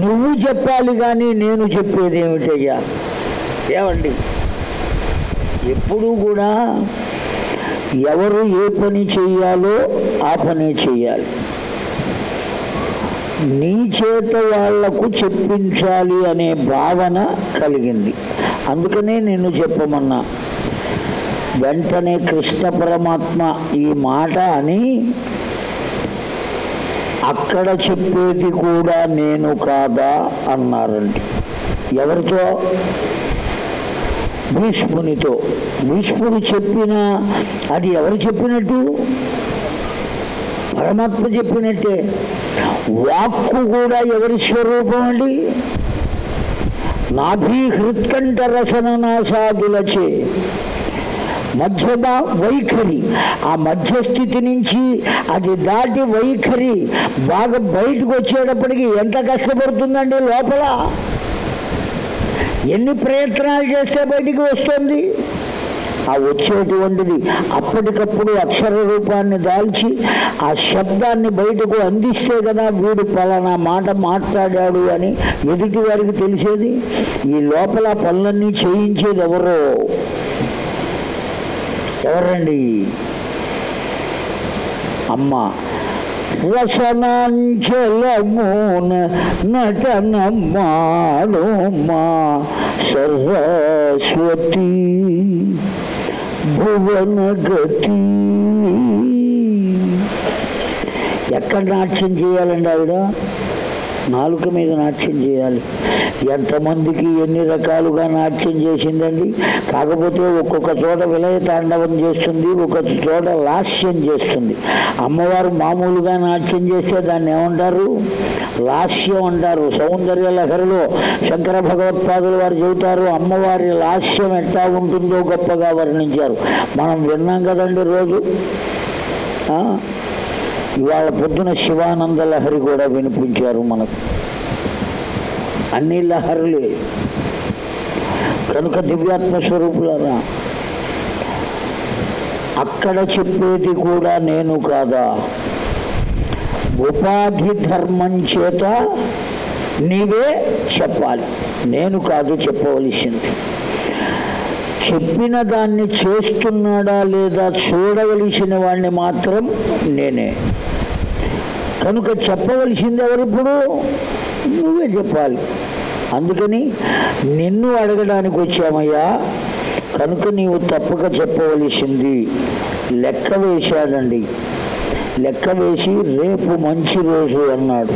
నువ్వు చెప్పాలి కానీ నేను చెప్పేది ఏమిటయ్యా ఏమండి? ఎప్పుడూ కూడా ఎవరు ఏ పని చేయాలో ఆ పనే చేయాలి నీ చేత వాళ్ళకు చెప్పించాలి అనే భావన కలిగింది. అందుకనే నిన్ను చెప్పమన్నా. వెంటనే కృష్ణ పరమాత్మ ఈ మాట అని అక్కడ చెప్పేది కూడా నేను కాదా అన్నారండి. ఎవరితో? భీష్మునితో. భీష్ముడు చెప్పిన అది ఎవరు చెప్పినట్టు? పరమాత్మ చెప్పినట్టే. వాక్కు కూడా ఎవరి స్వరూపం అండి? నాభీ హృత్కంఠ రసన నాసాదులచే మధ్యమ వైఖరి. ఆ మధ్యస్థితి నుంచి అది దాటి వైఖరి బాగా బయటకు వచ్చేటప్పటికి ఎంత కష్టపడుతుందండి లోపల? ఎన్ని ప్రయత్నాలు చేస్తే బయటికి వస్తుంది? ఆ వచ్చేటువంటిది అప్పటికప్పుడు అక్షర రూపాన్ని దాల్చి ఆ శబ్దాన్ని బయటకు అందిస్తే కదా వీడు పలానా మాట మాట్లాడాడు అని ఎదుటి వారికి తెలిసేది? ఈ లోపల పనులన్నీ చేయించేది ఎవరో? ఎవరండి? అమ్మ. రసనాంచలమున నటనమ్మాడు మా భువన గతి ఎక్కడ నాట్యం చేయాలండి ఆవిడ? నాలుక మీద నాట్యం చేయాలి. ఎంతమందికి ఎన్ని రకాలుగా నాట్యం చేసిందండి? కాకపోతే ఒక్కొక్క చోట విలయ తాండవం చేస్తుంది ఒక్కొక్క చోట లాస్యం చేస్తుంది. అమ్మవారు మామూలుగా నాట్యం చేస్తే దాన్ని ఏమంటారు? లాస్యం అంటారు. సౌందర్య లహరిలో శంకర భగవత్పాదులు వారు చెబుతారు అమ్మవారి లాస్యం ఎట్లా ఉంటుందో గొప్పగా వర్ణించారు. మనం విన్నాం కదండి రోజు. ఇవాళ పొద్దున శివానంద లహరి కూడా వినిపించారు మనకు. అన్ని లహరులే. కనుక దివ్యాత్మ స్వరూపులరా అక్కడ చెప్పేది కూడా నేను కాదా? ఉపాధి ధర్మం చేత నీవే చెప్పాలి. నేను కాదు చెప్పవలసింది. చెప్పిన దాన్ని చేస్తున్నాడా లేదా చూడవలసిన వాడిని మాత్రం నేనే. కనుక చెప్పవలసింది ఎవరిప్పుడు? నువ్వే చెప్పాలి. అందుకని నిన్ను అడగడానికి వచ్చామయ్యా. కనుక నీవు తప్పక చెప్పవలసింది లెక్క వేశాడండి. లెక్క వేసి రేపు మంచి రోజు అన్నాడు.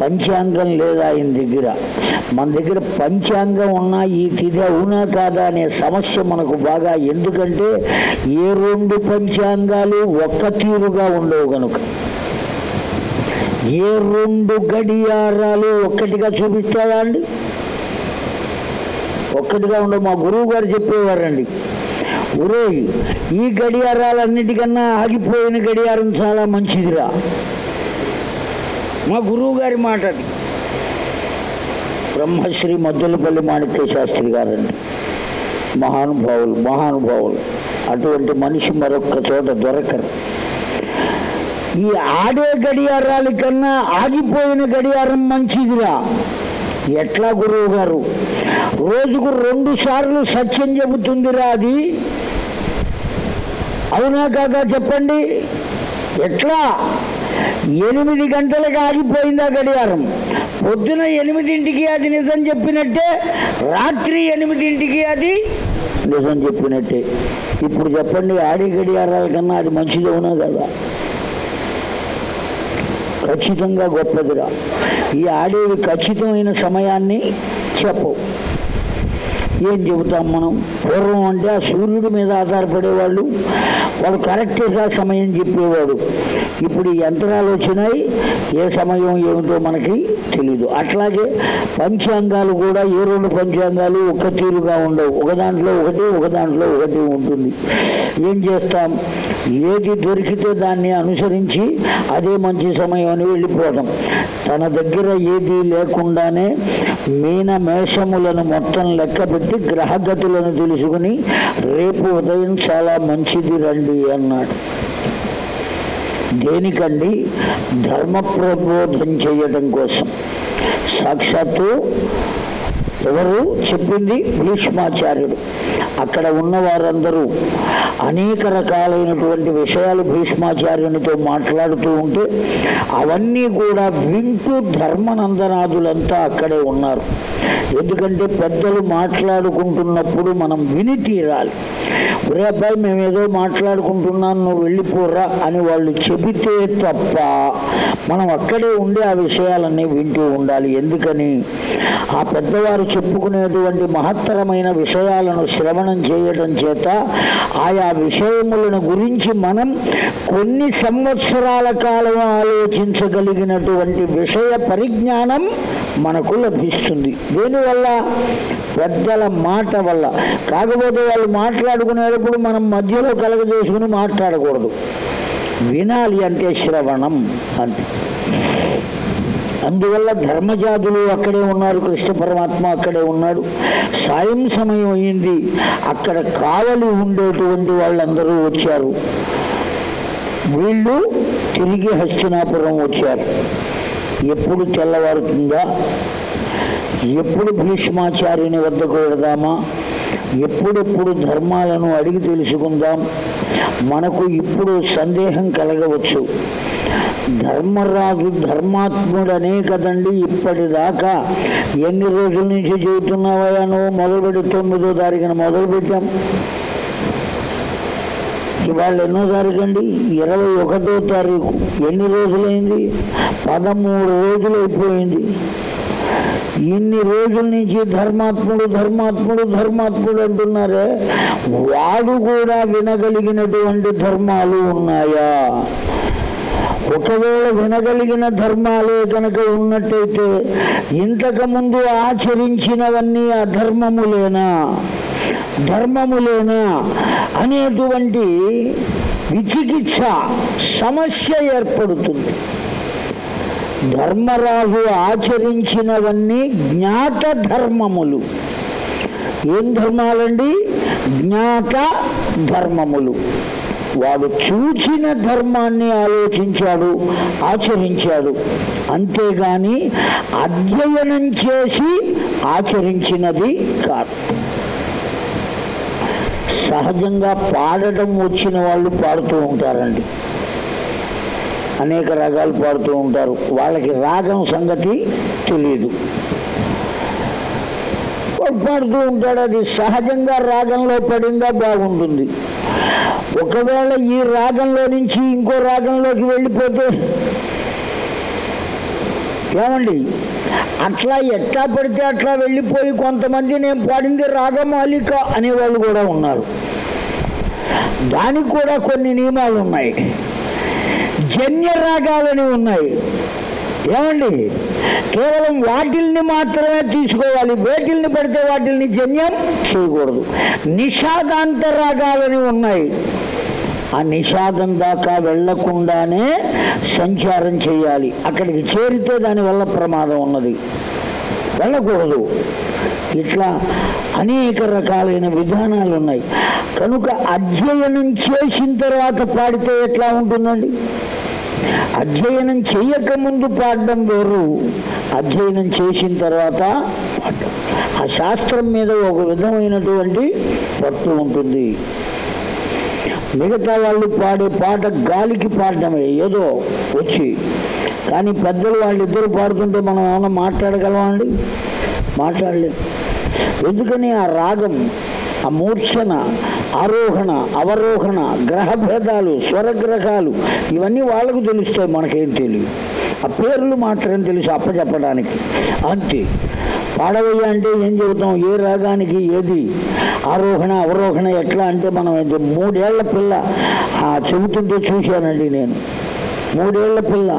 పంచాంగం లేదా ఆయన దగ్గర. మన దగ్గర పంచాంగం ఉన్నా ఈ తిది అవునా కాదా అనే సమస్య మనకు బాగా. ఎందుకంటే ఏ రెండు పంచాంగాలు ఒక్క తీరుగా ఉండవు కనుక ఏ రెండు గడియారాలు ఒక్కటిగా చూపిస్తాయా అండి? ఒక్కటిగా ఉండవు మా గురువు గారు చెప్పేవారండి. ఒరే ఈ గడియారాలన్నిటికన్నా ఆగిపోయిన గడియారం చాలా మంచిదిరా. మా గురువు గారి మాట అది. బ్రహ్మశ్రీ మద్దులపల్లి మాణిక్య శాస్త్రి గారండి. మహానుభావులు మహానుభావులు. అటువంటి మనిషి మరొక్క చోట దొరకరు. ఈ ఆడే గడియారాల కన్నా ఆగిపోయిన గడియారం మంచిదిరా. ఎట్లా గురువు గారు రోజుకు రెండు సార్లు సత్యం చెబుతుందిరా అది. అవునా కాదా చెప్పండి? ఎట్లా? ఎనిమిది గంటలకు ఆగిపోయిందా గడియారం? పొద్దున ఎనిమిదింటికి అది నిజం చెప్పినట్టే రాత్రి ఎనిమిదింటికి అది నిజం చెప్పినట్టే. ఇప్పుడు చెప్పండి ఆడి గడియారాల కన్నా అది మంచిది అవునా కదా? ఖచ్చితంగా గొప్పదిరా. ఈ ఆడేవి ఖచ్చితమైన సమయాన్ని చెప్పవు ఏం చెబుతాం మనం? పూర్వం అంటే ఆ సూర్యుడి మీద ఆధారపడేవాళ్ళు. వాడు కరెక్ట్గా సమయం చెప్పేవాడు. ఇప్పుడు యంత్రాలు వచ్చినాయి. ఏ సమయం ఏమిటో మనకి తెలీదు. అట్లాగే పంచాంగాలు కూడా ఏ రెండు పంచాంగాలు ఒక తీరుగా ఉండవు. ఒక దాంట్లో ఒకటి ఒక దాంట్లో ఒకటి ఉంటుంది. ఏం చేస్తాం? ఏది దొరికితే దాన్ని అనుసరించి అదే మంచి సమయం అని వెళ్ళిపోవడం తన దగ్గర ఏది లేకుండానే మీన మేషములను మొత్తం లెక్క పెట్టి గ్రహగతులను తెలుసుకుని రేపు ఉదయం చాలా మంచిది రండి అన్నాడు. దేనికండి? ధర్మ ప్రబోధం చేయడం కోసం. సాక్షాత్తు ఎవరు చెప్పింది భీష్మాచార్యుడు. అక్కడ ఉన్న వారందరూ అనేక రకాలైనటువంటి విషయాలు భీష్మాచార్యునితో మాట్లాడుతూ ఉంటే అవన్నీ కూడా వింటూ ధర్మనందనాదులంతా అక్కడే ఉన్నారు. ఎందుకంటే పెద్దలు మాట్లాడుకుంటున్నప్పుడు మనం విని తీరాలి. ఒరే అబ్బాయి మేము ఏదో మాట్లాడుకుంటున్నాను నువ్వు వెళ్ళిపోరా అని వాళ్ళు చెబితే తప్ప మనం అక్కడే ఉండి ఆ విషయాలన్నీ వింటూ ఉండాలి. ఎందుకని? ఆ పెద్దవారు చెప్పుకునేటువంటి మహత్తరమైన విషయాలను శ్రవణం చేయడం చేత ఆయా విషయములను గురించి మనం కొన్ని సంవత్సరాల కాలం ఆలోచించగలిగినటువంటి విషయ పరిజ్ఞానం మనకు లభిస్తుంది. దేనివల్ల? పెద్దల మాట వల్ల. కాకపోతే వాళ్ళు మాట్లాడుకునేటప్పుడు మనం మధ్యలో కలగజేసుకుని మాట్లాడకూడదు. వినాలి అంటే శ్రవణం అంతే. అందువల్ల ధర్మజాతులు అక్కడే ఉన్నారు కృష్ణ పరమాత్మ అక్కడే ఉన్నాడు. సాయం సమయం అయింది. అక్కడ కావలి ఉండేటువంటి వాళ్ళందరూ వచ్చారు. వీళ్ళు తిరిగి హస్తినాపురం వచ్చారు. ఎప్పుడు తెల్లవారుతుందా? ఎప్పుడు భీష్మాచార్యుని వద్దకు వెళదామా? ఎప్పుడెప్పుడు ధర్మాలను అడిగి తెలుసుకుందాం? మనకు ఇప్పుడు సందేహం కలగవచ్చు. ధర్మరాజు ధర్మాత్ముడనే కదండి ఇప్పటిదాకా. ఎన్ని రోజుల నుంచి చెబుతున్నావయ్యా నువ్వు? మొదలుపెట్టి తొమ్మిదో తారీఖున మొదలు పెట్టాం ఇవాళ ఎన్నో తారీఖు అండి ఇరవై ఒకటో తారీఖు. ఎన్ని రోజులైంది? పదమూడు రోజులు అయిపోయింది. ఇన్ని రోజుల నుంచి ధర్మాత్ముడు ధర్మాత్ముడు ధర్మాత్ముడు అంటున్నారే? వాడు కూడా వినగలిగినటువంటి ధర్మాలు ఉన్నాయా? ఒకవేళ వినగలిగిన ధర్మాలే కనుక ఉన్నట్టయితే ఇంతకుముందు ఆచరించినవన్నీ అధర్మములేనా? ధర్మములేనా? అనేటువంటి విచికిత్స సమస్య ఏర్పడుతుంది. ధర్మరాజు ఆచరించినవన్నీ జ్ఞాత ధర్మములు. ఏం ధర్మాలండి? జ్ఞాత ధర్మములు. వాడు చూచిన ధర్మాన్ని ఆలోచించాడు ఆచరించాడు. అంతేగాని అధ్యయనం చేసి ఆచరించినది కాదు. సహజంగా పాడటం వచ్చిన వాళ్ళు పాడుతూ ఉంటారండి. అనేక రకాలు పాడుతూ ఉంటారు. వాళ్ళకి రాగం సంగతి తెలియదు వాడు ఉంటాడు అది సహజంగా రాగంలో పడిందా బాగుంటుంది. ఒకవేళ ఈ రాగంలో నుంచి ఇంకో రాగంలోకి వెళ్ళిపోతే ఏమండి? అట్లా ఎట్లా పడితే అట్లా వెళ్ళిపోయి కొంతమంది నేను పాడింది రాగమాలిక అనేవాళ్ళు కూడా ఉన్నారు. దానికి కూడా కొన్ని నియమాలు ఉన్నాయి. జన్య రాగాలని ఉన్నాయి. ఏమండి? కేవలం వాటిల్ని మాత్రమే తీసుకోవాలి. వేటిల్ని పడితే వాటిల్ని జన్యం చేయకూడదు. నిషాదాంతరాగాలని ఉన్నాయి. ఆ నిషాదం దాకా వెళ్ళకుండానే సంచారం చేయాలి. అక్కడికి చేరితే దానివల్ల ప్రమాదం ఉన్నది. వెళ్ళకూడదు. ఇట్లా అనేక రకాలైన విధానాలు ఉన్నాయి. కనుక అధ్యయనం చేసిన తర్వాత పాడితే ఎట్లా ఉంటుందండి? అధ్యయనం చేయక ముందు పాడడం వేరు. అధ్యయనం చేసిన తర్వాత పాడడం ఆ శాస్త్రం మీద ఒక విధమైనటువంటి పట్టు ఉంటుంది. మిగతా వాళ్ళు పాడే పాట గాలికి పాడటమే ఏదో వచ్చి. కానీ పెద్దలు వాళ్ళిద్దరు పాడుతుంటే మనం ఏమైనా మాట్లాడగలమా అండి? మాట్లాడలేం ఎందుకని ఆ రాగం ఆ మూర్ఛన ఆరోహణ అవరోహణ గ్రహభేదాలు స్వరగ్రహాలు ఇవన్నీ వాళ్ళకు తెలుస్తాయి మనకేం తెలియదు ఆ పేర్లు మాత్రం తెలుసు అప్పచెప్పడానికి అంతే. పాడవయ్య అంటే ఏం చెబుతాం? ఏ రాగానికి ఏది? ఆరోహణ అవరోహణ ఎట్లా అంటే మనం మూడేళ్ళ పిల్ల. ఆ చెబుతుంటే చూశానండి నేను. మూడేళ్ళ పిల్ల.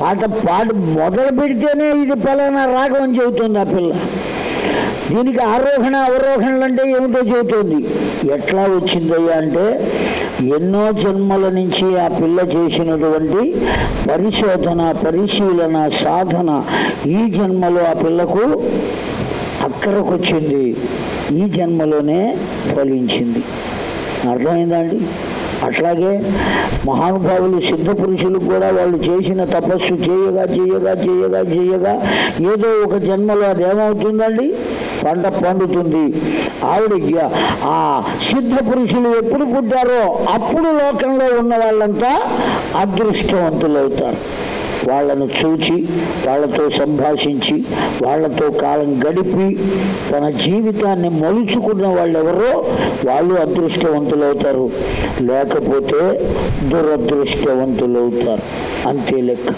పాట పాట మొదలు పెడితేనే ఇది పలానా రాగం అని చెబుతుంది ఆ పిల్ల. దీనికి ఆరోహణ అవరోహణలు అంటే ఏమిటో చెబుతోంది. ఎట్లా వచ్చిందయ్యా అంటే ఎన్నో జన్మల నుంచి ఆ పిల్ల చేసినటువంటి పరిశోధన పరిశీలన సాధన ఈ జన్మలో ఆ పిల్లకు అక్కరకొచ్చింది. ఈ జన్మలోనే ఫలించింది. అర్థమైందా అండి? అట్లాగే మహానుభావులు సిద్ధ పురుషులు కూడా వాళ్ళు చేసిన తపస్సు చేయగా చేయగా చేయగా చేయగా ఏదో ఒక జన్మలో అదేమవుతుందండి? పంట పండుతుంది. ఆవిడ ఆ సిద్ధ పురుషులు ఎప్పుడు పుట్టారో అప్పుడు లోకంలో ఉన్న వాళ్ళంతా అదృష్టవంతులు అవుతారు వాళ్ళను చూచి వాళ్ళతో సంభాషించి వాళ్ళతో కాలం గడిపి తన జీవితాన్ని మలుచుకున్న వాళ్ళెవరో వాళ్ళు అదృష్టవంతులు అవుతారు లేకపోతే దురదృష్టవంతులు అవుతారు అంతే లెక్క.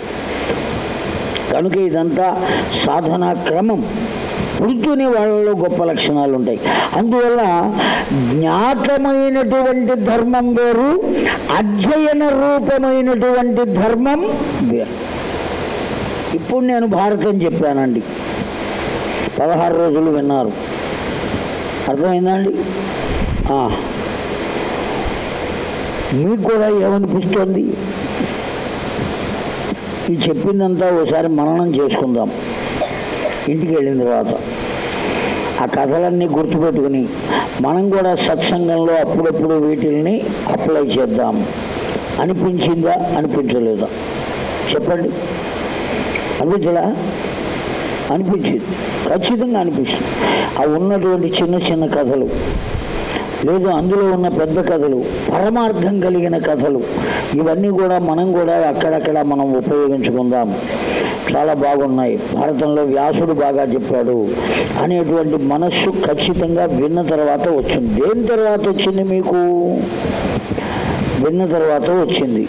కనుక ఇదంతా సాధనా క్రమం. పుడుతూనే వాళ్ళలో గొప్ప లక్షణాలు ఉంటాయి అందువల్ల జ్ఞాతమైనటువంటి ధర్మం వేరు అధ్యయన రూపమైనటువంటి ధర్మం వేరు. ఇప్పుడు నేను భారతం చెప్పానండి. పదహారు రోజులు విన్నారు. అర్థమైందండి? మీకు కూడా ఏమనిపిస్తుంది? ఈ చెప్పిందంతా ఒకసారి మననం చేసుకుందాం. ఇంటికి వెళ్ళిన తర్వాత. ఆ కథలన్నీ గుర్తుపెట్టుకుని మనం కూడా సత్సంగంలో అప్పుడప్పుడు వీటిల్ని అప్లై చేద్దాం. అనిపించిందా? అనిపించలేదా? చెప్పండి. అనిపించలా అనిపించింది. ఖచ్చితంగా అనిపిస్తుంది ఆ ఉన్నటువంటి చిన్న చిన్న కథలు లేదు అందులో ఉన్న పెద్ద కథలు పరమార్థం కలిగిన కథలు ఇవన్నీ కూడా మనం కూడా అక్కడక్కడ మనం ఉపయోగించుకుందాం. చాలా బాగున్నాయి. భారతంలో వ్యాసుడు బాగా చెప్పాడు. అనేటువంటి మనస్సు ఖచ్చితంగా విన్న తర్వాత వచ్చింది. దేని తర్వాత వచ్చింది మీకు? విన్న తర్వాత వచ్చింది.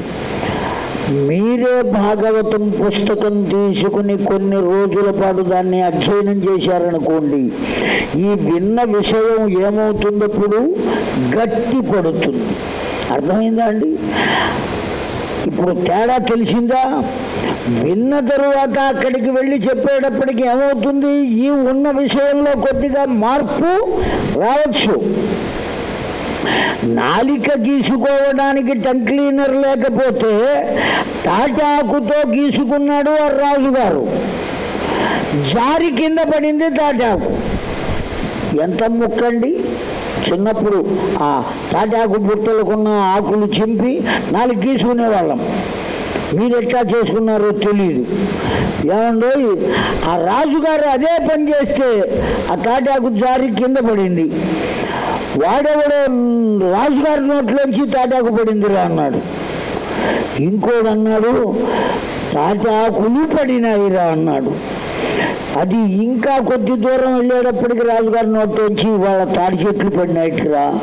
మీరే భాగవతం పుస్తకం తీసుకుని కొన్ని రోజుల పాటు దాన్ని అధ్యయనం చేశారనుకోండి ఈ విన్న విషయం ఏమవుతున్నప్పుడు గట్టి పడుతుంది. అర్థమైందా అండి? ఇప్పుడు తేడా తెలిసిందా? విన్న తరువాత అక్కడికి వెళ్ళి చెప్పేటప్పటికి ఏమవుతుంది? ఈ ఉన్న విషయంలో కొద్దిగా మార్పు రావచ్చు. నాలిక గీసుకోవడానికి టంగ్ క్లీనర్ లేకపోతే తాటాకుతో గీసుకున్నాడు ఆ రాజుగారు. జారి కింద పడింది తాటాకు. ఎంత ముక్కండి? చిన్నప్పుడు ఆ తాటాకు బుట్టలకున్న ఆకులు చింపి నాలుగు గీసుకునేవాళ్ళం. మీరు ఎట్లా చేసుకున్నారో తెలియదు ఏమండో ఆ రాజుగారు అదే పని చేస్తే ఆ తాటాకు జారి కింద పడింది. వాడెవడో రాజుగారి నోట్లోంచి తాటాకు పడిందిరా అన్నాడు. ఇంకోడు అన్నాడు తాటాకులు పడినాయిరా అన్నాడు. అది ఇంకా కొద్ది దూరం వెళ్ళేటప్పటికి రాజుగారి నోట్లోంచి వాళ్ళ తాడి చెట్లు పడినాయిట్రా.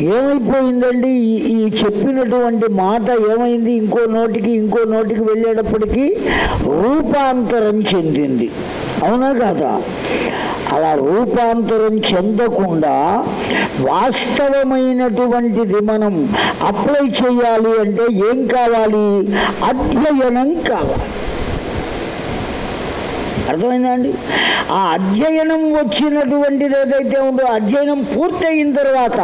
ఏమైపోయిందండి? ఈ- చెప్పినటువంటి మాట ఏమైంది? ఇంకో నోటికి ఇంకో నోటికి వెళ్ళేటప్పటికీ రూపాంతరం చెందింది. అవునా కాదా? అలా రూపాంతరం చెందకుండా వాస్తవమైనటువంటిది మనం అప్లై చేయాలి అంటే ఏం కావాలి? అధ్యయనం కావాలి. అర్థమైందా అండి ఆ అధ్యయనం వచ్చినటువంటిది ఏదైతే ఉందో అధ్యయనం పూర్తయిన తర్వాత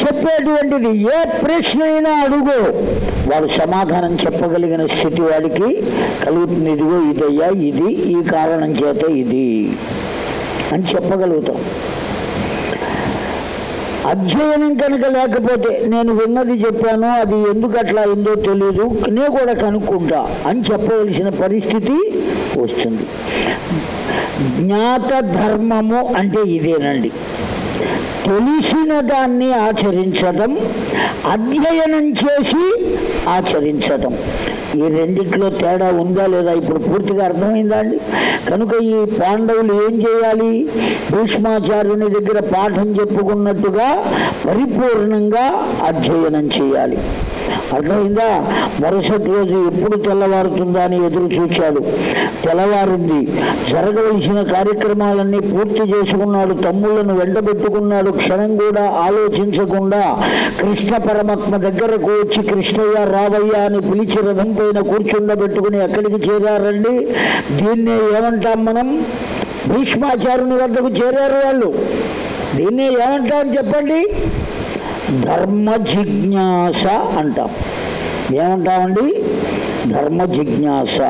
చెప్పేటువంటిది ఏ ప్రశ్న అయినా అడుగు. వాడు సమాధానం చెప్పగలిగిన స్థితి వాడికి కలుగుతుంది. ఇదిగో ఇదయ్యా ఇది ఈ కారణం చేత ఇది. అని చెప్పగలుగుతాం. అధ్యయనం కనుక లేకపోతే నేను విన్నది చెప్పాను అది ఎందుకు అట్లా అయిందో తెలియదు నేను కూడా కనుక్కుంటా అని చెప్పవలసిన పరిస్థితి వస్తుంది. జ్ఞాత ధర్మము అంటే ఇదేనండి. తెలిసిన దాన్ని ఆచరించడం అధ్యయనం చేసి ఆచరించడం. ఈ రెండిట్లో తేడా ఉందా లేదా ఇప్పుడు పూర్తిగా అర్థమైందా అండి? కనుక ఈ పాండవులు ఏం చేయాలి? భీష్మాచార్యుని దగ్గర పాఠం చెప్పుకున్నట్టుగా పరిపూర్ణంగా అధ్యయనం చేయాలి. అర్థమైందా? మరుసటి రోజు ఎప్పుడు తెల్లవారుతుందా అని ఎదురు చూచాడు. తెల్లవారింది. జరగవలసిన కార్యక్రమాలన్నీ పూర్తి చేసుకున్నాడు. తమ్ముళ్ళను వెంటబెట్టుకున్నాడు. క్షణం కూడా ఆలోచించకుండా కృష్ణ పరమాత్మ దగ్గరకు వచ్చి కృష్ణయ్య రావయ్య అని పిలిచి రథం పైన కూర్చుండబెట్టుకుని ఎక్కడికి చేరారండి. దీన్నే ఏమంటాం మనం? భీష్మాచార్యుని వద్దకు చేరారు వాళ్ళు. దీన్నే ఏమంటాం చెప్పండి? ధర్మ జిజ్ఞాస అంటాం. ఏమంటామండి? ధర్మ జిజ్ఞాస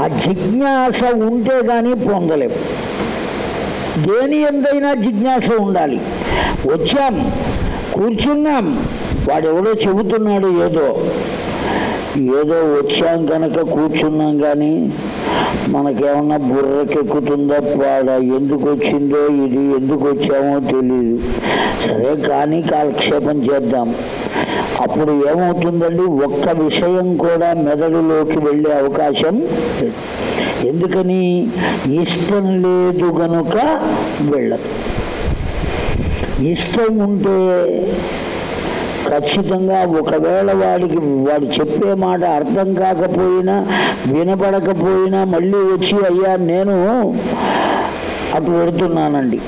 ఆ జిజ్ఞాస ఉంటే కానీ పొందలేం. దేని ఎందైనా జిజ్ఞాస ఉండాలి. వచ్చాం కూర్చున్నాం వాడెవడో చెబుతున్నాడు ఏదో. ఏదో వచ్చాం కనుక కూర్చున్నాం కానీ మనకేమన్నా బుర్రకెక్కుతుందా? పాడ ఎందుకు వచ్చిందో ఇది ఎందుకు వచ్చామో తెలియదు సరే కానీ కాలక్షేపం చేద్దాం. అప్పుడు ఏమవుతుందండి? ఒక్క విషయం కూడా మెదడులోకి వెళ్ళే అవకాశం ఎందుకని? ఇష్టం లేదు గనుక వెళ్ళదు. ఇష్టం ఉంటే ఖచ్చితంగా ఒకవేళ వాడికి వాడు చెప్పే మాట అర్థం కాకపోయినా వినపడకపోయినా మళ్ళీ వచ్చి అయ్యా నేను అటు పెడుతున్నానండి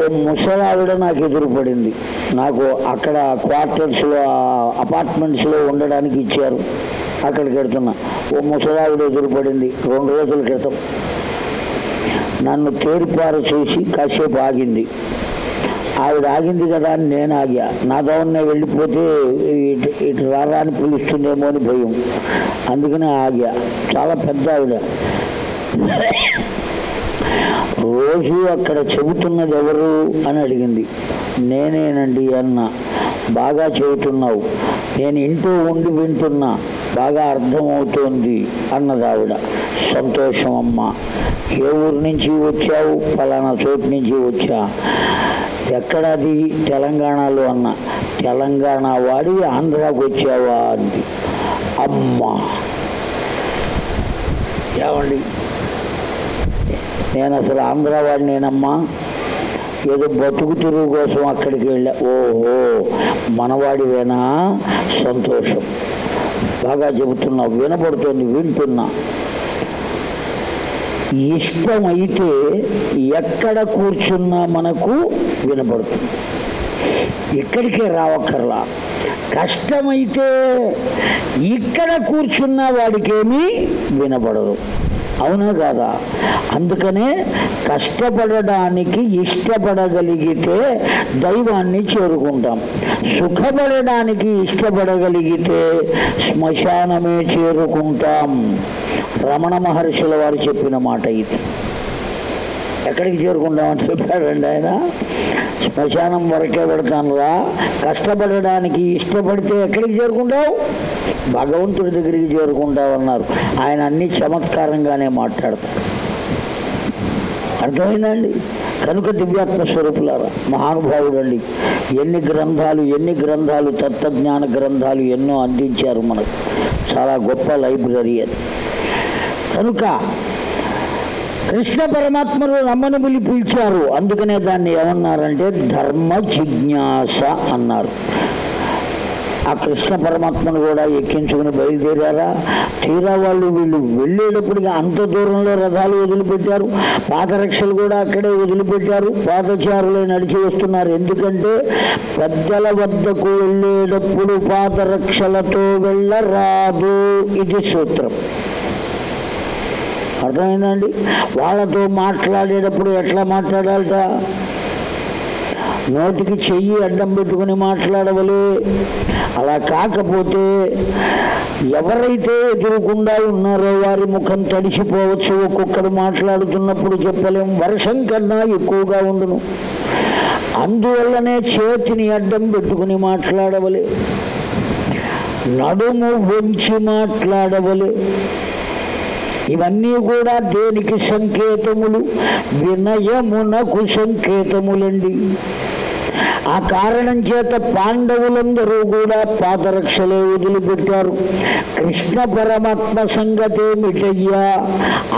ఓ ముసలావిడ నాకు ఎదురుపడింది. నాకు అక్కడ క్వార్టర్స్లో అపార్ట్మెంట్స్లో ఉండడానికి ఇచ్చారు. అక్కడికి వెళ్తున్నా. ఓ ముసలావిడ ఎదురుపడింది రెండు రోజుల క్రితం. నన్ను తేరిపార చేసి కాసేపు ఆగింది. ఆవిడ ఆగింది కదా అని నేను ఆగా. నా దోవన్నే వెళ్ళిపోతే ఇటు ఇటు రారా పిలుస్తుందేమో అని భయం. అందుకనే ఆగా. చాలా పెద్ద ఆవిడ. రోజు అక్కడ చెబుతున్నది ఎవరు అని అడిగింది. నేనేనండి అన్న. బాగా చెబుతున్నావు. నేను ఇంట్లో ఉండి వింటున్నా. బాగా అర్థమవుతోంది అన్నది ఆవిడ. సంతోషం అమ్మ. ఏ ఊరు నుంచి వచ్చావు? ఫలానా చోటు నుంచి వచ్చా. ఎక్కడది? తెలంగాణలో అన్న. తెలంగాణ వాడి ఆంధ్రాకు వచ్చావా అంది. అమ్మా. ఏమండి? నేను అసలు ఆంధ్ర వాడినేనమ్మా. ఏదో బతుకు తిరుగు కోసం అక్కడికి వెళ్ళా. ఓహో మనవాడివేనా? సంతోషం. బాగా చెబుతున్నావు వినపడుతుంది వింటున్నా. ఇష్టం అయితే ఎక్కడ కూర్చున్నా మనకు వినపడుతుంది. ఇక్కడికే రావక్కర్లా. కష్టమైతే ఇక్కడ కూర్చున్న వాడికేమీ వినపడదు. అవునా కాదా? అందుకనే కష్టపడడానికి ఇష్టపడగలిగితే దైవాన్ని చేరుకుంటాం. సుఖపడడానికి ఇష్టపడగలిగితే శ్మశానమే చేరుకుంటాం. రమణ మహర్షుల వారు చెప్పిన మాట ఇది. ఎక్కడికి చేరుకుంటామని చెప్పాడండి ఆయన. శ్మశానం వరకే పెడతానురా. కష్టపడడానికి ఇష్టపడితే ఎక్కడికి చేరుకుంటావు? భగవంతుడి దగ్గరికి చేరుకుంటావు అన్నారు. ఆయన అన్ని చమత్కారంగానే మాట్లాడతారు అర్థమైందండి? కనుక దివ్యాత్మ స్వరూపులారా మహానుభావుడండి ఎన్ని గ్రంథాలు ఎన్ని గ్రంథాలు తత్వజ్ఞాన గ్రంథాలు ఎన్నో అందించారు మనకు. చాలా గొప్ప లైబ్రరీ అది. కనుక కృష్ణ పరమాత్మను రమ్మని పిలి పిలిచారు. అందుకనే దాన్ని ఏమన్నారంటే ధర్మ జిజ్ఞాస అన్నారు. ఆ కృష్ణ పరమాత్మను కూడా ఎక్కించుకుని బయలుదేరారా? తీరా వాళ్ళు వీళ్ళు వెళ్ళేటప్పటికి అంత దూరంలో రథాలు వదిలిపెట్టారు. పాదరక్షలు కూడా అక్కడే వదిలిపెట్టారు. పాదచారులే నడిచి వస్తున్నారు. ఎందుకంటే పెద్దల వద్దకు వెళ్ళేటప్పుడు పాదరక్షలతో వెళ్ళరాదు. ఇది సూత్రం. అర్థమైందండి? వాళ్ళతో మాట్లాడేటప్పుడు ఎట్లా మాట్లాడాలట? నోటికి చెయ్యి అడ్డం పెట్టుకుని మాట్లాడవలే. అలా కాకపోతే ఎవరైతే ఎదురుకుండా ఉన్నారో వారి ముఖం తడిసిపోవచ్చు. ఒక్కొక్కరు మాట్లాడుతున్నప్పుడు చెప్పలేం. వర్షం కన్నా ఎక్కువగా ఉండును. అందువల్లనే చేతిని అడ్డం పెట్టుకుని మాట్లాడవలే. నడుము వంచి మాట్లాడవలే. ఇవన్నీ కూడా దేనికి సంకేతములు? వినయమునకు సంకేతములండి. ఆ కారణం చేత పాండవులందరూ కూడా పాదరక్షలే వదిలిపెట్టారు. కృష్ణ పరమాత్మ సంగతేమిటయ్యా?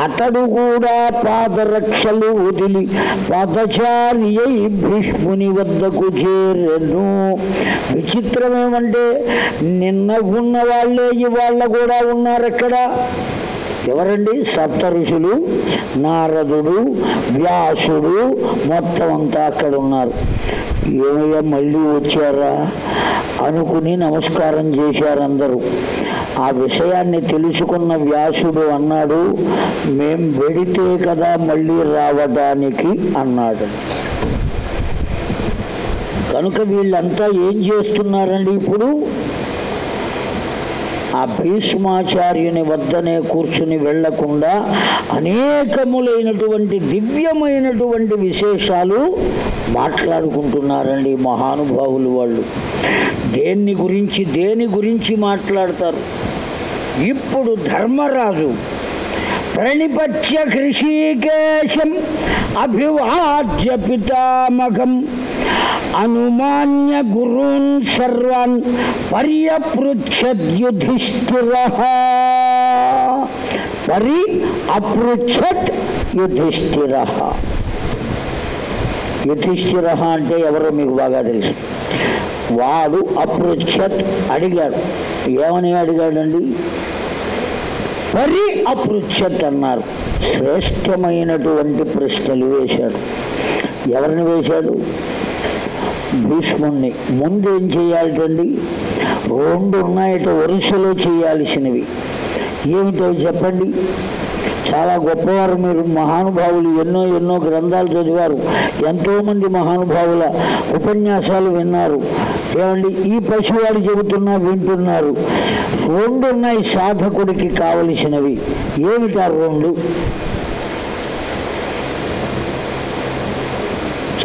అతడు కూడా పాదరక్షలు వదిలి పాదచారి అయి భీష్ముని వద్దకు చేరను. విచిత్రమేమంటే నిన్న ఉన్న వాళ్ళే ఇవాళ్ళ కూడా ఉన్నారు ఎక్కడ ఎవరండి? సప్త ఋషులు నారదుడు వ్యాసుడు మొత్తం అంతా అక్కడ ఉన్నారు. ఏమయ్యా మళ్ళీ వచ్చారా? అనుకుని నమస్కారం చేశారందరూ ఆ విషయాన్ని తెలుసుకున్న వ్యాసుడు అన్నాడు మేం వెడితే కదా మళ్ళీ రావడానికి అన్నాడు. కనుక వీళ్ళంతా ఏం చేస్తున్నారండి ఇప్పుడు? ఆ భీష్మాచార్యుని వద్దనే కూర్చుని వెళ్ళకుండా అనేకములైనటువంటి దివ్యమైనటువంటి విశేషాలు మాట్లాడుకుంటున్నారండి మహానుభావులు వాళ్ళు. దేన్ని గురించి దేని గురించి మాట్లాడతారు? ఇప్పుడు ధర్మరాజు ప్రణిపత్య కృషికేశం అభివాద్య పితామహం అనుమాన్య గురూన్ సర్వాన్ పర్యపృచ్ఛద్యుధిష్ఠిర. పరి అపృచ్ఛత్ యుధిష్ఠిర యుధిష్ఠిర అంటే ఎవరో మీకు బాగా తెలుసు. వాడు అపృచ్ఛత్ అడిగాడు. ఏమని అడిగాడండి? పరి అపృచ్ఛత్ అన్నారు. శ్రేష్టమైనటువంటి ప్రశ్నలు వేశాడు. ఎవరిని వేశాడు? భీష్ముణ్ణి. ముందేం ఏం చేయాలండి రెండు ఉన్నాయట వరుసలో చేయాల్సినవి. ఏమిటో చెప్పండి. చాలా గొప్పవారు మీరు మహానుభావులు ఎన్నో ఎన్నో గ్రంథాలు చదివారు. ఎంతోమంది మహానుభావుల ఉపన్యాసాలు విన్నారు. ఏమండి? ఈ పశువాడు చెబుతున్నా వింటున్నారు. రెండు ఉన్నాయి సాధకుడికి కావలసినవి. ఏమిటా రెండు?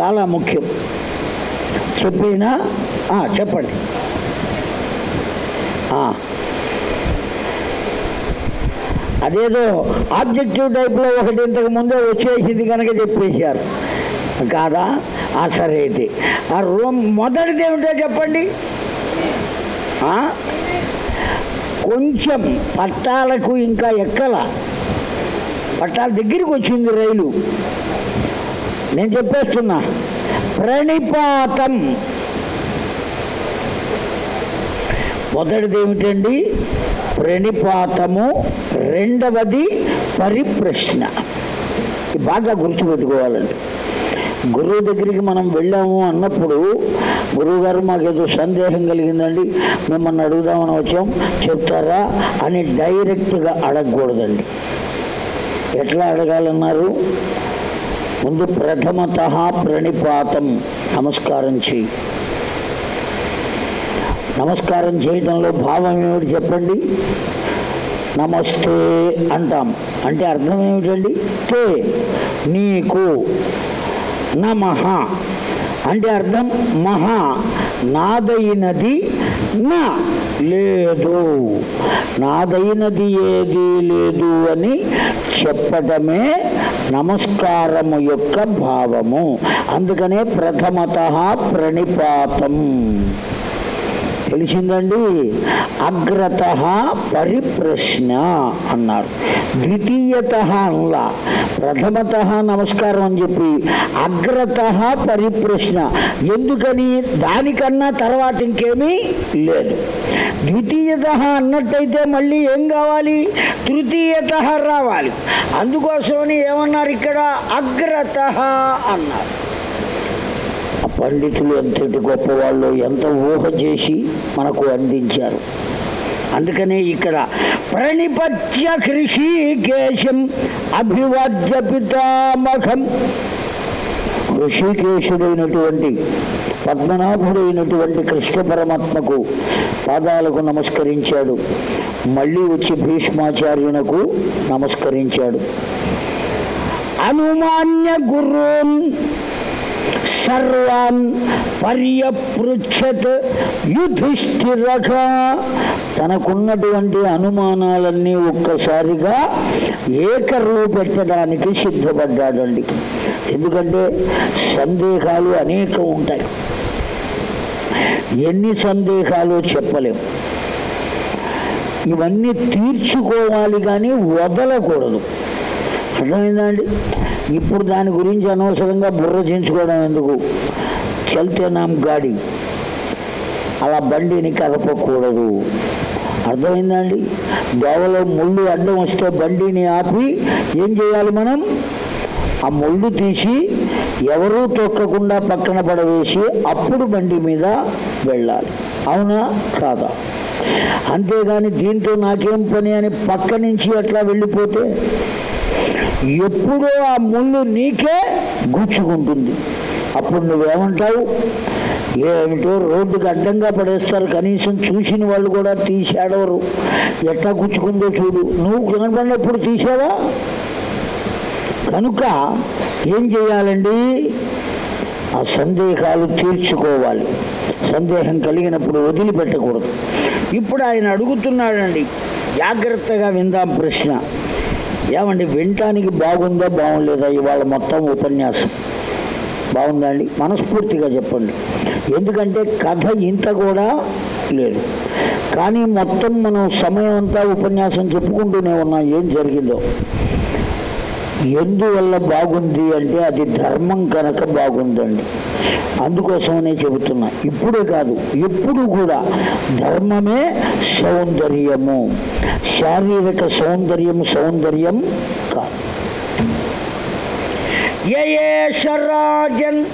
చాలా ముఖ్యం. చెప్పినా చెప్పండి. అదేదో ఆబ్జెక్టివ్ టైప్లో ఒకటి ఇంతకు ముందే వచ్చేసింది కనుక చెప్పేశారు. కాదా? ఆ సరే అయితే. ఆ రూమ్ మొదటిది ఏమిటో చెప్పండి. కొంచెం పట్టాలకు ఇంకా ఎక్కల? పట్టాల దగ్గరికి వచ్చింది రైలు. నేను చెప్పేస్తున్నా. ప్రణిపాతం. మొదటిది ఏమిటండి? ప్రణిపాతము. రెండవది పరిప్రశ్న. బాగా గుర్తుపెట్టుకోవాలండి. గురువు దగ్గరికి మనం వెళ్ళాము అన్నప్పుడు గురువు గారు మాకేదో సందేహం కలిగిందండి. మిమ్మల్ని అడుగుదామని వచ్చాం. చెప్తారా అని డైరెక్ట్గా అడగకూడదండి. ఎట్లా అడగాలన్నారు? ముందు ప్రథమత ప్రణిపాతం నమస్కారం చేయి. నమస్కారం చేయడంలో భావం ఏమిటి చెప్పండి? నమస్తే అంటాం. అంటే అర్థం ఏమిటండి? తే నీకు నమః. అంటే అర్థం మహా నాదైనది నా లేదు. నాదైనది ఏది లేదు అని చెప్పటమే నమస్కారము యొక్క భావము. అందుకనే ప్రథమత ప్రణిపాతం. తెలిసిందండి? అగ్రత పరిప్రశ్న అన్నారు. ద్వితీయత అన్లా. ప్రథమత నమస్కారం అని చెప్పి అగ్రత పరిప్రశ్న. ఎందుకని? దానికన్నా తర్వాత ఇంకేమీ లేదు. ద్వితీయత అన్నట్టయితే మళ్ళీ ఏం కావాలి? తృతీయత రావాలి. అందుకోసమని ఏమన్నారు ఇక్కడ? అగ్రత అన్నారు. పండితులు ఎంతటి గొప్పవాళ్ళు ఎంత ఊహ చేసి మనకు అందించారు. అందుకనే ఇక్కడ ప్రణిపత్య కృషికేశం అభివాద్య పితామహం. ఋషికేశుడైనటువంటి పద్మనాభుడైనటువంటి కృష్ణ పరమాత్మకు పాదాలకు నమస్కరించాడు. మళ్ళీ వచ్చి భీష్మాచార్యునకు నమస్కరించాడు. అనుమాన్య గురున్ సర్వాన్ పర్యపృచ్ఛత్ యుధిష్ఠిరక తనకున్నటువంటి అనుమానాలన్నీ ఒక్కసారిగా ఏకరువు పెట్టడానికి సిద్ధపడ్డాడండి. ఎందుకంటే సందేహాలు అనేకం ఉంటాయి. ఎన్ని సందేహాలు చెప్పలేం. ఇవన్నీ తీర్చుకోవాలి కానీ వదలకూడదు. అర్థమైందా అండి ఇప్పుడు దాని గురించి అనవసరంగా బుర్ర చేయించుకోవడం ఎందుకు? చల్తే గాడి. అలా బండిని కదపకూడదు. అర్థమైందా అండి దోవలో ముళ్ళు అడ్డం వస్తే బండిని ఆపి ఏం చేయాలి మనం? ఆ ముళ్ళు తీసి ఎవరూ తొక్కకుండా పక్కన పడవేసి అప్పుడు బండి మీద వెళ్ళాలి. అవునా? కాదా? అంతేగాని దీంతో నాకేం పని అని పక్క నుంచి అట్లా వెళ్ళిపోతే ఎప్పుడో ఆ ముళ్ళు నీకే గుచ్చుకుంటుంది. అప్పుడు నువ్వేమంటావు? ఏమిటో రోడ్డుకి అడ్డంగా పడేస్తారు. కనీసం చూసిన వాళ్ళు కూడా తీసాడవరు. ఎట్లా గుచ్చుకుందో చూడు. నువ్వు కనపడినప్పుడు తీసావా? కనుక ఏం చేయాలండి? ఆ సందేహాలు తీర్చుకోవాలి. సందేహం కలిగినప్పుడు వదిలిపెట్టకూడదు. ఇప్పుడు ఆయన అడుగుతున్నాడండి. జాగ్రత్తగా విందాం ప్రశ్న. ఏమండి వినటానికి బాగుందా బాగుండలేదా? ఇవాళ మొత్తం ఉపన్యాసం. బాగుందా అండి? మనస్ఫూర్తిగా చెప్పండి. ఎందుకంటే కథ ఇంత కూడా లేదు. కానీ మొత్తం మనం సమయం అంతా ఉపన్యాసం చెప్పుకుంటూనే ఉన్నాం. ఏం జరిగిందో. ఎందువల్ల బాగుంది అంటే అది ధర్మం కనుక బాగుందండి. అందుకోసమనే చెబుతున్నా. ఇప్పుడే కాదు ఎప్పుడు కూడా ధర్మమే సౌందర్యము. శారీరక సౌందర్యం సౌందర్యం కాదు. యయేష రాజన్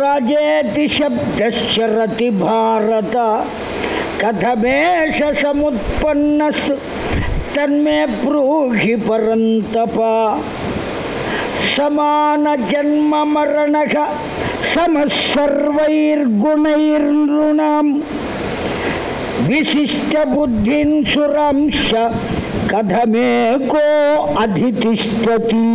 రాజేతి శబ్దశరతి భారత కథమేష సముత్పన్నస్తు తన్మే బ్రూహి పరంతప సమాన జన్మ మరణ సమసర్వైర్గుణైర్నృణాం విశిష్ట బుద్ధిన్ సురాంశ కథమేకో అధితిష్టతి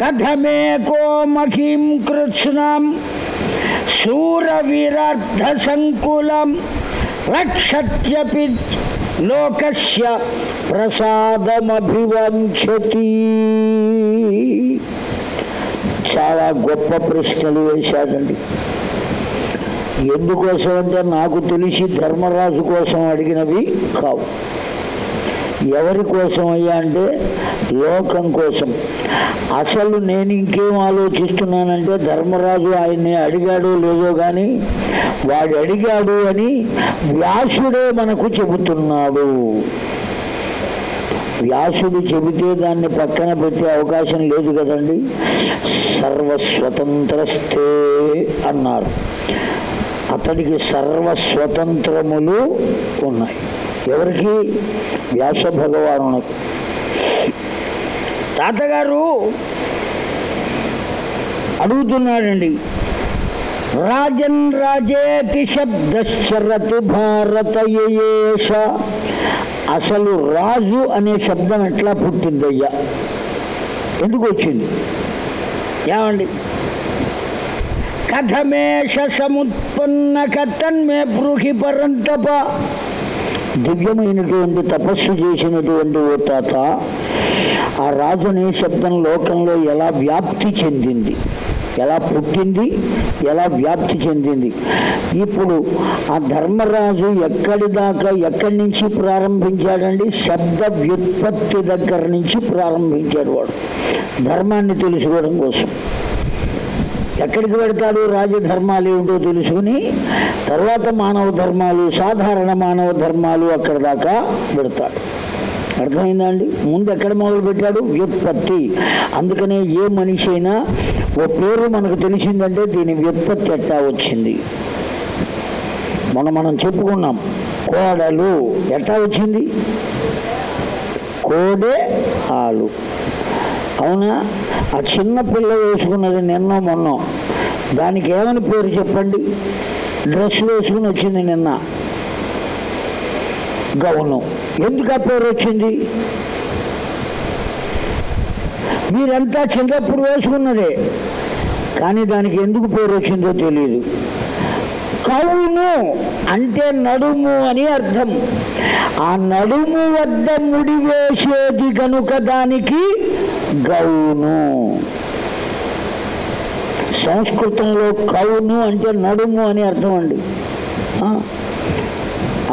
కథమేకో మఖీం కృత్స్నాం శూరవీరార్థ సంకులం రక్షత్యపి లోకస్య ప్రసాదమభివంచతి. చాలా గొప్ప ప్రశ్నలు వేశాడండి. ఎందుకోసం అంటే నాకు తెలిసి ధర్మరాజు కోసం అడిగినవి కావు. ఎవరి కోసం అయ్యా అంటే లోకం కోసం. అసలు నేను ఇంకేం ఆలోచిస్తున్నానంటే ధర్మరాజు ఆయన్ని అడిగాడో లేదో కానీ వాడు అడిగాడు అని వ్యాసుడే మనకు చెబుతున్నాడు. వ్యాసుడు చెబితే దాన్ని పక్కన పెట్టే అవకాశం లేదు కదండి. సర్వస్వతంత్రస్తే అన్నారు. అతడికి సర్వస్వతంత్రములు ఉన్నాయి. ఎవరికి? వ్యాస భగవానునికి. తాతగారు అడుగుతున్నాడండి. రాజన్ రాజేతి శబ్దశరతి భారత యయేష అసలు రాజు అనే శబ్దం ఎట్లా పుట్టిందయ్యా? ఎందుకు వచ్చింది? ఏమండి? కథమేష సముత్పన్న కథన్మే బ్రూహి పరంతప. దివ్యమైనటువంటి తపస్సు చేసినటువంటి ఓ తాత ఆ రాజు అనే శబ్దం లోకంలో ఎలా వ్యాప్తి చెందింది? ఎలా పుట్టింది? ఎలా వ్యాప్తి చెందింది? ఇప్పుడు ఆ ధర్మరాజు ఎక్కడి దాకా ఎక్కడి నుంచి ప్రారంభించాడండి? శబ్ద వ్యుత్పత్తి దగ్గర నుంచి ప్రారంభించాడు వాడు. ధర్మాన్ని తెలుసుకోవడం కోసం. ఎక్కడికి పెడతాడు రాజధర్మాలు ఏమిటో తెలుసుకుని తర్వాత మానవ ధర్మాలు సాధారణ మానవ ధర్మాలు అక్కడ దాకా పెడతాడు అర్థమైందా అండి? ముందు ఎక్కడ మొదలు పెట్టాడు వ్యుత్పత్తి. అందుకనే ఏ మనిషి అయినా ఓ పేరు మనకు తెలిసిందంటే దీని వ్యుత్పత్తి ఎట్టా వచ్చింది? మనం మనం చెప్పుకున్నాం కోడలు ఎట్టా వచ్చింది? కోడే ఆలు. అవునా? ఆ చిన్న పిల్ల వేసుకున్నది నిన్న మొన్న. దానికి ఏమని పేరు చెప్పండి? డ్రెస్ వేసుకుని వచ్చింది నిన్న. గౌను. ఎందుకు ఆ పేరు వచ్చింది? మీరంతా చిన్నప్పుడు వేసుకున్నదే. కానీ దానికి ఎందుకు పేరు వచ్చిందో తెలియదు కౌను అంటే నడుము అని అర్థం. ఆ నడుము వద్ద ముడి వేసేది కనుక దానికి గౌను. సంస్కృతంలో కౌను అంటే నడుము అని అర్థం అండి. ఆ,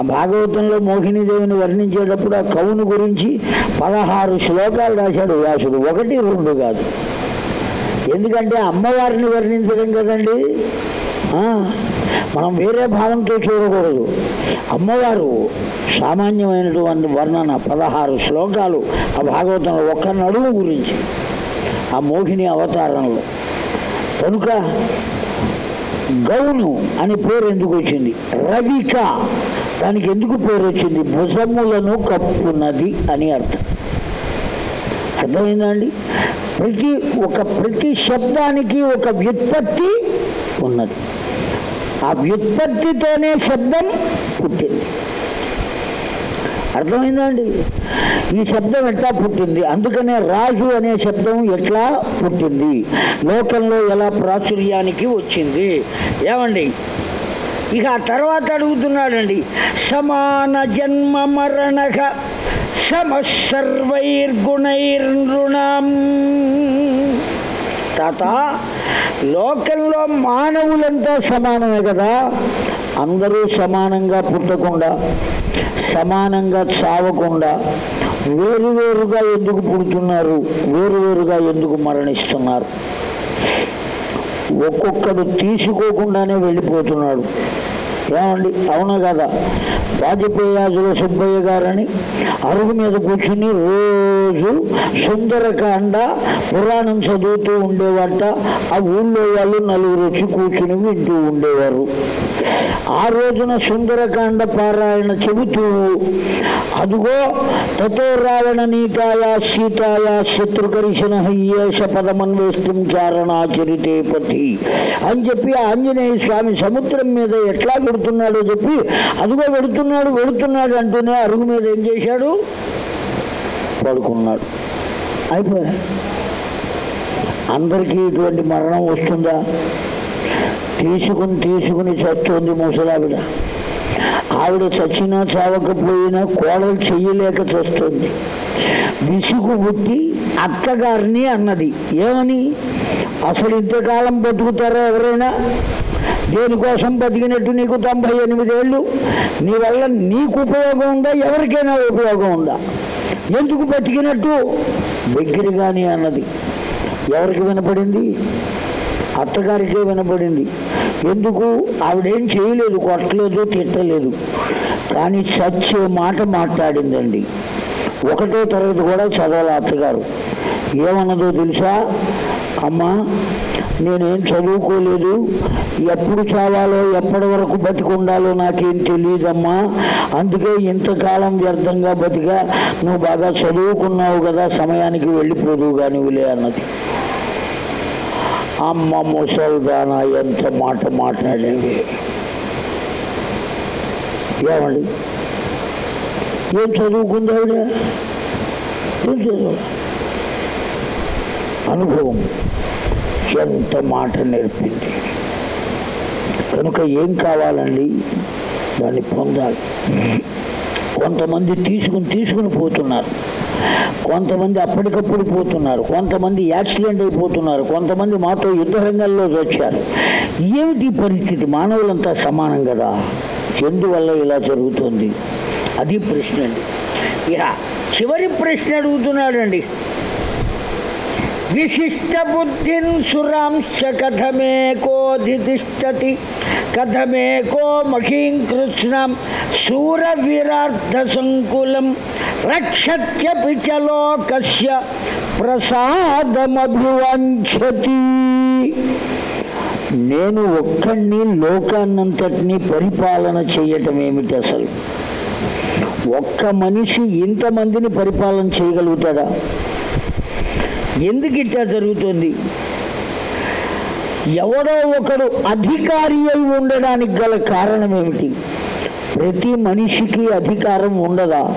భాగవతంలో మోహినీదేవిని వర్ణించేటప్పుడు ఆ కవును గురించి పదహారు శ్లోకాలు రాశాడు వ్యాసుడు. ఒకటి రెండు కాదు. ఎందుకంటే అమ్మవారిని వర్ణించడం కదండి. మనం వేరే భావంతో చూడకూడదు అమ్మవారు సామాన్యమైనటువంటి వర్ణన పదహారు శ్లోకాలు ఆ భాగవతంలో ఒక్క నడుము గురించి. ఆ మోహిని అవతారంలో. కనుక గౌను అని పేరు ఎందుకు వచ్చింది? రవిక. దానికి ఎందుకు పేరు వచ్చింది? భుజములను కప్పున్నది అని అర్థం. అర్థమైందా అండి? ప్రతి ఒక ప్రతి శబ్దానికి ఒక వ్యుత్పత్తి ఉన్నది. ఆ వ్యుత్పత్తితోనే శబ్దం పుట్టింది. అర్థమైందండి? ఈ శబ్దం ఎట్లా పుట్టింది? అందుకనే రాజు అనే శబ్దం ఎట్లా పుట్టింది? లోకంలో ఎలా ప్రాచుర్యానికి వచ్చింది? ఏమండి? ఇక ఆ తర్వాత అడుగుతున్నాడండి. సమాన జన్మ మరణక సమ తాత లోకంలో మానవులంతా సమానమే కదా? అందరూ సమానంగా పుట్టకుండా సమానంగా చావకుండా వేరువేరుగా ఎందుకు పుడుతున్నారు? వేరువేరుగా ఎందుకు మరణిస్తున్నారు? ఒక్కొక్కడు తీసుకోకుండానే వెళ్ళిపోతున్నాడు. ఏమండి? అవునా కదా? వాజపేయాజుల సుబ్బయ్య గారని అరుగు మీద కూర్చుని రోజు సుందరకాండ పురాణం చదువుతూ ఉండేవాట. ఆ ఊళ్ళో వాళ్ళు నలుగురు వచ్చి కూర్చుని వింటూ ఉండేవారు. ఆ రోజున సుందరకాండ పారాయణ చెబుతూ అదుగో తతో రావణ నీతాయ సీతాయ శత్రుకరిశన హయ్యేష పదమన్వేష్టం చారణాచరితే పతి అని చెప్పి ఆంజనేయ స్వామి సముద్రం మీద ఎట్లా పెడుతున్నాడో చెప్పి అదిగో వెళుతున్నాడు వెళుతున్నాడు అంటూనే అరుగు మీద ఏం చేశాడు? పడుకున్నాడు. అయిపోయా అందరికీ ఇటువంటి మరణం వస్తుందా? తీసుకుని తీసుకుని చస్తుంది ముసలావిడ. ఆవిడ చచ్చినా చావకపోయినా కోడలు చెయ్యలేక చస్తుంది. విసుగు పుట్టి అత్తగారిని అన్నది. ఏమని? అసలు ఇంతకాలం బతుకుతారా ఎవరైనా? దేనికోసం బతికినట్టు నీకు తొంభై ఎనిమిదేళ్ళు నీ వల్ల నీకు ఉపయోగం ఉందా? ఎవరికైనా ఉపయోగం ఉందా? ఎందుకు బతికినట్టు? దగ్గరగాని అన్నది. ఎవరికి వినపడింది? అత్తగారికే వినపడింది. ఎందుకు? ఆవిడేం చేయలేదు కొట్టలేదు తిట్టలేదు. కానీ చచ్చే మాట మాట్లాడిందండి. ఒకటో తరగతి కూడా చదవాలి అత్తగారు. ఏమన్నదో తెలుసా? అమ్మా నేనేం చదువుకోలేదు. ఎప్పుడు చావాలో ఎప్పటి వరకు బతికి ఉండాలో నాకేం తెలియదమ్మా అందుకే ఇంతకాలం వ్యర్థంగా బతిగా నువ్వు బాగా చదువుకున్నావు కదా సమయానికి వెళ్ళిపోదు కానీ విలే అన్నది. అమ్మ ముసల్దానా ఎంత మాట మాట్లాడేవి ఏమండి? ఏం చదువుకుంది ఆవిడ? ఏం చదువు? అనుభవం. అత్యంత మాట నేర్పింది. కనుక ఏం కావాలండి? దాన్ని పొందాలి. కొంతమంది తీసుకుని తీసుకుని పోతున్నారు. కొంతమంది అప్పటికప్పుడు పోతున్నారు. కొంతమంది యాక్సిడెంట్ అయిపోతున్నారు. కొంతమంది మాతో యుద్ధ రంగంలో వచ్చారు. ఏమిటి పరిస్థితి? మానవులంతా సమానం కదా? ఎందువల్ల ఇలా జరుగుతుంది? అది ప్రశ్న అండి. ఇక చివరి ప్రశ్న అడుగుతున్నాడండి. విశిష్ట బుద్ధిన్ సురాంశ కథమేకోధితిష్టతి కథమేకో మహీం కృష్ణం శూర విరార్థ సంకులం రక్షత్యపి చ లోకస్య నేను ఒక్కడిని లోకాన్నంతటినీ పరిపాలన చేయటం ఏమిటి అసలు? ఒక్క మనిషి ఇంతమందిని పరిపాలన చేయగలుగుతాడా? ఎందుకు ఇట్లా జరుగుతుంది? ఎవడో ఒకడు అధికారి అయి ఉండడానికి గల కారణం ఏమిటి? ప్రతి మనిషికి అధికారం ఉండదా?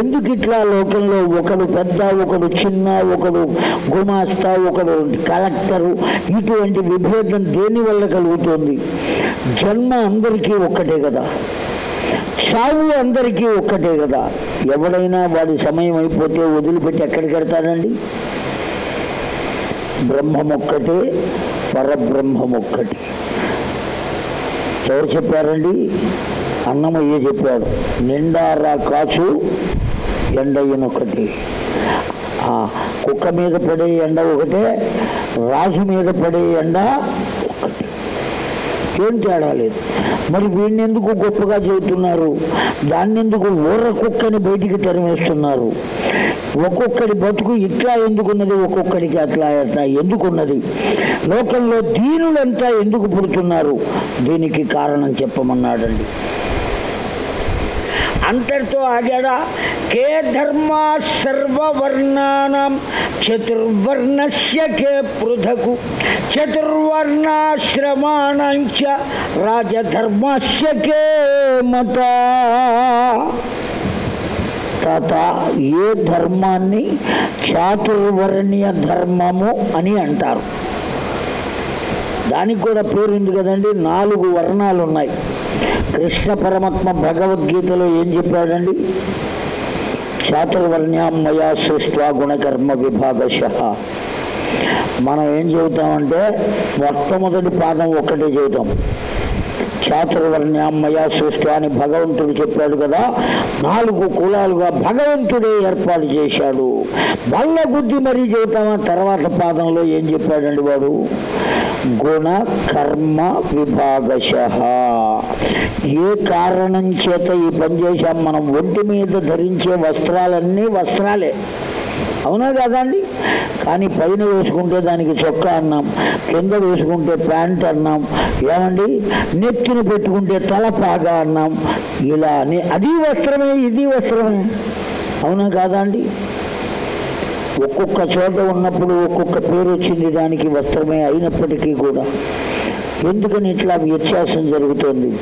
ఎందుకు ఇట్లా లోకంలో ఒకడు పెద్ద ఒకడు చిన్న ఒకడు గుమాస్తా ఒకడు కలెక్టరు? ఇటువంటి విభేదం దేని వల్ల కలుగుతుంది? జన్మ అందరికీ ఒక్కటే కదా. సాగు అందరికీ ఒక్కటే కదా. ఎవడైనా వాడి సమయం అయిపోతే వదిలిపెట్టి ఎక్కడికి వెళ్తాడండి? బ్రహ్మం ఒక్కటే పరబ్రహ్మం ఒక్కటి ఎవరు చెప్పారండి? అన్నమయ్య చెప్పాడు నిండారా కాచు ఎండయ్యనొక్కటి ఆ కుక్క మీద పడే ఎండ ఒకటే రాజు మీద పడే ఎండ ఏం తేడా లేదు. మరి వీడిని ఎందుకు గొప్పగా చెబుతున్నారు? దాన్ని ఎందుకు ఊర్ర కుక్కని బయటికి తరిమేస్తున్నారు? ఒక్కొక్కడి బతుకు ఇట్లా ఎందుకున్నది ఒక్కొక్కడికి అట్లా అట్లా ఎందుకున్నది? లోకంలో దీనులంతా ఎందుకు పుడుతున్నారు? దీనికి కారణం చెప్పమన్నాడండి. అంతటితో ఆగాడా? కే ధర్మా సర్వవర్ణానాం చతుర్వర్ణస్య కే పృథకు. చతుర్వర్ణాశ్రమాణంచ రాజధర్మస్య కే మత. తాత ఏ ధర్మాన్ని చాతుర్వర్ణీయ ధర్మము అని అంటారు? దానికి కూడా పేరు ఉంది కదండి. నాలుగు వర్ణాలు ఉన్నాయి కృష్ణ పరమాత్మ భగవద్గీతలో ఏం చెప్పాడండి? చాతుర్వర్ణ్యాం మయా సృష్ట్వా గుణకర్మ విభాగశ. మనం ఏం చెబుతామంటే మొట్టమొదటి పాదం ఒక్కటే చెబుతాం. చాతుర్వర్ణ్యాం మయా సృష్టి అని భగవంతుడు చెప్పాడు కదా. నాలుగు కులాలుగా భగవంతుడే ఏర్పాటు చేశాడు. బల్ల బుద్ధి మరీ చెబుతామా? తర్వాత పాదంలో ఏం చెప్పాడండి వాడు? గుణ కర్మ విభాగశ ఏ కారణం చేత ఈ పని చేశాం? మనం ఒంటి మీద ధరించే వస్త్రాలన్నీ వస్త్రాలే. అవునా కదండి కానీ పైన వేసుకుంటే దానికి చొక్కా అన్నాం కింద వేసుకుంటే ప్యాంట్ అన్నాం ఏమండి? నెత్తిన పెట్టుకుంటే తలపాగా అన్నాం ఇలా అని అది వస్త్రమే ఇది వస్త్రమే. అవునా కాదండి ఒక్కొక్క చోట ఉన్నప్పుడు ఒక్కొక్క పేరు వచ్చింది దానికి వస్త్రమే అయినప్పటికీ కూడా. ఎందుకని ఇట్లా వ్యత్యాసం జరుగుతోంది?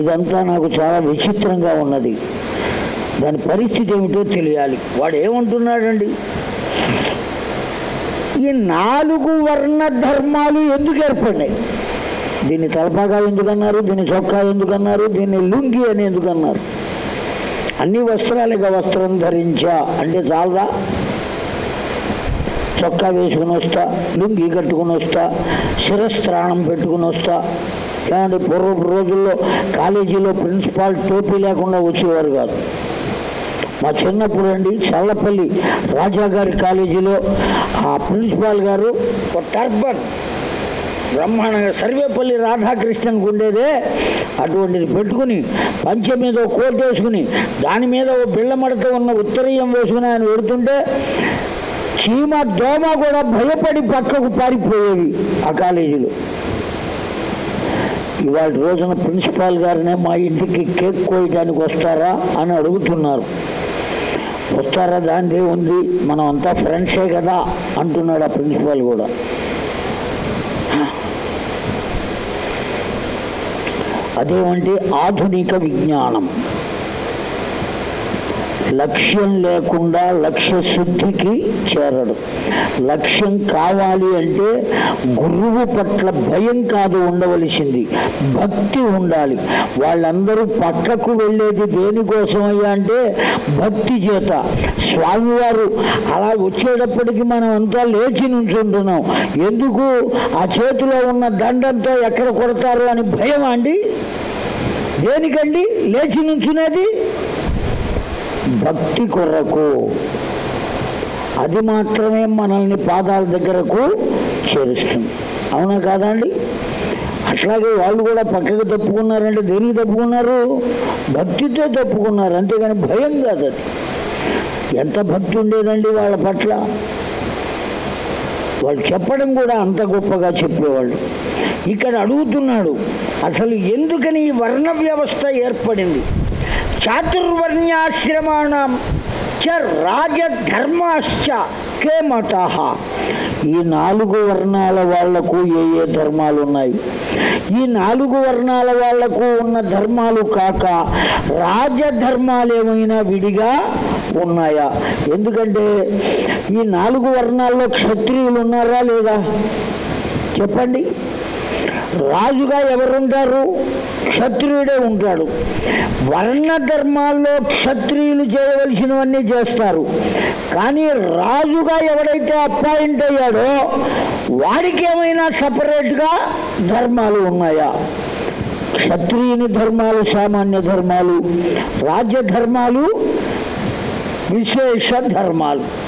ఇదంతా నాకు చాలా విచిత్రంగా ఉన్నది. దాని పరిస్థితి ఏమిటో తెలియాలి. వాడు ఏమంటున్నాడండి ఈ నాలుగు వర్ణ ధర్మాలు ఎందుకు ఏర్పడినాయి? దీన్ని తలపాగా ఎందుకన్నారు? దీన్ని చొక్కా ఎందుకన్నారు? దీన్ని లుంగి అని ఎందుకన్నారు? అన్ని వస్త్రాలుగా వస్త్రం ధరించా అంటే చాలదా? చొక్కా వేసుకుని వస్తా లుంగి కట్టుకుని వస్తా శిరస్త్రాణం పెట్టుకుని వస్తా. ఏమంటే పూర్వపు రోజుల్లో కాలేజీలో ప్రిన్సిపాల్ టోపీ లేకుండా వచ్చేవారు కాదు. మా చిన్నప్పుడు అండి చల్లపల్లి రాజా గారి కాలేజీలో ఆ ప్రిన్సిపాల్ గారు ఒక టర్బన్ బ్రహ్మాండంగా సర్వేపల్లి రాధాకృష్ణన్కి ఉండేదే. అటువంటిది పెట్టుకుని పంచె మీద ఒక కోట్ వేసుకుని దాని మీద ఓ బిళ్ళ మడత ఉన్న ఉత్తరీయం వేసుకుని ఆయన పెడుతుంటే చీమ దోమ కూడా భయపడి పక్కకు పారిపోయేవి ఆ కాలేజీలో. ఇవాళ రోజున ప్రిన్సిపాల్ గారినే మా ఇంటికి కేక్ కోయడానికి వస్తారా అని అడుగుతున్నారు. వస్తారా దానిదే ఉంది మనం అంతా ఫ్రెండ్సే కదా అంటున్నాడు ఆ ప్రిన్సిపాల్ కూడా. అదేమంటే ఆధునిక విజ్ఞానం. లక్ష్యం లేకుండా లక్ష్య శుద్ధికి చేరడు. లక్ష్యం కావాలి అంటే గురువు పట్ల భయం కాదు ఉండవలసింది. భక్తి ఉండాలి. వాళ్ళందరూ పక్కకు వెళ్ళేది దేనికోసమయ్యా అంటే భక్తి చేత. స్వామివారు అలా వచ్చేటప్పటికి మనం అంతా లేచి నుంచుంటున్నాం. ఎందుకు? ఆ చేతిలో ఉన్న దండంతో ఎక్కడ కొడతారు అని భయం అండి? దేనికండి? లేచి నుంచునేది? భక్తి కొరకు. అది మాత్రమే మనల్ని పాదాల దగ్గరకు చేరుస్తుంది. అవునా కాదండి అట్లాగే వాళ్ళు కూడా పక్కకు తప్పుకున్నారంటే దేనికి తప్పుకున్నారు? భక్తితో తప్పుకున్నారు. అంతేగాని భయం కాదు అది. ఎంత భక్తి ఉండేదండి వాళ్ళ పట్ల? వాళ్ళు చెప్పడం కూడా అంత గొప్పగా చెప్పేవాళ్ళు. ఇక్కడ అడుగుతున్నాడు అసలు ఎందుకని ఈ వర్ణ వ్యవస్థ ఏర్పడింది? చాతుర్వర్ణ్యాశ్రమాణం చ రాజధర్మాశ్చ కే మతాహ ఈ నాలుగు వర్ణాల వాళ్ళకు ఏ ఏ ధర్మాలు ఉన్నాయి ఈ నాలుగు వర్ణాల వాళ్ళకు ఉన్న ధర్మాలు కాక రాజధర్మాలు ఏమైనా విడిగా ఉన్నాయా? ఎందుకంటే ఈ నాలుగు వర్ణాల్లో క్షత్రియులు ఉన్నారా లేదా? చెప్పండి. రాజుగా ఎవరుంటారు క్షత్రియుడే ఉంటాడు. వర్ణ ధర్మాల్లో క్షత్రియులు చేయవలసినవన్నీ చేస్తారు. కానీ రాజుగా ఎవడైతే అపాయింట్ అయ్యాడో వాడికి ఏమైనా సపరేట్గా ధర్మాలు ఉన్నాయా? క్షత్రియుని ధర్మాలు సామాన్య ధర్మాలు రాజ్య ధర్మాలు విశేష ధర్మాలు.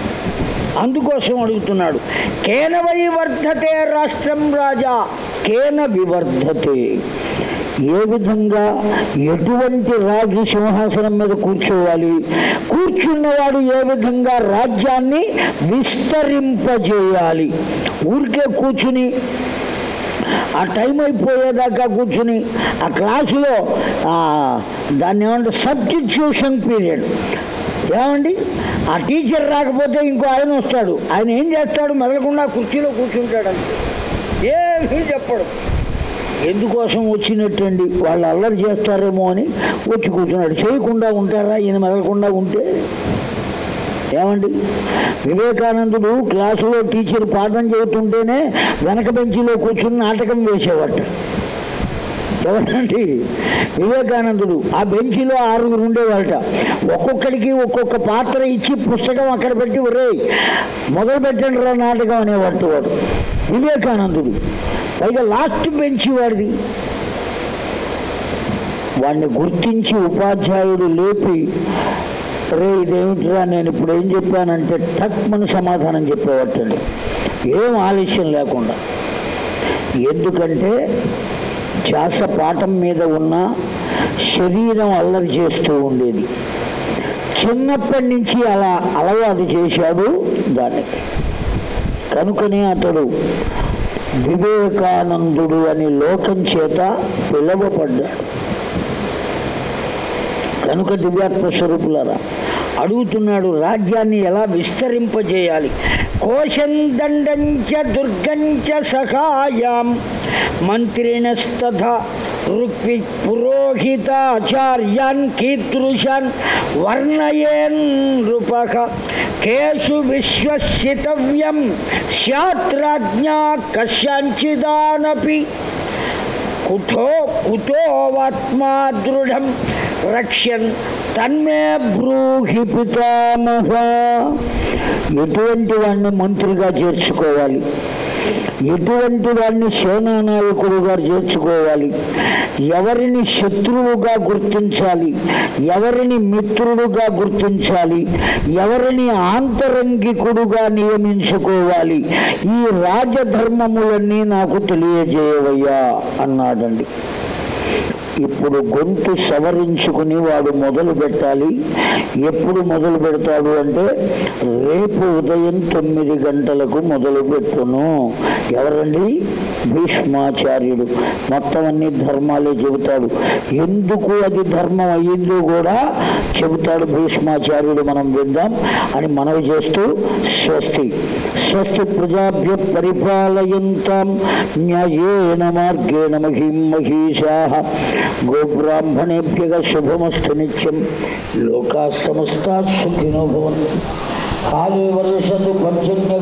అందుకోసం అడుగుతున్నాడు. కేన వై వర్ధతే రాష్ట్రం రాజా కేన వివర్ధతే. ఏ విధంగా ఎటువంటి రాజు సింహాసనం మీద కూర్చోవాలి? కూర్చున్నవాడు ఏ విధంగా రాజ్యాన్ని విస్తరింపజేయాలి? ఊరికే కూర్చుని ఆ టైం అయిపోయేదాకా కూర్చుని ఆ క్లాసులో దాన్ని ఏమంటే సబ్స్టిట్యూషన్ పీరియడ్. ఏమండి? ఆ టీచర్ రాకపోతే ఇంకో ఆయన వస్తాడు. ఆయన ఏం చేస్తాడు? మెదలకుండా కుర్చీలో కూర్చుంటాడు అంతే ఏమీ చెప్పడు. ఎందుకోసం వచ్చినట్టండి? వాళ్ళు అల్లరి చేస్తారేమో అని వచ్చి కూర్చున్నాడు. చేయకుండా ఉంటారా? ఈయన మెదలకుండా ఉంటే? ఏమండి? వివేకానందుడు క్లాసులో టీచర్ పాఠం చెబుతుంటేనే వెనక బెంచిలో కూర్చుని నాటకం వేసేవాట ఎవరండి? వివేకానందుడు. ఆ బెంచిలో ఆరుగురు ఉండేవాళ్ళట. ఒక్కొక్కడికి ఒక్కొక్క పాత్ర ఇచ్చి పుస్తకం అక్కడ పెట్టి ఒరే మొదలు పెట్టండి రా నాటకం అనేవాడు వాడు. వివేకానందుడు. పైగా లాస్ట్ బెంచి వాడిది. వాడిని గుర్తించి ఉపాధ్యాయుడు లేపి రే ఇదేమిటిరా? నేను ఇప్పుడు ఏం చెప్పానంటే టక్మని సమాధానం చెప్పేవాటండి ఏం ఆలస్యం లేకుండా. ఎందుకంటే ధ్యాస పాఠం మీద ఉన్న శరీరం అల్లరి చేస్తూ ఉండేది. చిన్నప్పటి నుంచి అలా అలవాటు చేశాడు దానికి కనుకనే అతడు వివేకానందుడు అని లోకం చేత పిలువబడ్డాడు. కనుక దివ్యాత్మ స్వరూపులరా అడుగుతున్నాడు రాజ్యాన్ని ఎలా విస్తరింపజేయాలి? कोशन्दण्डञ्च दुर्गञ्च सखायां मन्त्रिणस्तथा ऋक्विपुरोहिताचार्यान् कीदृशान् वर्णयेन् नृपः। केषु विश्वसितव्यं स्यात्राज्ञा कुतो ఎటువంటి వాడిని మంత్రిగా చేర్చుకోవాలి? ఎటువంటి వాడిని సేనా నాయకుడుగా చేర్చుకోవాలి? ఎవరిని శత్రువుగా గుర్తించాలి? ఎవరిని మిత్రుడుగా గుర్తించాలి? ఎవరిని ఆంతరంగికుడుగా నియమించుకోవాలి? ఈ రాజధర్మములన్నీ నాకు తెలియజేయవయ్యా అన్నాడండి. ఇప్పుడు గొంతు సవరించుకుని వాడు మొదలు పెట్టాలి. ఎప్పుడు మొదలు పెడతాడు అంటే రేపు ఉదయం తొమ్మిది గంటలకు మొదలు పెట్టును. ఎవరండి? భీష్మాచార్యుడు. మొత్తం అన్ని ధర్మాలే చెబుతాడు. ఎందుకు అది ధర్మం అయ్యిందో కూడా చెబుతాడు భీష్మాచార్యుడు. మనం విందాం. అని మనవి చేస్తూ స్వస్తి. స్వస్తి ప్రజాభ్య పరిపాలయంతాం. న్యాయేణ మార్గేణ మహిం మహీషా. గోబ్రాహ్మణేభ్య శుభమస్తు నిత్యం. లోకా సమస్త సుఖినో భవన్ కాళే వర్షతు పర్జన్య